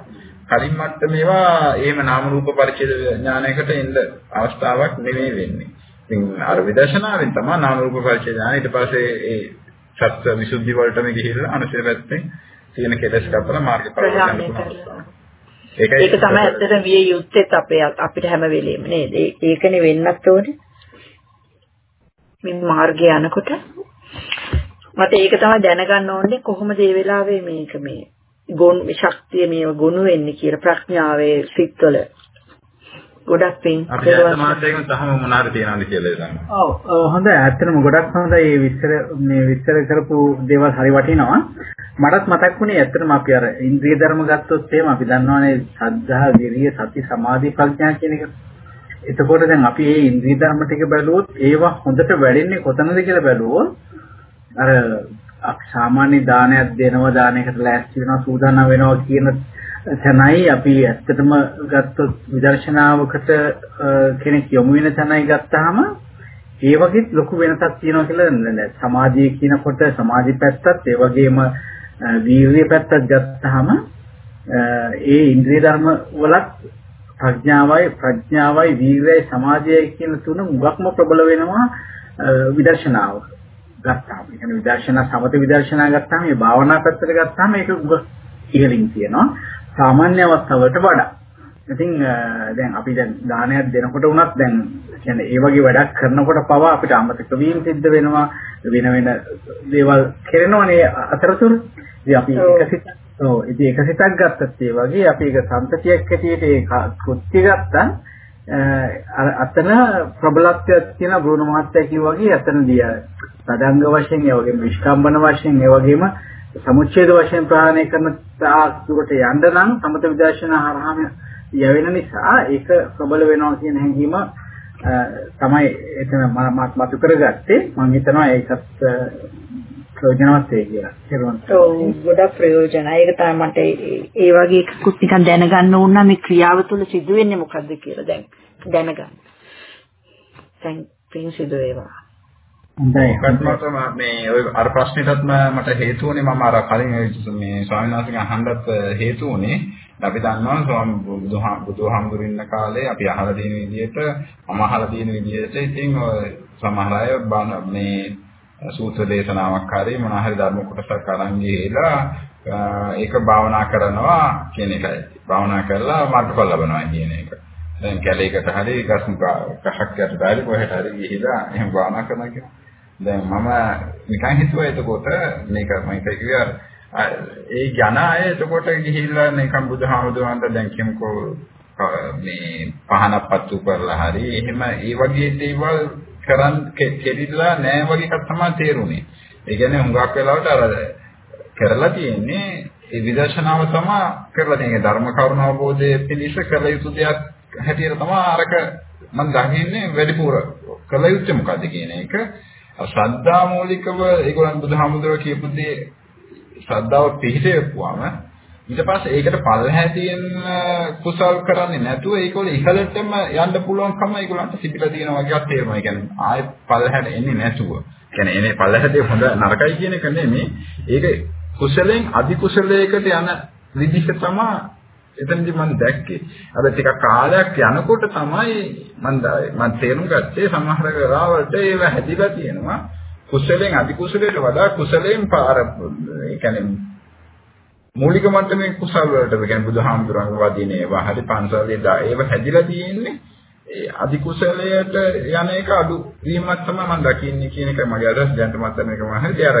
කලින් මට්ටමේ ඒවා එහෙම නාම රූප පරිච්ඡේද ඥානයකට එන්න අවස්ථාවක් නෙමෙයි වෙන්නේ. ඉතින් අර විදර්ශනාවෙන් තමයි නාම රූප පරිච්ඡේද ඥාන ඊට පස්සේ ඒ සත්‍ය විසුද්ධි වලටම ගිහිල්ලා අනුසය පැත්තෙන් තියෙන කෙලස් කපලා මාර්ග ප්‍රවර්තන කරනවා. ඒක තමයි ඇත්තටම විය යුත්තේ අපේ අපිට හැම වෙලෙම නේද? ඒකනේ වෙන්නත් ඕනේ. මේ මාර්ගය යනකොට මට ඒක තමයි දැනගන්න ඕනේ කොහොමද මේ වෙලාවේ මේක මේ ගොන් ශක්තිය මේව ගොනු වෙන්නේ කියලා ප්‍රඥාවේ සිත්වල ගොඩක් පින් අපි මාතේකම තහම මොනාර තියනවාද කියලා තමයි. ඔව් හොඳයි ඇත්තටම ගොඩක් හොඳයි මේ විස්තර මේ විස්තර කරපු දේවල් හරි වටිනවා. මටත් මතක් වුණේ ඇත්තටම අපි අර ඉන්ද්‍රිය ධර්ම ගත්තොත් එහෙම අපි දන්නවානේ සද්ධා, විරිය, සති, සමාධි, ප්‍රඥා කියන එක. එතකොට දැන් අපි මේ ඉන්ද්‍රිය ධර්ම ටික බැලුවොත් ඒවා හොඳට වැඩෙන්නේ කොතනද කියලා බැලුවොත් අර සාමාන්‍ය දානයක් දෙනවා දානයකට ලෑස්ති වෙනවා සූදානම් වෙනවා කියන තැනයි අපි ඇත්තටම ගත්තොත් විදර්ශනාවකට කෙනෙක් යොමු වෙන තැනයි ගත්තාම ඒ වගේත් ලොකු වෙනසක් තියෙනවා කියලා සමාජයේ කියනකොට සමාජි පැත්තත් ඒ වගේම වීර්ය පැත්තත් ගත්තාම ඒ ඉන්ද්‍රිය ධර්ම වලත් ප්‍රඥාවයි ප්‍රඥාවයි වීර්යයි සමාධියයි කියන තුන මුගක්ම ප්‍රබල වෙනවා විදර්ශනාව ගත්තාම. ඒ කියන්නේ විදර්ශනා සමත විදර්ශනා ගත්තාම මේ භාවනා පැත්තට ගත්තාම ඒක මුගක් ඉහළින් තියෙනවා. සාමාන්‍ය අවස්ථාවලට වඩා. ඉතින් දැන් අපි දැන් දානයක් දෙනකොට උනත් දැන් කියන්නේ ඒ වගේ වැඩක් කරනකොට පවා අපිට අමතක වීම සිද්ධ වෙනවා වෙන වෙන දේවල් කරනවනේ අතරතුර. ඉතින් අපි එකසිත ඔව් ඉතින් එක සිතක් ගත්තත් ඒ වගේ අපි ඒක සම්පතියක් හැටියට ඒ කෘත්‍ය ගත්තා අර අතන ප්‍රබලත්වයක් තියෙන බ්‍රුණ මහත්තයා කිව්වා වගේ අතනදී සදාංග වශයෙන් ඒ වගේම විස්කම්බන වශයෙන් ඒ වගේම සමුච්ඡේද වශයෙන් ප්‍රහාණය කරන තාක්ෂුකට යන්න නම් සමත විදර්ශනා හරහාම යවෙන නිසා ඒක ප්‍රබල වෙනවා කියන හැඟීම තමයි එතන මම මතු කරගත්තේ. මම හිතනවා ඒකත් ප්‍රයෝජනවත් වෙයි කියලා. ඒකත් ගොඩක් ප්‍රයෝජනයි. ඒක තමයි මට ඒ වගේ එකකුත් නිකන් දැනගන්න ඕන නම් මේ ක්‍රියාව තුළ සිදුවෙන්නේ මොකද්ද කියලා දැන් දැනගන්න. දැන් පින් සිදු වේවා. හොඳයි. මේ ඔය අර ප්‍රශ්නෙටත් මට හේතු වුණේ මම අර කලින් මේ ස්වාමීන් වහන්සේගෙන් අහන්නත් හේතු වුණේ අපි දන්නවා ස්වාමී බුදුහාම බුදුහාමුදුරු ඉන්න කාලේ අපි අහලා තියෙන විදිහට මම අහලා තියෙන විදිහට ඉතින් සමහර අය මේ සූත්‍ර දේශනාවක් හරි මොනවා හරි ධර්ම කොටසක් අරන් ගිහලා ඒක භාවනා කරනවා කියන එකයි. භාවනා කරලා මාර්ගඵල ලබනවා කියන එක. දැන් කැලේකට හරි ගස් කහක් යට දාලි කොහෙට හරි ගිහිලා එහෙම භාවනා කරනවා කියන. දැන් මම නිකන් හිතුවා එතකොට මේක මම කිව්වා ඒ ජන අය එතකොට ගිහිල්ලා නිකන් බුදුහාමුදුරන්ට දැන් කියමුකෝ මේ පහනක් පත්තු කරලා හරි එහෙම ඒ වගේ දේවල් කරන් කෙරිලා නෑ වගේ එකක් තමයි තේරුනේ. ඒ කියන්නේ හුඟක් වෙලාවට අර කරලා තියෙන්නේ ඒ විදර්ශනාව තමයි කරලා තියෙන්නේ ධර්ම කරුණ අවබෝධයේ පිළිස කළ යුතු දෙයක් හැටියට තමයි අරක මම දකින්නේ වැඩිපුර කළ යුත්තේ මොකද්ද කියන එක. ශ්‍රද්ධා මූලිකව ඒගොල්ලන් බුදුහාමුදුරුවෝ කියපු දේ ශ්‍රද්ධාව පිහිටෙවුවාම ඊට පස්සේ ඒකට පල්හැ තියෙන කුසල් කරන්නේ නැතුව ඒකවල ඉහළටම යන්න පුළුවන්කම ඒගොල්ලන්ට සිටිලා තියෙනවා වගේක් තේරෙනවා. ඒ කියන්නේ ආයෙ පල්හැට එන්නේ නැතුව. කියන්නේ එනේ පල්හැට හොඳ නරකයි කියන එක නෙමෙයි. ඒක කුසලෙන් අධි කුසලයකට යන විදිහ තමයි එතනදි මම දැක්කේ. අර ටික කාලයක් යනකොට තමයි මම මම තේරුම් ගත්තේ සමහර වෙලාවට ඒව හැදිලා තියෙනවා. කුසලෙන් අධි කුසලයට වඩා කුසලයෙන් පාර ඒ කියන්නේ මූලික මට්ටමේ කුසල් වලට කියන්නේ බුදුහාමුදුරන් වදින ඒවා හරි පන්සලේ දා ඒව හැදිලා තියෙන්නේ. ඒ අධි කුසලයට යන එක අඩු වීමක් තමයි මම දකින්නේ කියන එක මගේ අදහස්. දැනට මත මේක මම හරි අර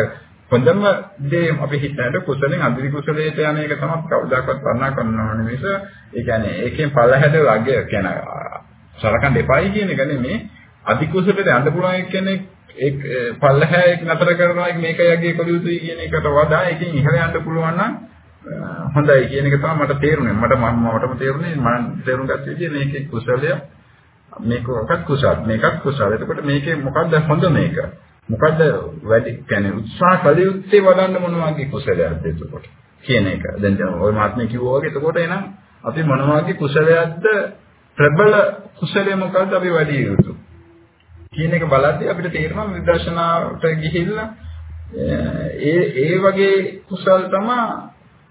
හොඳම දේ අපි හිතනට කුසලෙන් අධි කුසලයට යන එක තමයි කවදාකවත් වර්ණනා කරනවා නෙවෙයි ඒ කියන්නේ ඒකෙන් පළහැද ළඟ කියන සලකන්න එපායි කියන එක නෙමෙයි. අධි කුසලයට යන්න පුළුවන් කියන්නේ ඒ පල්ලහැ නතර කරනවා මේක යගේ කළ යුතුයි කියන එකට වඩා එකකින් ඉහළ යන්න පුළුවන් නම් හොඳයි කියන එක තමයි මට තේරුනේ. මට මමටම තේරුනේ මම තේරුම් ගත්ත විදිහ මේකේ කුසලය මේක ඔකත් කුසල මේකත් කුසල. එතකොට මේකේ මොකද්ද හොඳ මේක? මොකද්ද වැඩි කියන්නේ උත්සාහ කළ යුත්තේ වඩන්න මොන වගේ කුසලයක්ද එතකොට කියන එක. දැන් ඔය මහත්මයා කිව්වා වගේ එතකොට එනම් අපි මොන වගේ කුසලයක්ද ප්‍රබල කුසලය මොකද්ද අපි වැඩි යුතු කියන එක බලද්දී අපිට තේරෙනවා විදර්ශනාවට ගිහිල්ලා ඒ ඒ වගේ කුසල් තමයි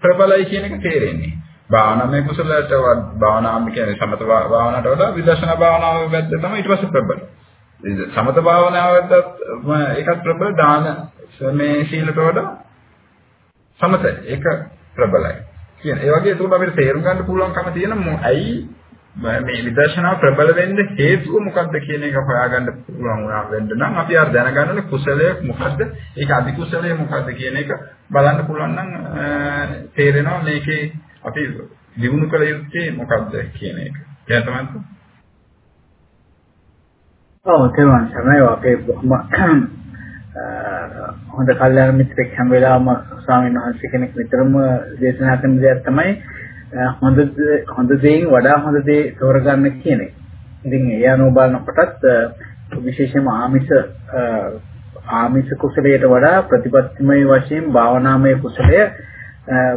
ප්‍රබලයි කියන එක තේරෙන්නේ. භාවනාමය කුසලයට භාවනාම කියන්නේ සමත භාවනාවට වඩා විදර්ශනා භාවනාව වැද්ද තමයි ඊට පස්සේ ප්‍රබල. සමත භාවනාවට ඒකත් ප්‍රබල දාන මේ සීලට වඩා සමත ඒක ප්‍රබලයි. කියන ඒ වගේ ඒක අපිට තේරුම් ගන්න පුළුවන්කම තියෙන ඇයි මේ විදර්ශනා ප්‍රබල වෙන්න හේතුව මොකක්ද කියන එක හොයාගන්න පුළුවන් වුණා වෙන්න නම් අපි අර දැනගන්න ඕනේ කුසලය මොකද්ද? ඒක අධි කුසලය මොකද්ද කියන එක බලන්න පුළුවන් නම් තේරෙනවා මේකේ අපි දිනු කළ යුත්තේ මොකද්ද කියන එක. එයා තමයි ඔව් තේරුම් ගන්න අපේ බොහොම හොඳ කල්යාණ මිත්‍රෙක් හැම වෙලාවම ස්වාමීන් වහන්සේ කෙනෙක් විතරම දේශනා කරන දෙයක් තමයි හොඳ හොඳ දේෙන් වඩා හොඳ දේ තෝරගන්න කියන එක. ඉතින් ඒ අනුව බලනකොටත් විශේෂයෙන්ම ආමිෂ ආමිෂ කුසලයට වඩා ප්‍රතිපත්තිමය වශයෙන් භාවනාමය කුසලය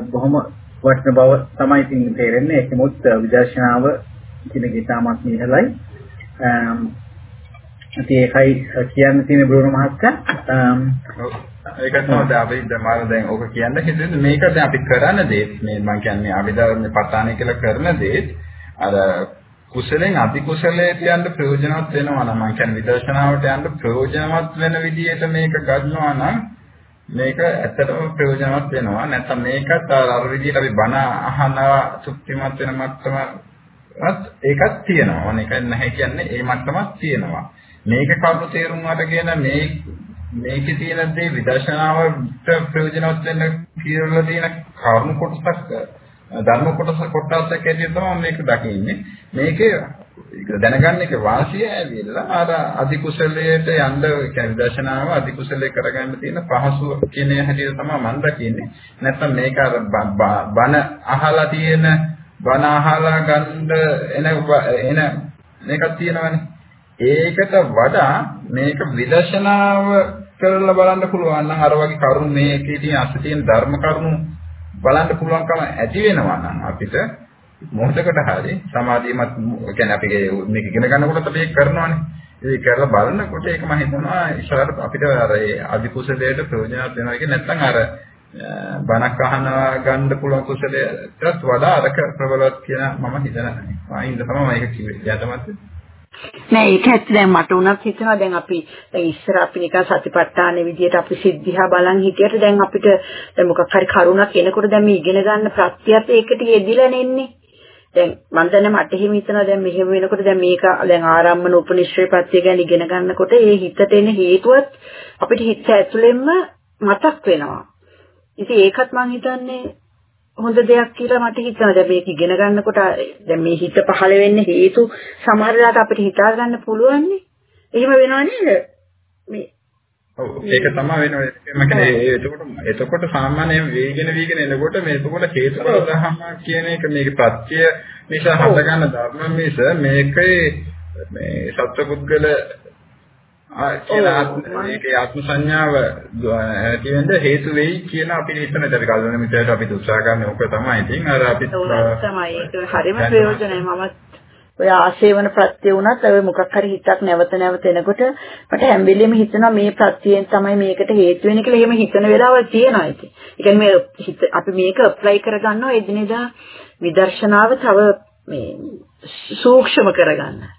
බොහොම වටින බව තමයි ඉතින් තේරෙන්නේ. ඒකමුත් විදර්ශනාව කියන ගිතාමත් ඉහළයි. ඉතින් ඒකයි කියන්න තියෙන බ්‍රුණු මහත්තයා. ඒක තමයි අපි දැන් දැන් ඕක කියන්න හිතෙන්නේ මේක දැන් අපි කරන දේ මේ මම කියන්නේ අභිධර්ම පතාණය කියලා කරන දේ අර කුසලෙන් අධි කුසලයට යන්න ප්‍රයෝජනවත් වෙනවා නම් මම කියන්නේ විදර්ශනාවට යන්න ප්‍රයෝජනවත් වෙන විදිහට මේක ගන්නවා නම් මේක ඇත්තටම ප්‍රයෝජනවත් වෙනවා නැත්නම් මේකත් අර විදිහට අපි බණ අහනවා සුක්තිමත් වෙන මට්ටමත් ඒකත් තියෙනවා. ඕන එක නැහැ කියන්නේ ඒ මට්ටමක් තියෙනවා. මේක කවුරු තේරුම් අරගෙන මේ මේකේ තියෙන දේ විදර්ශනාවට ප්‍රයෝජනවත් වෙන්න කියලා තියෙන කරුණු කොටසක් ධර්ම කොටස කොටසක් ඇටියට තමයි මේක දකින්නේ. මේකේ දැනගන්න එක වාසිය ඇවිල්ලා අර අධි කුසලයට යන්න කියන්නේ දර්ශනාව අධි කුසලයේ කරගන්න තියෙන පහසුව කියන හැටියට තමයි මම දකින්නේ. නැත්නම් මේක අර බන අහලා තියෙන බන අහලා ගන්න එන එන මේකක් තියෙනවනේ. ඒකට වඩා මේක විදර්ශනාව කරලා බලන්න පුළුවන් නම් අර වගේ කරුණු මේකේ තියෙන අස්සේ තියෙන ධර්ම කරුණු බලන්න පුළුවන්කම ඇති වෙනවා නම් අපිට මොහොතකට හරි සමාධියමත් කියන්නේ අපි මේක ඉගෙන ගන්නකොට අපි ඒක කරනවානේ. ඒක කරලා බලනකොට ඒක මම හිතනවා ඉස්සරහට අපිට අර අධි කුසලයට ප්‍රයෝජනවත් වෙනවා කියන්නේ නැත්නම් අර බණක් අහනවා ගන්න පුළුවන් කුසලයටත් වඩා අරක ප්‍රබලවත් කියලා මම හිතනවා. ආ ඉන්න තමයි මම ඒක කිව්වේ. යටමත් නෑ ඒක ඇත්ත. දැන් මට උනත් හිතෙනවා දැන් අපි දැන් ඉස්සර අපි නිකන් සතිපට්ඨාන විදියට අපි සිද්ධිහා බලන් හිටියට දැන් අපිට දැන් මොකක් හරි කරුණක් එනකොට දැන් මේ ඉගෙන ගන්න ප්‍රත්‍යත් ඒකට යෙදිලා නෙන්නේ. දැන් මම දැන් මට එහෙම හිතනවා දැන් මෙහෙම වෙනකොට දැන් මේක දැන් ආරම්භන උපනිශ්‍රේ ප්‍රත්‍ය ගැන ඉගෙන ගන්නකොට ඒ හිතට එන හේතුවත් අපිට හිත ඇතුළෙන්ම මතක් වෙනවා. ඉතින් ඒකත් මම හිතන්නේ හොඳ දෙයක් කියලා මට හිතෙනවා. දැන් මේක ඉගෙන ගන්නකොට දැන් මේ හිත පහළ වෙන්න හේතු සමහර වෙලාවට අපිට හිතා ගන්න පුළුවන් නේ. එහෙම වෙනව නේද? මේ ඔව් ඒක තමයි වෙන්නේ. මම කියන්නේ එතකොට එතකොට සාමාන්‍යයෙන් වේගෙන වේගෙන එනකොට මේ එතකොට හේතුඵල ධර්ම කියන එක මේක ප්‍රත්‍ය නිසා හට ගන්න ධර්ම මිස මේකේ මේ සත්පුද්ගල මේකේ ආත්ම සංඥාව කියවෙන්ද හේතු වෙයි කියන අපිට හිතන දේ කල්පන මිත්‍රයට අපි උත්සාහ කරන්නේ ඕක තමයි. ඉතින් අර අපි තමයි ඒක හරිම ප්‍රයෝජනයි මම ඔය ආශේවන ප්‍රත්‍ය වුණත් ඔය මොකක් හරි හිතක් නැවත නැවත එනකොට මට හැම වෙලෙම හිතෙනවා මේ ප්‍රත්‍යයෙන් තමයි මේකට හේතු වෙන්නේ කියලා එහෙම හිතන වෙලාවල් තියෙනවා ඉතින්. ඒ කියන්නේ මේ අපි මේක ඇප්ලයි කරගන්නවා එදිනෙදා විදර්ශනාව තව මේ සූක්ෂම කරගන්න.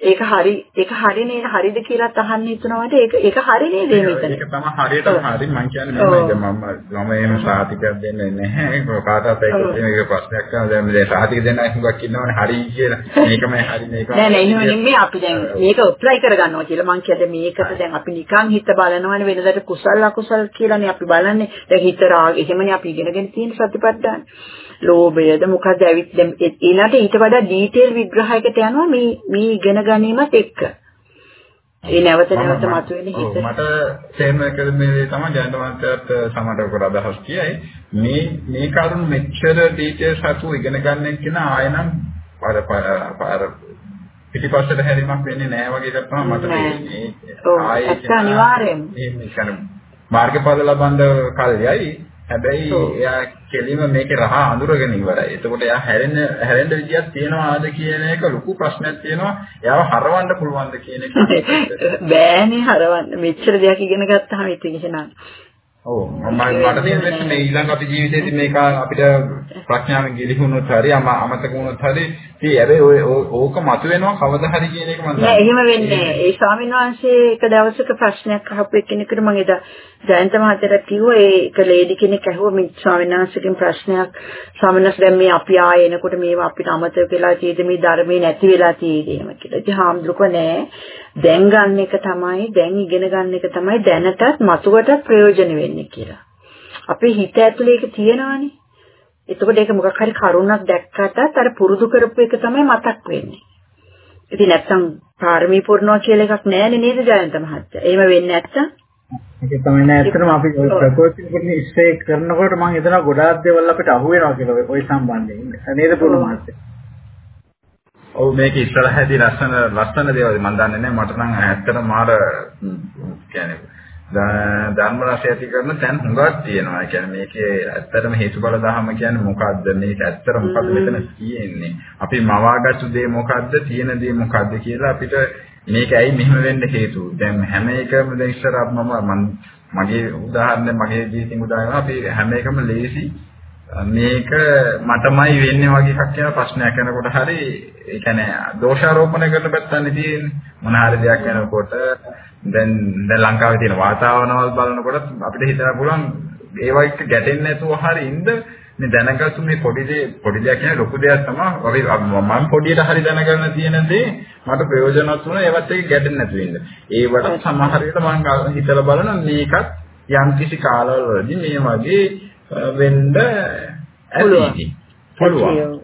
ඒක හරි ඒක හරි නේද? හරිද කියලා අහන්න හිතනවාට ඒක ඒක හරි නේද මෙතන? ඒක තමයි හරියටම හරි. මම කියන්නේ මම මම මම එහෙම සාතිකයක් දෙන්නේ නැහැ. කාටවත් ඒක මේක ප්‍රශ්නයක් කරන දැන් මේ සාතික දෙන්න හුඟක් ඉන්නවනේ. හරි කියලා. මේකමයි හරි මේක නෑ නෑ එහෙම නෙමෙයි. අපි දැන් මේක ඇප්ලයි කරගන්නවා කියලා මම කියන්නේ මේකට දැන් අපි නිකන් හිත බලනවනේ වෙනදට කුසල අකුසල කියලානේ අපි බලන්නේ. දැන් හිත රාග එහෙමනේ අපි ඉගෙනගෙන තියෙන සතිපට්ඨාන ලෝභයද මොකද ඇවිත් දැන් ඊළාට ඊට වඩා ඩීටේල් විග්‍රහයකට යනවා මේ මේ ඉගෙන ගැනීමත් එක්ක. ඒ නැවත නැවත මතුවෙන හිත. මට තේරෙන කරුණේ තමයි ජයන්තවන්තයත් සමහරව කර අදහස් කියයි. මේ මේ කරුණ මෙච්චර ඩීටේල්ස් හසු ඉගෙන ගන්න කියන ආයනම් අර අර පිටිපස්සට හැරීමක් වෙන්නේ නැහැ වගේ එකක් තමයි මට තේරෙන්නේ. ආයේ අනිවාර්යෙන්ම. මේ මාර්ගඵල ලබන්න කල්යයි හැබැයි එයා කෙලිම මේකේ රහ අඳුරගෙන ඉවරයි. එතකොට එයා හැරෙන්න හැරෙන්න විදියක් තියනවාද කියන එක ලොකු ප්‍රශ්නයක් තියෙනවා. එයාව හරවන්න පුළුවන්ද කියන එක. බෑනේ හරවන්න. මෙච්චර දෙයක් ඉගෙන ගත්තාම ඉතින් එහෙනම් ඔව්. මම මට තේරෙන්නේ මේ ඊළඟ අපි ජීවිතේදී මේක අපිට ප්‍රඥාවෙන් ගිලිහුණොත් හරි අමතක වුණොත් හරි ඉතින් හැබැයි ඕක මතුවෙනවා කවදා හරි කියන එක මම නෑ එහෙම වෙන්නේ ඒ ස්වාමීන් වහන්සේ එක දවසක ප්‍රශ්නයක් අහපු එක්කෙනෙකුට මම එදා ජයන්ත මහත්තයට කිව්වා ඒක ලේඩි කෙනෙක් ඇහුවා මේ ස්වාමීන් වහන්සේගෙන් ප්‍රශ්නයක්. ස්වාමීන් වහන්සේ දැන් මේ අපි ආයේ එනකොට මේවා අපිට අමතක වෙලා තියෙද මේ ධර්මේ නැති වෙලා තියෙද එහෙම කියලා. ඉතින් හාමුදුරුවෝ නෑ දැන් ගන්න එක තමයි දැන් ඉගෙන ගන්න එක තමයි දැනටත් මතුවටත් ප්‍රයෝජන වෙන්නේ කියලා. අපේ හිත ඇතුලේ ඒක තියෙනවානේ. එතකොට ඒක මොකක් හරි කරුණක් දැක්කටත් අර පුරුදු කරපු එක තමයි මතක් වෙන්නේ. ඉතින් නැත්තම් පාරමී පුරනවා කියලා එකක් නැහැ නේද ජයන්ත මහත්තයා. එහෙම වෙන්නේ නැත්තම් ඒක තමයි නෑ ඇත්තටම අපි ප්‍රකෘති ඉස්සේ කරනකොට මම හිතනවා ගොඩාක් දේවල් අපිට අහු වෙනවා කියලා ওই සම්බන්ධයෙන්. නේද පුරුණු මහත්තයා? ඔව් මේක ඉස්සරහදී ලස්සන ලස්සන දේවල් මම දන්නේ නැහැ මට නම් ඇත්තටම මාර කියන්නේ ධර්ම රසය ඇති කරන තැන් හුඟක් තියෙනවා. ඒ කියන්නේ මේකේ ඇත්තටම හේතුඵල ධර්ම කියන්නේ මොකද්ද? මේක ඇත්තට මොකද්ද මෙතන තියෙන්නේ? අපි මවාගත්තු දේ මොකද්ද? තියෙන දේ මොකද්ද කියලා අපිට මේක ඇයි මෙහෙම වෙන්න හේතුව? දැන් හැම එකම දැන් ඉස්සර මම මගේ උදාහරණ මගේ ජීවිතින් උදාහරණ අපි හැම එකම ලේසි මේක මටමයි වෙන්නේ වගේ එකක් කියන ප්‍රශ්නයක් යනකොට හරි ඒ කියන්නේ දෝෂාරෝපණය කරන පැත්තන්නේ තියෙන්නේ මොන හරි දෙයක් වෙනකොට දැන් දැන් ලංකාවේ තියෙන වාතාවරණවල බලනකොට අපිට හිතන්න පුළුවන් ඒවා එක්ක ගැටෙන්නේ නැතුව හරි ඉඳ මේ දැනගත්තු මේ පොඩි දේ පොඩි දෙයක් කියන්නේ ලොකු දෙයක් තමයි අපි මම පොඩියට හරි දැනගන්න තියෙන දේ මට ප්‍රයෝජනවත් වුණා ඒවත් එක්ක ගැටෙන්නේ නැතුව ඉන්න. ඒවට සමහර විට මම හිතලා බලන මේකත් යම්කිසි කාලවලදී මේ වගේ වෙන්න ඇති. පුළුවන්.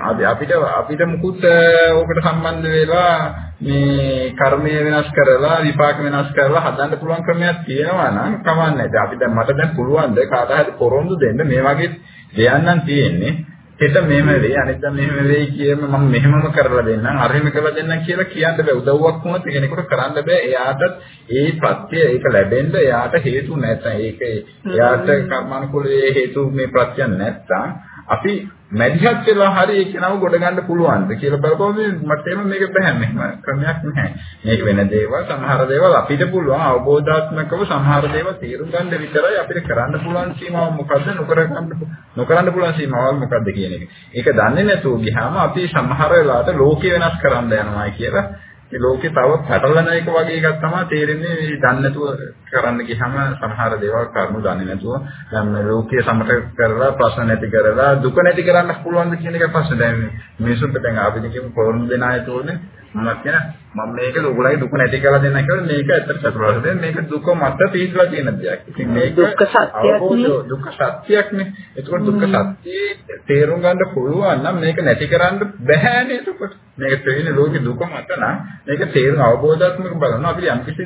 අපිට අපිට මුකුත් ඕකට සම්බන්ධ වෙලා මේ කර්මය වෙනස් කරලා විපාක වෙනස් කරලා හදන්න පුළුවන් ක්‍රමයක් තියෙනවා නම් කවන්නේ නැහැ. අපි දැන් මට දැන් පුළුවන් ද කාට හරි පොරොන්දු දෙන්න මේ වගේ දෙයක් නම් තියෙන්නේ. හෙට මෙහෙම වෙයි අනිද්දා මෙහෙම වෙයි කියම මම මෙහෙමම කරලා දෙන්නම් අරහෙම කරලා දෙන්නම් කියලා කියන්න බෑ. උදව්වක් වුණත් කෙනෙකුට කරන්න බෑ. එයාට ඒ ප්‍රත්‍ය ඒක ලැබෙන්න එයාට හේතු නැත්නම් ඒක එයාට කර්මානුකූලයේ හේතු මේ ප්‍රත්‍යයන් නැත්නම් අපි මැදිහත් වෙලා හරි ඒක නම ගොඩ ගන්න පුළුවන්ද කියලා බලපුවම මට එම මේක බෑ මෙහෙම ක්‍රමයක් නැහැ. මේක වෙන දේවල් සමහර දේවල් අපිට පුළුවන් අවබෝධාත්මකව සමහර දේවල් තේරුම් ගන්න විතරයි අපිට කරන්න පුළුවන් සීමාව මොකද්ද නොකර ගන්න නොකරන්න පුළුවන් සීමාවල් මොකද්ද කියන එක. ඒක දන්නේ නැතුව ගියාම අපි සමහර වෙලාවට ලෝකය වෙනස් කරන්න යනවා කියලා මේ ලෝකේ තව පැටලෙන එක වගේ එකක් තමයි තේරෙන්නේ මේ දන්නේ නැතුව කරන්න ගියහම සමහර දේවල් කරුණු දන්නේ නැතුව දැන් මේ ලෝකයේ සමත කරලා ප්‍රශ්න නැති කරලා දුක නැති කරන්න පුළුවන්ද කියන එක ප්‍රශ්න. දැන් මිනිසුන්ට දැන් ආපිට කියමු පොරොන්දු දෙන අය තෝරන්නේ මම කියන මම මේක ඔයගොල්ලන්ගේ දුක නැති කරලා දෙන්න කියලා මේක ඇත්තට චතුරාර්ය මේක දුක මත පිටලා තියෙන දෙයක්. ඉතින් මේක දුක්ඛ සත්‍යයක්නේ. දුක්ඛ සත්‍යයක්නේ. ඒකෝට දුක්ඛ සත්‍යයේ තේරුම් ගන්න පුළුවන් නම් මේක නැති කරන්න බෑනේ එතකොට. මේක තේින ලෝකේ දුක මත නම් මේක තේරුම් අවබෝධාත්මක බලනවා අපි යම් කිසි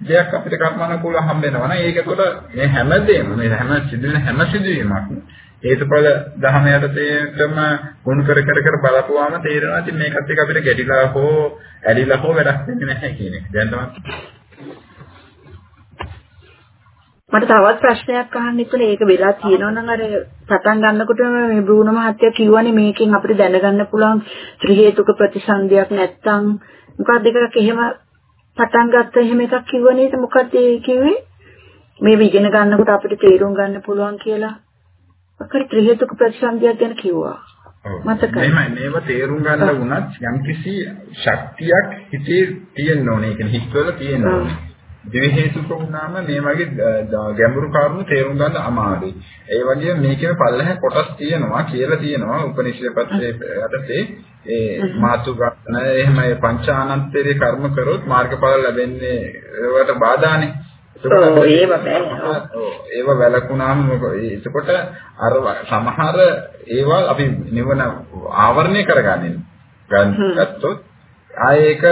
දෙයක් අපිට කර්මානුකූලව හම්බ වෙනවා නම් ඒක එතකොට මේ හැමදේම මේ හැම සිදුවෙන හැම සිදුවීමක්ම හේතුඵල දහම යටතේටම ගුණ කර කර කර බලපුවාම තේරෙනවා ඉතින් මේකත් එක්ක අපිට ගැටිලා හෝ ඇලිලා හෝ වැඩක් වෙන්නේ නැහැ කියන එක. දැන් තමයි. මට තවත් ප්‍රශ්නයක් අහන්න ඉතුනේ ඒක වෙලා තියෙනවා නම් අර පටන් ගන්නකොට මේ බ්‍රූනෝ මහත්තයා කිව්වනේ මේකෙන් අපිට දැනගන්න පුළුවන් ත්‍රි හේතුක ප්‍රතිසන්දියක් නැත්තම්. මොකක්ද එකක් එහෙම පටන් ගත්ත එහෙම එකක් කිව්ව නේද මොකක්ද ඒ කිව්වේ? මේ ඉගෙන ගන්නකොට අපිට තේරුම් ගන්න පුළුවන් කියලා. ත්‍රි හේතුක ප්‍රතිසන්දියක් ගැන කිව්වා. මතකයි. මේව මේව තේරුම් ගන්න වුණත් යම්කිසි ශක්තියක් හිතේ තියෙන්න ඕනේ. ඒ කියන්නේ හිතවල තියෙන්න ඕනේ. දෙවි හේතුක වුණාම මේ වගේ ගැඹුරු කරුණු තේරුම් ගන්න අමාරුයි. ඒ වගේම මේකේ පල්ලහ කොටස් තියෙනවා කියලා තියෙනවා උපනිෂද් පත්‍රයේ යටතේ ඒ මාතු ගන්න එහෙම පංචානන්තරේ කර්ම කරොත් මාර්ගඵල ලැබෙන්නේ ඒවට බාධානේ. ඒව. ඒව වැළකුණාම එතකොට අර සමහර ඒවා අපි නිවන ආවරණය කරගන්නේ. ගත්තොත් ආයේ ඒක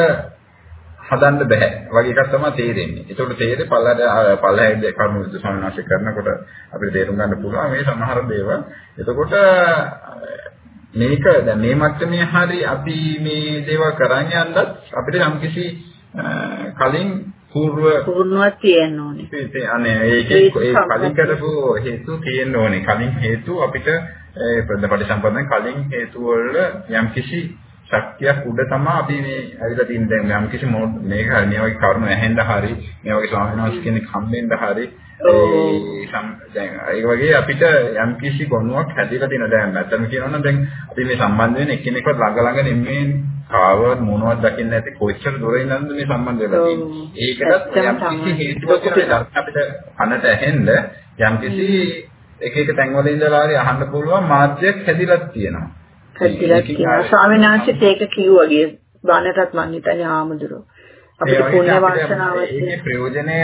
හදන්න බෑ වගේ එකක් තමයි තේරෙන්නේ. ඒකට තේරෙන්නේ පල්ලට පල්ලහැද කර්ම විද්‍ය සම්මානශ කරනකොට අපිට තේරුම් ගන්න පුළුවන් මේ සමහර දේවල්. එතකොට මේක දැන් මේ මට්ටමේ හරි අපි මේ දේවල් කරන් යන්නත් අපිට යම්කිසි කලින් పూర్ව පුහුණුවක් තියෙන්න ඕනේ. අනේ ඒකේ කලින් කරපු හේතු තියෙන්න ඕනේ. කලින් හේතු අපිට ප්‍රතිපද සම්පන්න කලින් හේතු වල යම්කිසි ශක්තියක් උඩ තමයි අපි මේ ඇවිල්ලා තින්නේ දැන් යම්කිසි මේක මේ වගේ කරුණු ඇහෙන්න හරි මේ වගේ ස්වාමීන් වහන්සේ කෙනෙක් හම්බෙන්න හරි දැන් ඒ වගේ අපිට යම්කිසි ගුණයක් හැදිලා තියෙන දැන් නැත්නම් කියනවා නම් දැන් අපි මේ සම්බන්ධ වෙන එකිනෙකට ළඟ ළඟ නෙමෙයි කාවවත් මොනවද දකින්න නැති කොච්චර දුර ඉඳන්ද මේ සම්බන්ධ වෙලා තියෙන්නේ. ඒකටත් යම්කිසි හේතුවක් තියෙනවා අපිට කනට ඇහෙන්න යම්කිසි එක එක තැන්වල ඉඳලා හරි අහන්න පුළුවන් මාධ්‍යයක් හැදිලා තියෙනවා. හැදිලා තියෙනවා. ස්වාමීන් වහන්සේත් ඒක කිව්වාගේ බණටත් මං හිතන්නේ ආමුදුරෝ. අපිට පුණ්‍ය වාසනාවක් ඒකේ ප්‍රයෝජනය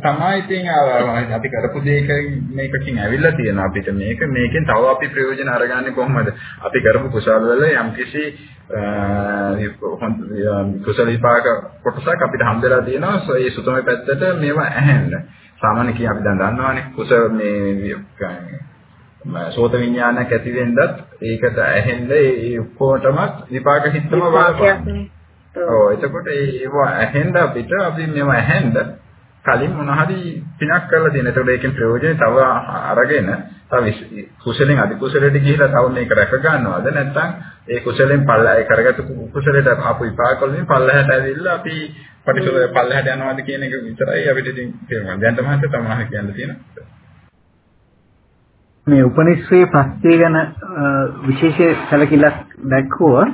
තමයි ඉතින් අපි කරපු දෙයක මේකකින් ඇවිල්ලා තියෙන අපිට. මේක මේකෙන් තව අපි ප්‍රයෝජන අරගන්නේ කොහොමද? අපි කරපු කුසල වල යම්කිසි කුසල විපාක කොටසක් අපිට හම්බෙලා තියෙනවා. ඒ සුතමේ පැත්තට මේවා ඇහෙන්න. සාමාන්‍ය කිය අපි දැන් දන්නවානේ කුසල මේ සෝත විඥානයක් ඇති වෙන්නත් ඒකට ඇහෙන්න ඒ ඔක්කොටම විපාක හිතම බලපාන. ඔව් එතකොට ඒව ඇහෙන්න අපිට අපි මේව ඇහෙන්න කලින් මොන හරි පිනක් කරලා තියෙන. එතකොට ඒකෙන් ප්‍රයෝජනේ තව අරගෙන තව කුසලෙන් අධි කුසලයට ගිහිලා තව මේක රැක ගන්නවද නැත්නම් ඒ කුසලෙන් පල්ල කරගත්තු කුසලයට ආපු විපාක වලින් පල්ලහැට ඇවිල්ලා අපි පටිසෝධ පල්ලහැට යනවාද කියන එක විතරයි අපිට ඉතින් තේරුම් ගන්න. දැන් තමයි තමයි කියන්න තියෙන්නේ. මේ උපනිශ්‍රේ ප්‍රත්‍ය ගැන විශේෂ සැලකිල්ලක් දැක්වුවා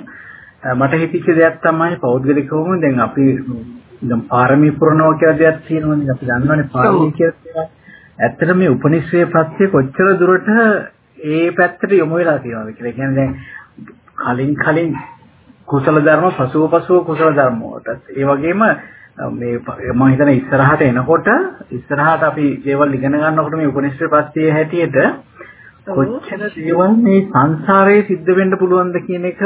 මට හිතෙච්ච දෙයක් තමයි පෞද්ගලිකවම දැන් අපි දැන් පාරමී පුරනවා කියලා දෙයක් තියෙනවනේ අපි දන්නවනේ පාරමී කියලා ඇත්තට මේ උපනිශ්‍රේ ප්‍රත්‍ය කොච්චර දුරට ඒ පැත්තට යොමු වෙලා තියෙනවද කියලා. කියන්නේ දැන් කලින් කලින් කුසල ධර්ම පසුව පසුව කුසල ධර්ම වලට ඒ වගේම මේ මම හිතන ඉස්සරහට එනකොට ඉස්සරහට අපි දේවල් ඉගෙන ගන්නකොට මේ උපනිශ්‍රේ ප්‍රත්‍යයේ හැටියට කොච්චර දේවල් මේ සංසාරයේ සිද්ධ වෙන්න පුළුවන්ද කියන එක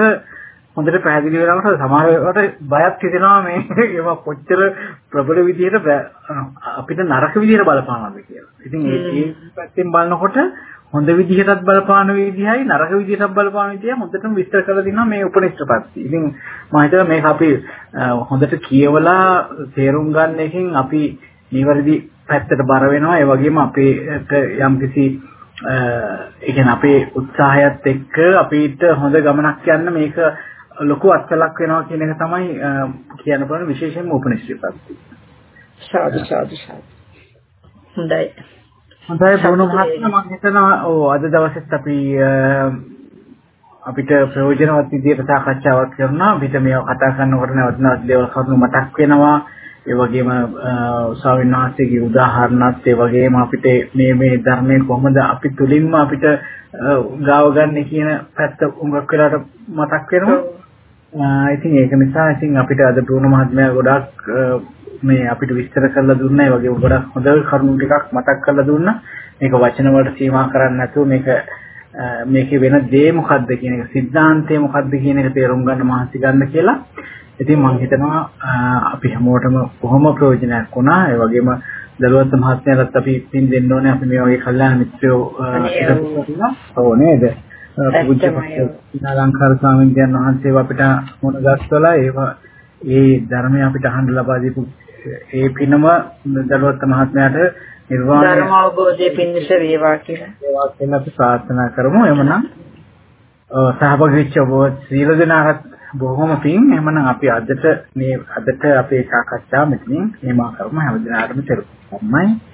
හොඳට පැහැදිලි වෙනකොට සමහර වෙලාවට බයක් හිතෙනවා මේ ඒවා කොච්චර ප්‍රබල විදිහට අපිට නරක විදිහට බලපානවද කියලා. ඉතින් ඒ පැත්තෙන් බලනකොට හොඳ විදිහටත් බලපාන විදිහයි නරක විදිහටත් බලපාන විදිහයි හොඳටම විස්තර කරලා දෙනවා මේ උපනිෂ්ඨපත්ති. ඉතින් මම හිතනවා මේක අපි හොඳට කියවලා තේරුම් ගන්න එකෙන් අපි නිවැරදි පැත්තට බර වෙනවා. ඒ වගේම අපේට යම්කිසි ඒ කියන්නේ අපේ උත්සාහයත් එක්ක අපිට හොඳ ගමනක් යන්න මේක ලොකු අත්කලක් වෙනවා කියන එක තමයි කියන්න පුළුවන් විශේෂයෙන්ම උපනිෂ්ඨපත්ති. සාදු සාදු සාදු. හොඳයි. හොඳයි බොණු මහත්මයා මම හිතනවා ඔව් අද දවසෙත් අපි අපිට ප්‍රයෝජනවත් විදිහට සාකච්ඡාවක් කරනවා. අපිට මේව කතා කරනකොට නැවත නැවත දේවල් කරුණු මතක් වෙනවා. ඒ වගේම ස්වාමීන් වහන්සේගේ උදාහරණත් ඒ වගේම අපිට මේ මේ ධර්මයේ කොහොමද අපි තුලින්ම අපිට ගාව ගන්න කියන පැත්ත උඟක් වෙලාට මතක් වෙනවා. ඉතින් ඒක නිසා ඉතින් අපිට අද බ්‍රුණෝ මහත්මයා ගොඩාක් මේ අපිට විස්තර කරලා දුන්නා. ඒ වගේ ගොඩක් හොඳ කරුණු ටිකක් මතක් කරලා දුන්නා. මේක වචන වලට සීමා කරන්නේ නැතුව මේක මේකේ වෙන දේ මොකද්ද කියන එක සිද්ධාන්තය මොකද්ද කියන එක තේරුම් ගන්න මහන්සි ගන්න කියලා. ඉතින් මම හිතනවා අපි හැමෝටම බොහොම ප්‍රයෝජනයක් වුණා. ඒ වගේම දරුවත් මහත්මයාලත් අපි පින් දෙන්න ඕනේ. අපි මේ වගේ කල්යාණ මිත්‍රයෝ එකතු වෙලා. ඕ නේද? පූජ්‍ය ලංකාර ස්වාමීන් වහන්සේව අපිට මොන ගස්වලා ඒව ඒ ධර්මය අපිට අහන්න ලබා දීපු ඒ පිනම දලුවත් මහත්මයාට නිර්වාණය ධර්ම අවබෝධයේ පිණිස වේවා කියලා. ඒවා කියලා අපි ප්‍රාර්ථනා කරමු. එමනම් සහභාගී වෙච්ච ඔබ සීල දෙනාට බොහොම පිං. එහෙමනම් අපි අදට මේ අදට අපේ සාකච්ඡාව මෙතනින් නිමා කරමු. හැමදිනාටම තෙරුවන් සරණයි